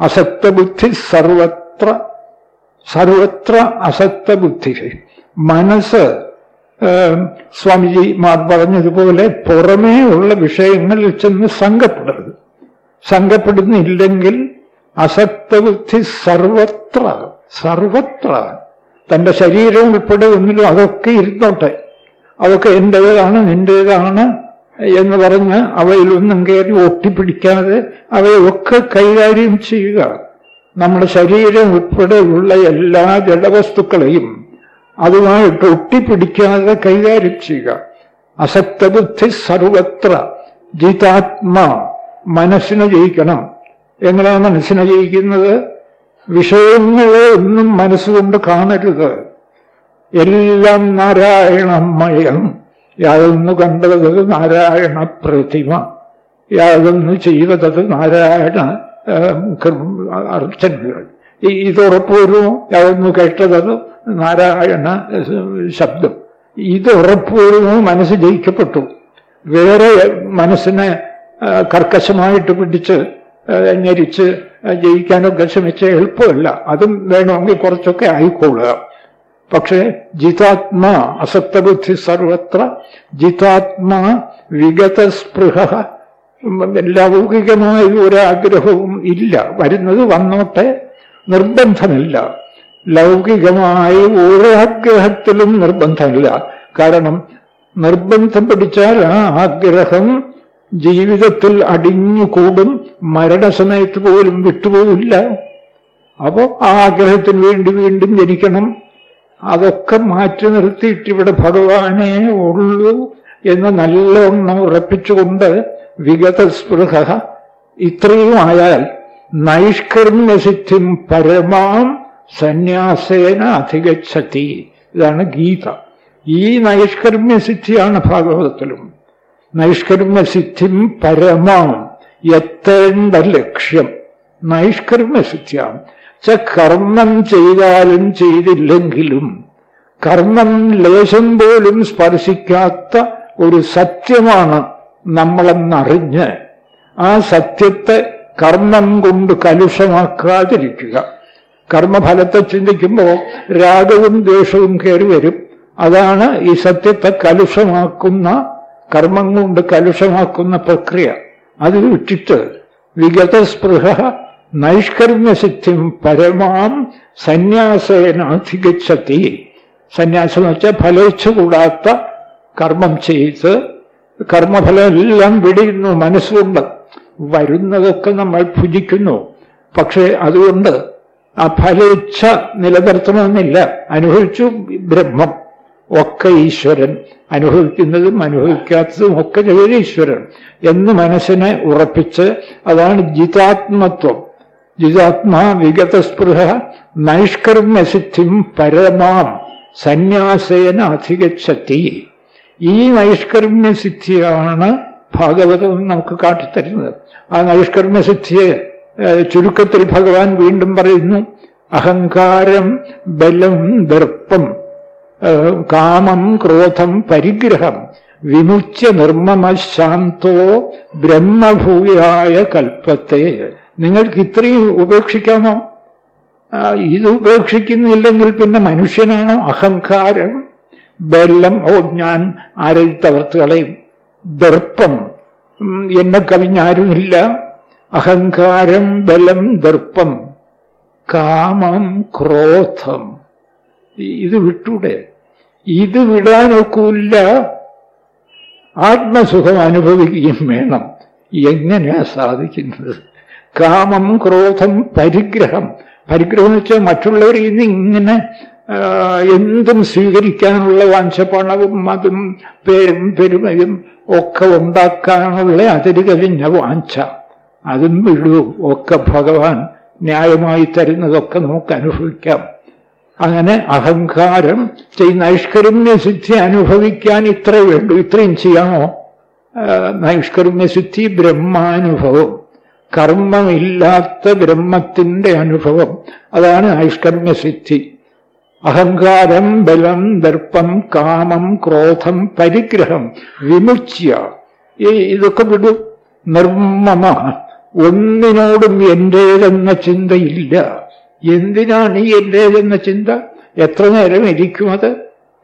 അസക്തബുദ്ധി സർവത്ര സർവത്ര അസക്തബുദ്ധി. മനസ്സ് സ്വാമിജിമാർ പറഞ്ഞതുപോലെ പുറമേ ഉള്ള വിഷയങ്ങളിൽ ചെന്ന് സംഘപ്പെടരുത്. സംഘപ്പെടുന്നില്ലെങ്കിൽ അസക്തബുദ്ധി സർവത്ര സർവത്ര. തന്റെ ശരീരം ഉൾപ്പെടെ ഒന്നിലും അതൊക്കെ ഇരുന്നോട്ടെ. അതൊക്കെ എന്റേതാണ് നിന്റേതാണ് എന്ന് പറഞ്ഞ് അവയിലൊന്നും കയറി ഒട്ടിപ്പിടിക്കാതെ അവയൊക്കെ കൈകാര്യം ചെയ്യുക. നമ്മുടെ ശരീരം ഉൾപ്പെടെയുള്ള എല്ലാ ജഡവസ്തുക്കളെയും അതുമായിട്ട് ഒട്ടിപ്പിടിക്കാതെ കൈകാര്യം ചെയ്യുക. അസക്തബുദ്ധി സർവത്ര. ജിതാത്മാ മനസ്സിനെ ജയിക്കണം. എങ്ങനെയാണ് മനസ്സിനെ ജയിക്കുന്നത്? വിഷയങ്ങളെ ഒന്നും മനസ്സുകൊണ്ട് കാണരുത്. എല്ലാം നാരായണമയം. യാതൊന്നു കണ്ടത് നാരായണ പ്രതിമ. യാതൊന്നു ചെയ്തത് നാരായണ അർച്ചനകൾ. ഇത് ഉറപ്പുവരുമോ യാതൊന്നു കേട്ടത് നാരായണ ശബ്ദം. ഇത് ഉറപ്പുവരുമോ മനസ്സ് ജയിക്കപ്പെട്ടു. വേറെ മനസ്സിനെ കർക്കശമായിട്ട് പിടിച്ച് ഞെരിച്ച് ജയിക്കാനൊക്കെ ശ്രമിച്ച എളുപ്പമല്ല. അതും വേണമെങ്കിൽ കുറച്ചൊക്കെ ആയിക്കൊള്ളുക പക്ഷേ ജിതാത്മാ അസക്തബുദ്ധി സർവത്ര ജിതാത്മാ വിഗതസ്പൃഹ. ലൗകികമായ ഒരാഗ്രഹവും ഇല്ല. വരുന്നത് വന്നോട്ടെ നിർബന്ധമില്ല. ലൗകികമായ ഒരാഗ്രഹത്തിലും നിർബന്ധമില്ല. കാരണം നിർബന്ധം പിടിച്ചാൽ ആ ആഗ്രഹം ജീവിതത്തിൽ അടിഞ്ഞുകൂടും മരണസമയത്ത് പോലും വിട്ടുപോകില്ല അപ്പോ ആ ആഗ്രഹത്തിന് വേണ്ടി വീണ്ടും ജനിക്കണം. അതൊക്കെ മാറ്റി നിർത്തിയിട്ട് ഇവിടെ ഭഗവാനെ ഉള്ളൂ എന്ന് നല്ലവണ്ണം ഉറപ്പിച്ചുകൊണ്ട് വിഗതസ്പൃഹ. ഇത്രയും ആയാൽ നൈഷ്കർമ്മ്യസിദ്ധിം പരമാം സന്യാസേന അധികച്ചതി ഇതാണ് ഗീത. ഈ നൈഷ്കർമ്മ്യസിദ്ധിയാണ് ഭാഗവതത്തിലും നൈഷ്കർമ്മ്യസിദ്ധിം പരമാം. എത്തേണ്ട ലക്ഷ്യം. നൈഷ്കർമ്മ്യസിദ്ധിയാണ് ച കർമ്മം ചെയ്താലും ചെയ്തില്ലെങ്കിലും കർമ്മം ലേശം പോലും സ്പർശിക്കാത്ത ഒരു സത്യമാണ് നമ്മളെന്നറിഞ്ഞ് ആ സത്യത്തെ കർമ്മം കൊണ്ട് കലുഷമാക്കാതിരിക്കുക. കർമ്മഫലത്തെ ചിന്തിക്കുമ്പോൾ രാഗവും ദേഷവും കയറി വരും. അതാണ് ഈ സത്യത്തെ കലുഷമാക്കുന്ന കർമ്മം കൊണ്ട് കലുഷമാക്കുന്ന പ്രക്രിയ. അത് വിട്ടിട്ട് വിഗതസ്പൃഹ നൈഷ്കർമ്മ്യസിദ്ധിം പരമാം സന്യാസേനാധിഗച്ഛത്തി സന്യാസം എന്ന് വെച്ചാൽ ഫലേച്ഛ കൂടാത്ത കർമ്മം ചെയ്ത് കർമ്മഫലം എല്ലാം വെടിയുന്നു മനസ്സുകൊണ്ട്. വരുന്നതൊക്കെ നമ്മൾ ഭുജിക്കുന്നു. പക്ഷേ അതുകൊണ്ട് ആ ഫലേച്ഛ നിലനിർത്തണമെന്നില്ല. അനുഭവിച്ചു ബ്രഹ്മം. ഒക്കെ ഈശ്വരൻ. അനുഭവിക്കുന്നതും അനുഭവിക്കാത്തതും ഒക്കെ ഈശ്വരൻ എന്ന് മനസ്സിനെ ഉറപ്പിച്ച് അതാണ് ജിതാത്മത്വം. ജിതാത്മാ വിഗതസ്പൃഹ നൈഷ്കർമ്മസിദ്ധിം പരമാം സന്യാസേന അധികശക്തി ഈ നൈഷ്കർമ്മ്യസിദ്ധിയാണ് ഭാഗവതം നമുക്ക് കാട്ടിത്തരുന്നത്. ആ നൈഷ്കർമ്മ്യസിദ്ധിയെ ചുരുക്കത്തിൽ ഭഗവാൻ വീണ്ടും പറയുന്നു അഹങ്കാരം ബലം ദർപ്പം. കാമം ക്രോധം പരിഗ്രഹം. വിമുച്ച നിർമ്മമ ശാന്തോ ബ്രഹ്മഭൂയായ കൽപ്പത്തെ. നിങ്ങൾക്ക് ഇത്രയും ഉപേക്ഷിക്കാമോ? ഇത് ഉപേക്ഷിക്കുന്നില്ലെങ്കിൽ പിന്നെ മനുഷ്യനാണോ അഹങ്കാരം? ബെല്ലം ഓ ഞാൻ ആരെയും തകർത്ത് ദർപ്പം എന്നെ കവിഞ്ഞാരുമില്ല. അഹങ്കാരം ബലം ദർപ്പം. കാമം ക്രോധം. ഇത് വിട്ടൂടെ. ഇത് വിടാനൊക്കില്ല ആത്മസുഖം അനുഭവിക്കുകയും വേണം. എങ്ങനെയാ സാധിക്കുന്നത്? കാമം ക്രോധം പരിഗ്രഹം. പരിഗ്രഹം എന്ന് വെച്ചാൽ മറ്റുള്ളവരിൽ നിന്ന് ഇങ്ങനെ എന്തും സ്വീകരിക്കാനുള്ള വാഞ്ചപ്പണവും അതും പേരും പെരുമയും ഒക്കെ ഉണ്ടാക്കാനുള്ള അതിരുകവിഞ്ഞ വാഞ്ച. അതും വിടൂ. ഒക്കെ ഭഗവാൻ ന്യായമായി തരുന്നതൊക്കെ നമുക്ക് അനുഭവിക്കാം. അങ്ങനെ അഹങ്കാരം നൈഷ്കർമ്മ്യ സിദ്ധി അനുഭവിക്കാൻ ഇത്ര വേണ്ടു ഇത്രയും ചെയ്യാമോ? ആ, നൈഷ്കർമ്മ്യ സിദ്ധി ബ്രഹ്മാനുഭവം. കർമ്മമില്ലാത്ത ബ്രഹ്മത്തിന്റെ അനുഭവം. അതാണ് നൈഷ്കർമ്മ്യ സിദ്ധി. അഹങ്കാരം ബലം ദർപ്പം കാമം ക്രോധം പരിഗ്രഹം വിമുച്ച്യ ഈ ഇതൊക്കെ വിടു നിർമ്മമ. ഒന്നിനോടും എന്റേതെന്ന ചിന്തയില്ല. എന്തിനാണ് ഈ എന്റേതെന്ന ചിന്ത? എത്ര നേരം ഇരിക്കും അത്?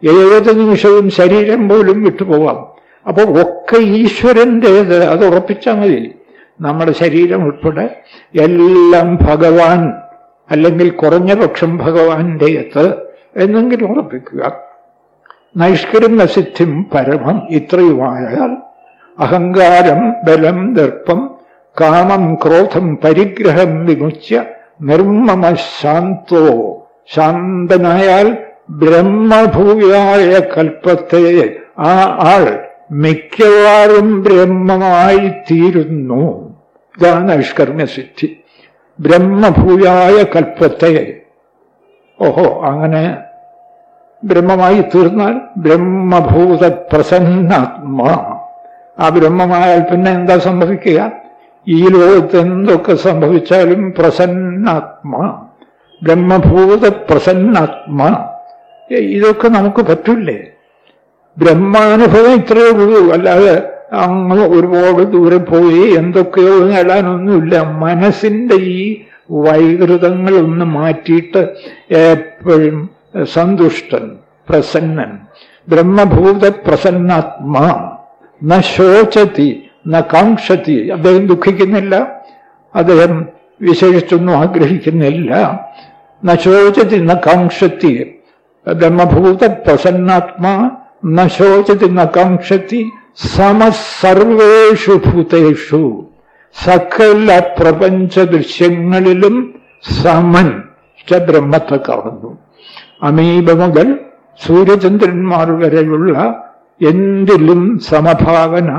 ഏത് നിമിഷവും ശരീരം പോലും വിട്ടുപോവാം. അപ്പോൾ ഒക്കെ ഈശ്വരന്റേത് അത് ഉറപ്പിച്ചാൽ മതി നമ്മുടെ ശരീരം ഉൾപ്പെടെ എല്ലാം ഭഗവാൻ അല്ലെങ്കിൽ കുറഞ്ഞ പക്ഷം ഭഗവാന്റേത് എന്നെങ്കിലും ഉറപ്പിക്കുക. നൈഷ്കരുന്ന സിദ്ധിം പരമം ഇത്രയുമായാൽ അഹങ്കാരം ബലം ദർപ്പം കാമം ക്രോധം പരിഗ്രഹം വിമുച്യ നിർമ്മമ ശാന്തോ ശാന്തനായാൽ ബ്രഹ്മഭൂയായ കൽപ്പത്തെ ആ ആൾ മിക്കവാറും ബ്രഹ്മമായി തീരുന്നു ഇതാണ് സിദ്ധി ബ്രഹ്മഭൂയായ കൽപ്പത്തെ. ഓഹോ അങ്ങനെ ബ്രഹ്മമായി തീർന്നാൽ ബ്രഹ്മഭൂത പ്രസന്നാത്മാ ആ ബ്രഹ്മമായാൽ പിന്നെ എന്താ സംഭവിക്കുക? ഈ ലോകത്ത് എന്തൊക്കെ സംഭവിച്ചാലും പ്രസന്നാത്മ. ബ്രഹ്മഭൂത പ്രസന്നാത്മ. ഇതൊക്കെ നമുക്ക് പറ്റില്ലേ ബ്രഹ്മാനുഭവം ഇത്രയേ ഉള്ളൂ. അല്ലാതെ അങ്ങ് ഒരുപാട് ദൂരെ പോയി എന്തൊക്കെയോ നേടാനൊന്നുമില്ല. മനസ്സിന്റെ ഈ വൈകൃതങ്ങളൊന്ന് മാറ്റിയിട്ട് എപ്പോഴും സന്തുഷ്ടൻ പ്രസന്നൻ. ബ്രഹ്മഭൂത പ്രസന്നാത്മാ. ന ശോചതി ന അദ്ദേഹം ദുഃഖിക്കുന്നില്ല. അദ്ദേഹം വിശേഷിച്ചൊന്നും ആഗ്രഹിക്കുന്നില്ല. ന ശോചതി ന കാംക്ഷത്തി ബ്രഹ്മഭൂത പ്രസന്നാത്മാ ന നകാംക്ഷത്തി സമസർവേഷു ഭൂതേഷു. സകല പ്രപഞ്ച ദൃശ്യങ്ങളിലും സമൻ ബ്രഹ്മത്തെ കാണുന്നു അമീബ മുതൽ സൂര്യചന്ദ്രന്മാർ വരെയുള്ള എന്തിലും സമഭാവന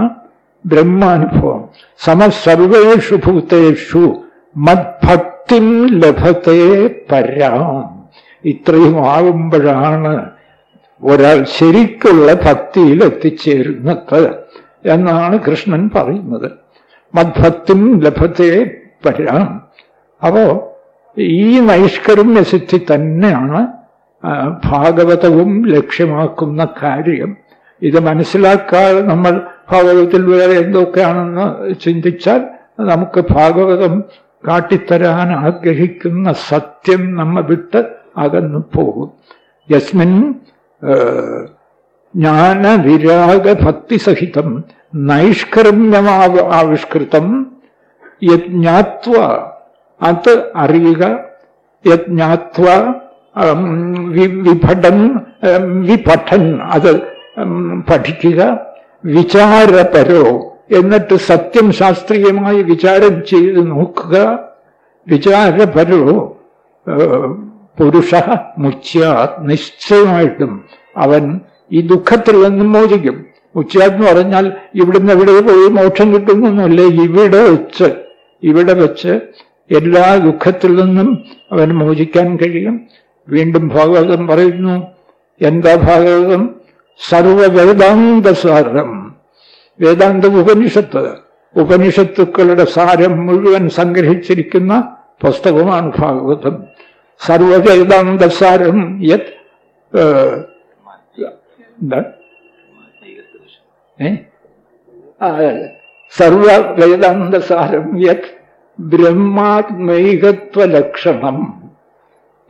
ബ്രഹ്മാനുഭവം. സമസർവേഷു ഭൂതേഷു മദ്ഭക്തി ലഭത്തെ പരാം. ഇത്രയും ആകുമ്പോഴാണ് ഒരാൾ ശരിക്കുള്ള ഭക്തിയിൽ എത്തിച്ചേരുന്നത് എന്നാണ് കൃഷ്ണൻ പറയുന്നത്. മദ്ഭക്തിം ലഭത്തെ പരാം. അപ്പോ ഈ നൈഷ്കർമ്മ്യസിദ്ധി തന്നെയാണ് ഭാഗവതവും ലക്ഷ്യമാക്കുന്ന കാര്യം. ഇത് മനസ്സിലാക്കാതെ നമ്മൾ ഭാഗവതത്തിൽ വേറെ എന്തൊക്കെയാണെന്ന് ചിന്തിച്ചാൽ നമുക്ക് ഭാഗവതം കാട്ടിത്തരാൻ ആഗ്രഹിക്കുന്ന സത്യം നമ്മ വിട്ട് അകന്നു പോകും. യസ്മിൻ ജ്ഞാന വിരാഗ ഭക്തിസഹിതം നൈഷ്കർമ്യമാവ ആവിഷ്കൃതം യജ്ഞാത്വ അത് അറിയുക. യജ്ഞാത്വ വിഭടൻ വിപഠൻ അത് പഠിക്കുക. വിചാരപരോ എന്നിട്ട് സത്യം ശാസ്ത്രീയമായി വിചാരം ചെയ്ത് നോക്കുക. വിചാരപരോ പുരുഷ മുച്യ നിശ്ചയമായിട്ടും അവൻ ഈ ദുഃഖത്തിൽ നിന്നും മോചിക്കും. മുച്യാന്ന് പറഞ്ഞാൽ ഇവിടുന്ന് എവിടെ പോയി മോക്ഷം കിട്ടുന്നൊന്നുമല്ല ഇവിടെ വെച്ച് ഇവിടെ വെച്ച് എല്ലാ ദുഃഖത്തിൽ നിന്നും അവൻ മോചിക്കാൻ കഴിയും. വീണ്ടും ഭാഗവതം പറയുന്നു എന്താ ഭാഗവതം? സർവവേദാന്തസാരം. വേദാന്ത ഉപനിഷത്ത് ഉപനിഷത്തുക്കളുടെ സാരം മുഴുവൻ സംഗ്രഹിച്ചിരിക്കുന്ന പുസ്തകമാണ് ഭാഗവതം. സർവവേദാന്തസാരം യത് എന്താ സർവവേദാന്തസാരം യത് ബ്രഹ്മാത്മൈകത്വ ലക്ഷണം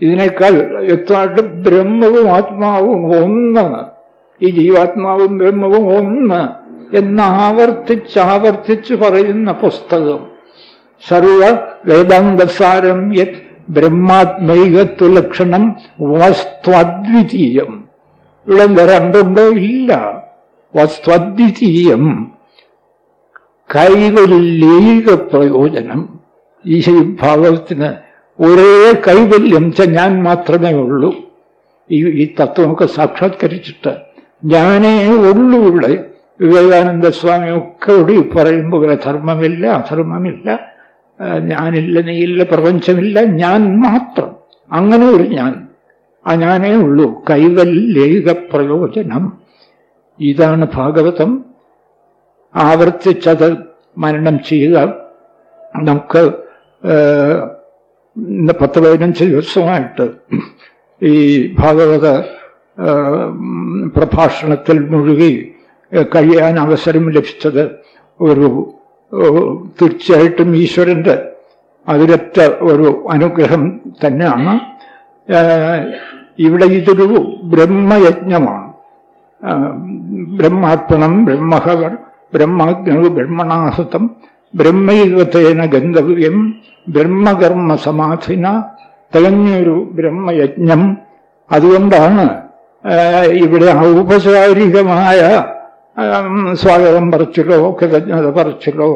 ഇതിനേക്കാൾ വ്യക്തമായിട്ട് ബ്രഹ്മവും ആത്മാവും ഒന്ന്. ഈ ജീവാത്മാവും ബ്രഹ്മവും ഒന്ന്. എന്ന് ആവർത്തിച്ചാവർത്തിച്ച് പറയുന്ന പുസ്തകം. സർവ വേദാന്തസാരം യത് ബ്രഹ്മാത്മൈകത്വ ലക്ഷണം വസ്ത്വദ്വിതീയം. ഇവിടെ രണ്ടുണ്ടോ ഇല്ല. വസ്ത്വദ്വിതീയം. കൈവല്യൈക പ്രയോജനം. ഈ ഭാഗത്തിന് ഒരേ കൈവല്യം ഞാൻ മാത്രമേ ഉള്ളൂ. ഈ ഈ തത്വമൊക്കെ സാക്ഷാത്കരിച്ചിട്ട് ഞാനേ ഉള്ളൂ ഇവിടെ. വിവേകാനന്ദ സ്വാമി ഒക്കെ കൂടി പറയുമ്പോൾ ധർമ്മമില്ല അധർമ്മമില്ല. ഞാനില്ല നീയില്ല പ്രപഞ്ചമില്ല ഞാൻ മാത്രം. അങ്ങനെ ഒരു ഞാൻ. ആ ഞാനേ ഉള്ളൂ. കൈവല്യക പ്രയോജനം. ഇതാണ് ഭാഗവതം. ആവർത്തിച്ചത് മരണം ചെയ്യുക നമുക്ക് പത്ത് പതിനഞ്ച് ദിവസമായിട്ട് ഈ ഭാഗവത പ്രഭാഷണത്തിൽ മുഴുകി കഴിയാൻ അവസരം ലഭിച്ചത് ഒരു തീർച്ചയായിട്ടും ഈശ്വരന്റെ അതിരറ്റ ഒരു അനുഗ്രഹം തന്നെയാണ്. ഇവിടെ ഇതൊരു ബ്രഹ്മയജ്ഞമാണ്. ബ്രഹ്മാർപ്പണം ബ്രഹ്മഹവർ ബ്രഹ്മാജ്ഞ ബ്രഹ്മണാഹൃതം ബ്രഹ്മയുഗത്തേന ഗന്ധവ്യം ബ്രഹ്മകർമ്മ സമാധിന തികഞ്ഞൊരു ബ്രഹ്മയജ്ഞം. അതുകൊണ്ടാണ് ഇവിടെ ഔപചാരികമായ സ്വാഗതം പറച്ചിലോ കൃതജ്ഞത പറച്ചിലോ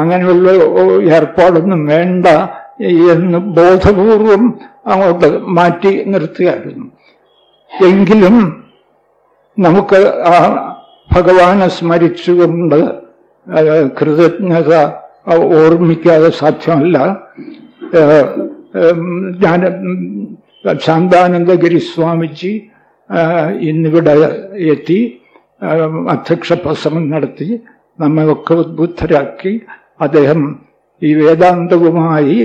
അങ്ങനെയുള്ള ഏർപ്പാടൊന്നും വേണ്ട എന്ന് ബോധപൂർവം അങ്ങോട്ട് മാറ്റി നിർത്തുകയായിരുന്നു എങ്കിലും നമുക്ക് ആ ഭഗവാനെ സ്മരിച്ചുകൊണ്ട് കൃതജ്ഞത ഓർമ്മിക്കാതെ സാധ്യമല്ല. ഞാൻ ശാന്താനന്ദഗിരി സ്വാമിജി ഇന്നിവിടെ എത്തി. അധ്യക്ഷ പ്രസംഗം നടത്തി നമ്മളൊക്കെ ഉദ്ബുദ്ധരാക്കി അദ്ദേഹം ഈ വേദാന്തവുമായി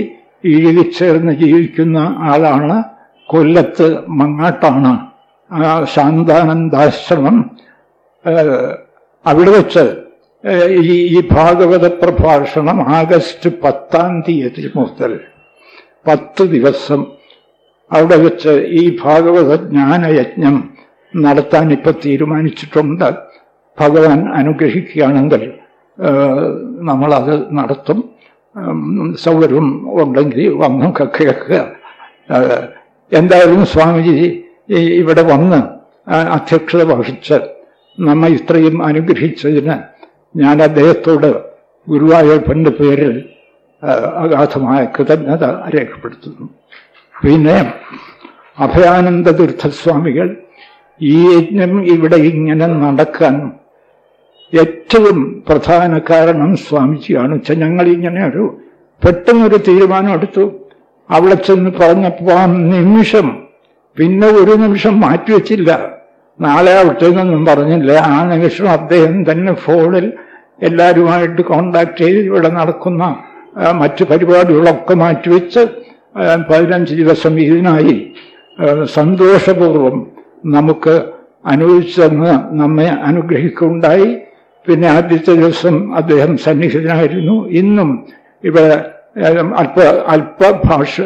ഇഴുകിച്ചേർന്ന് ജീവിക്കുന്ന ആളാണ് കൊല്ലത്ത് മങ്ങാട്ടാണ്. ആ ശാന്താനന്ദാശ്രമം അവിടെ വെച്ച് ഈ ഈ ഭാഗവത പ്രഭാഷണം ആഗസ്റ്റ് പത്താം തീയതി മുതൽ പത്ത് ദിവസം അവിടെ വെച്ച് ഈ ഭാഗവത ജ്ഞാനയജ്ഞം നടത്താൻ ഇപ്പൊ തീരുമാനിച്ചിട്ടുണ്ട്. ഭഗവാൻ അനുഗ്രഹിക്കുകയാണെങ്കിൽ നമ്മളത് നടത്തും. സൗകര്യം ഉണ്ടെങ്കിൽ വന്നൊക്കെ കേൾക്കുക. എന്തായാലും സ്വാമിജി ഇവിടെ വന്ന് അധ്യക്ഷത വഹിച്ച് നമ്മെ ഇത്രയും അനുഗ്രഹിച്ചതിന് ഞാൻ അദ്ദേഹത്തോട് ഗുരുവായൂരപ്പന്റെ പേരിൽ അഗാധമായ കൃതജ്ഞത രേഖപ്പെടുത്തുന്നു. പിന്നെ അഭയാനന്ദ തീർത്ഥസ്വാമികൾ ഈ യജ്ഞം ഇവിടെ ഇങ്ങനെ നടക്കാൻ ഏറ്റവും പ്രധാന കാരണം സ്വാമിജിയാണ്. വെച്ചാൽ ഞങ്ങൾ ഇങ്ങനെ ഒരു പെട്ടെന്നൊരു തീരുമാനം എടുത്തു അവിടെ ചെന്ന് പറഞ്ഞപ്പോൾ ആ നിമിഷം പിന്നെ ഒരു നിമിഷം മാറ്റിവെച്ചില്ല. നാളെ അവിടുത്തെന്നൊന്നും പറഞ്ഞില്ല. ആ നിമിഷം അദ്ദേഹം തന്നെ ഫോണിൽ എല്ലാവരുമായിട്ട് കോണ്ടാക്ട് ചെയ്ത് ഇവിടെ നടക്കുന്ന മറ്റു പരിപാടികളൊക്കെ മാറ്റിവെച്ച് പതിനഞ്ച് ദിവസം ഇതിനായി സന്തോഷപൂർവം സന്തോഷപൂർവം നമുക്ക് അനുവദിച്ചെന്ന് നമ്മെ അനുഗ്രഹിക്കുകയുണ്ടായി. പിന്നെ ആദ്യത്തെ ദിവസം അദ്ദേഹം സന്നിഹിതനായിരുന്നു. ഇന്നും ഇവിടെ അല്പ അല്പ ഭാഷ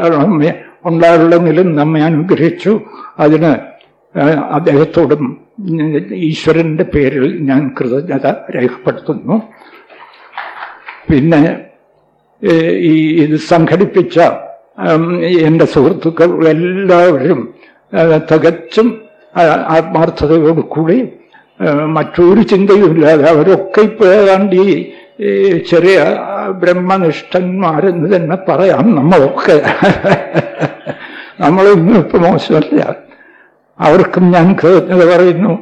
നമ്മെ അനുഗ്രഹിച്ചു. അതിന് അദ്ദേഹത്തോടും ഈശ്വരന്റെ പേരിൽ ഞാൻ കൃതജ്ഞത രേഖപ്പെടുത്തുന്നു. പിന്നെ ഈ ഇത് സംഘടിപ്പിച്ച എന്റെ സുഹൃത്തുക്കൾ എല്ലാവരും തികച്ചും ആത്മാർത്ഥതയോടുകൂടി കൂടി മറ്റൊരു ചിന്തയുമില്ലാതെ അവരൊക്കെ ഇപ്പോൾ ഏതാണ്ട് ഈ ചെറിയ ബ്രഹ്മനിഷ്ഠന്മാരെന്ന് തന്നെ പറയാം നമ്മളൊക്കെ. നമ്മളൊന്നും ഇപ്പൊ മോശമല്ല. അവർക്കും ഞാൻ കൃതജ്ഞത പറയുന്നു.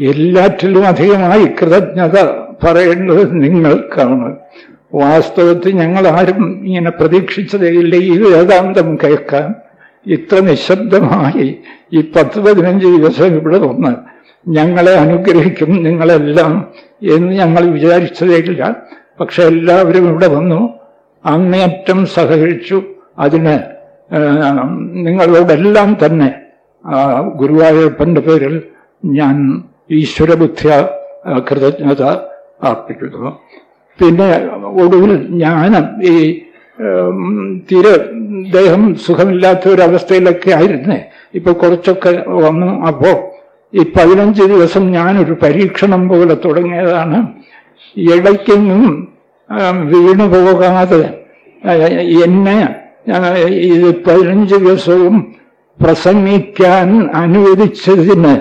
എല്ലാറ്റിലും അധികമായി കൃതജ്ഞത പറയേണ്ടത് നിങ്ങൾക്കാണ്. വാസ്തവത്തിൽ ഞങ്ങൾ ആരും ഇങ്ങനെ പ്രതീക്ഷിച്ചതേയില്ല ഈ വേദാന്തം കേൾക്കാൻ ഇത്ര നിശബ്ദമായി ഈ പത്ത് പതിനഞ്ച് ദിവസം ഇവിടെ വന്ന് ഞങ്ങളെ അനുഗ്രഹിക്കും നിങ്ങളെല്ലാം എന്ന് ഞങ്ങൾ വിചാരിച്ചതേയില്ല. പക്ഷെ എല്ലാവരും ഇവിടെ വന്നു അങ്ങേറ്റം സഹകരിച്ചു. അതിന് നിങ്ങളോടെല്ലാം തന്നെ ഗുരുവായൂരപ്പന്റെ പേരിൽ ഞാൻ ഈശ്വരബുദ്ധ കൃതജ്ഞത അർപ്പിക്കുന്നു. പിന്നെ ഒടുവിൽ ഞാൻ ഈ തീരെ ദേഹം സുഖമില്ലാത്ത ഒരവസ്ഥയിലൊക്കെ ആയിരുന്നേ. ഇപ്പൊ കുറച്ചൊക്കെ വന്നു. അപ്പോ ഈ പതിനഞ്ച് ദിവസം ഞാനൊരു പരീക്ഷണം പോലെ തുടങ്ങിയതാണ്. ഇടയ്ക്കെങ്ങും വീണു പോകാതെ എന്നെ ഇത് പതിനഞ്ച് ദിവസവും പ്രസംഗിക്കാൻ അനുവദിച്ചതിന്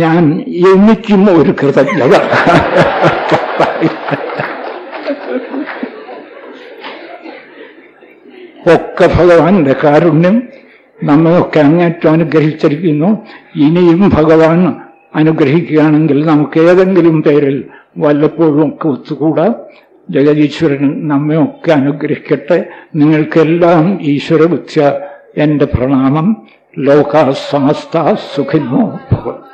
ഞാൻ എനിക്കും ഒരു കൃതജ്ഞത. ഒക്കെ ഭഗവാന്റെ കാരുണ്യം നമ്മളൊക്കെ അങ്ങേറ്റം അനുഗ്രഹിച്ചിരിക്കുന്നു. ഇനിയും ഭഗവാൻ അനുഗ്രഹിക്കുകയാണെങ്കിൽ നമുക്ക് ഏതെങ്കിലും പേരിൽ വല്ലപ്പോഴും ഒക്കെ ഒത്തുകൂടാം. ജഗതീശ്വരൻ നമ്മയൊക്കെ അനുഗ്രഹിക്കട്ടെ. നിങ്ങൾക്കെല്ലാം ഈശ്വരബുദ്ധ എന്റെ പ്രണാമം. ലോക സമസ്ത സുഖിനോ ഭഗവത്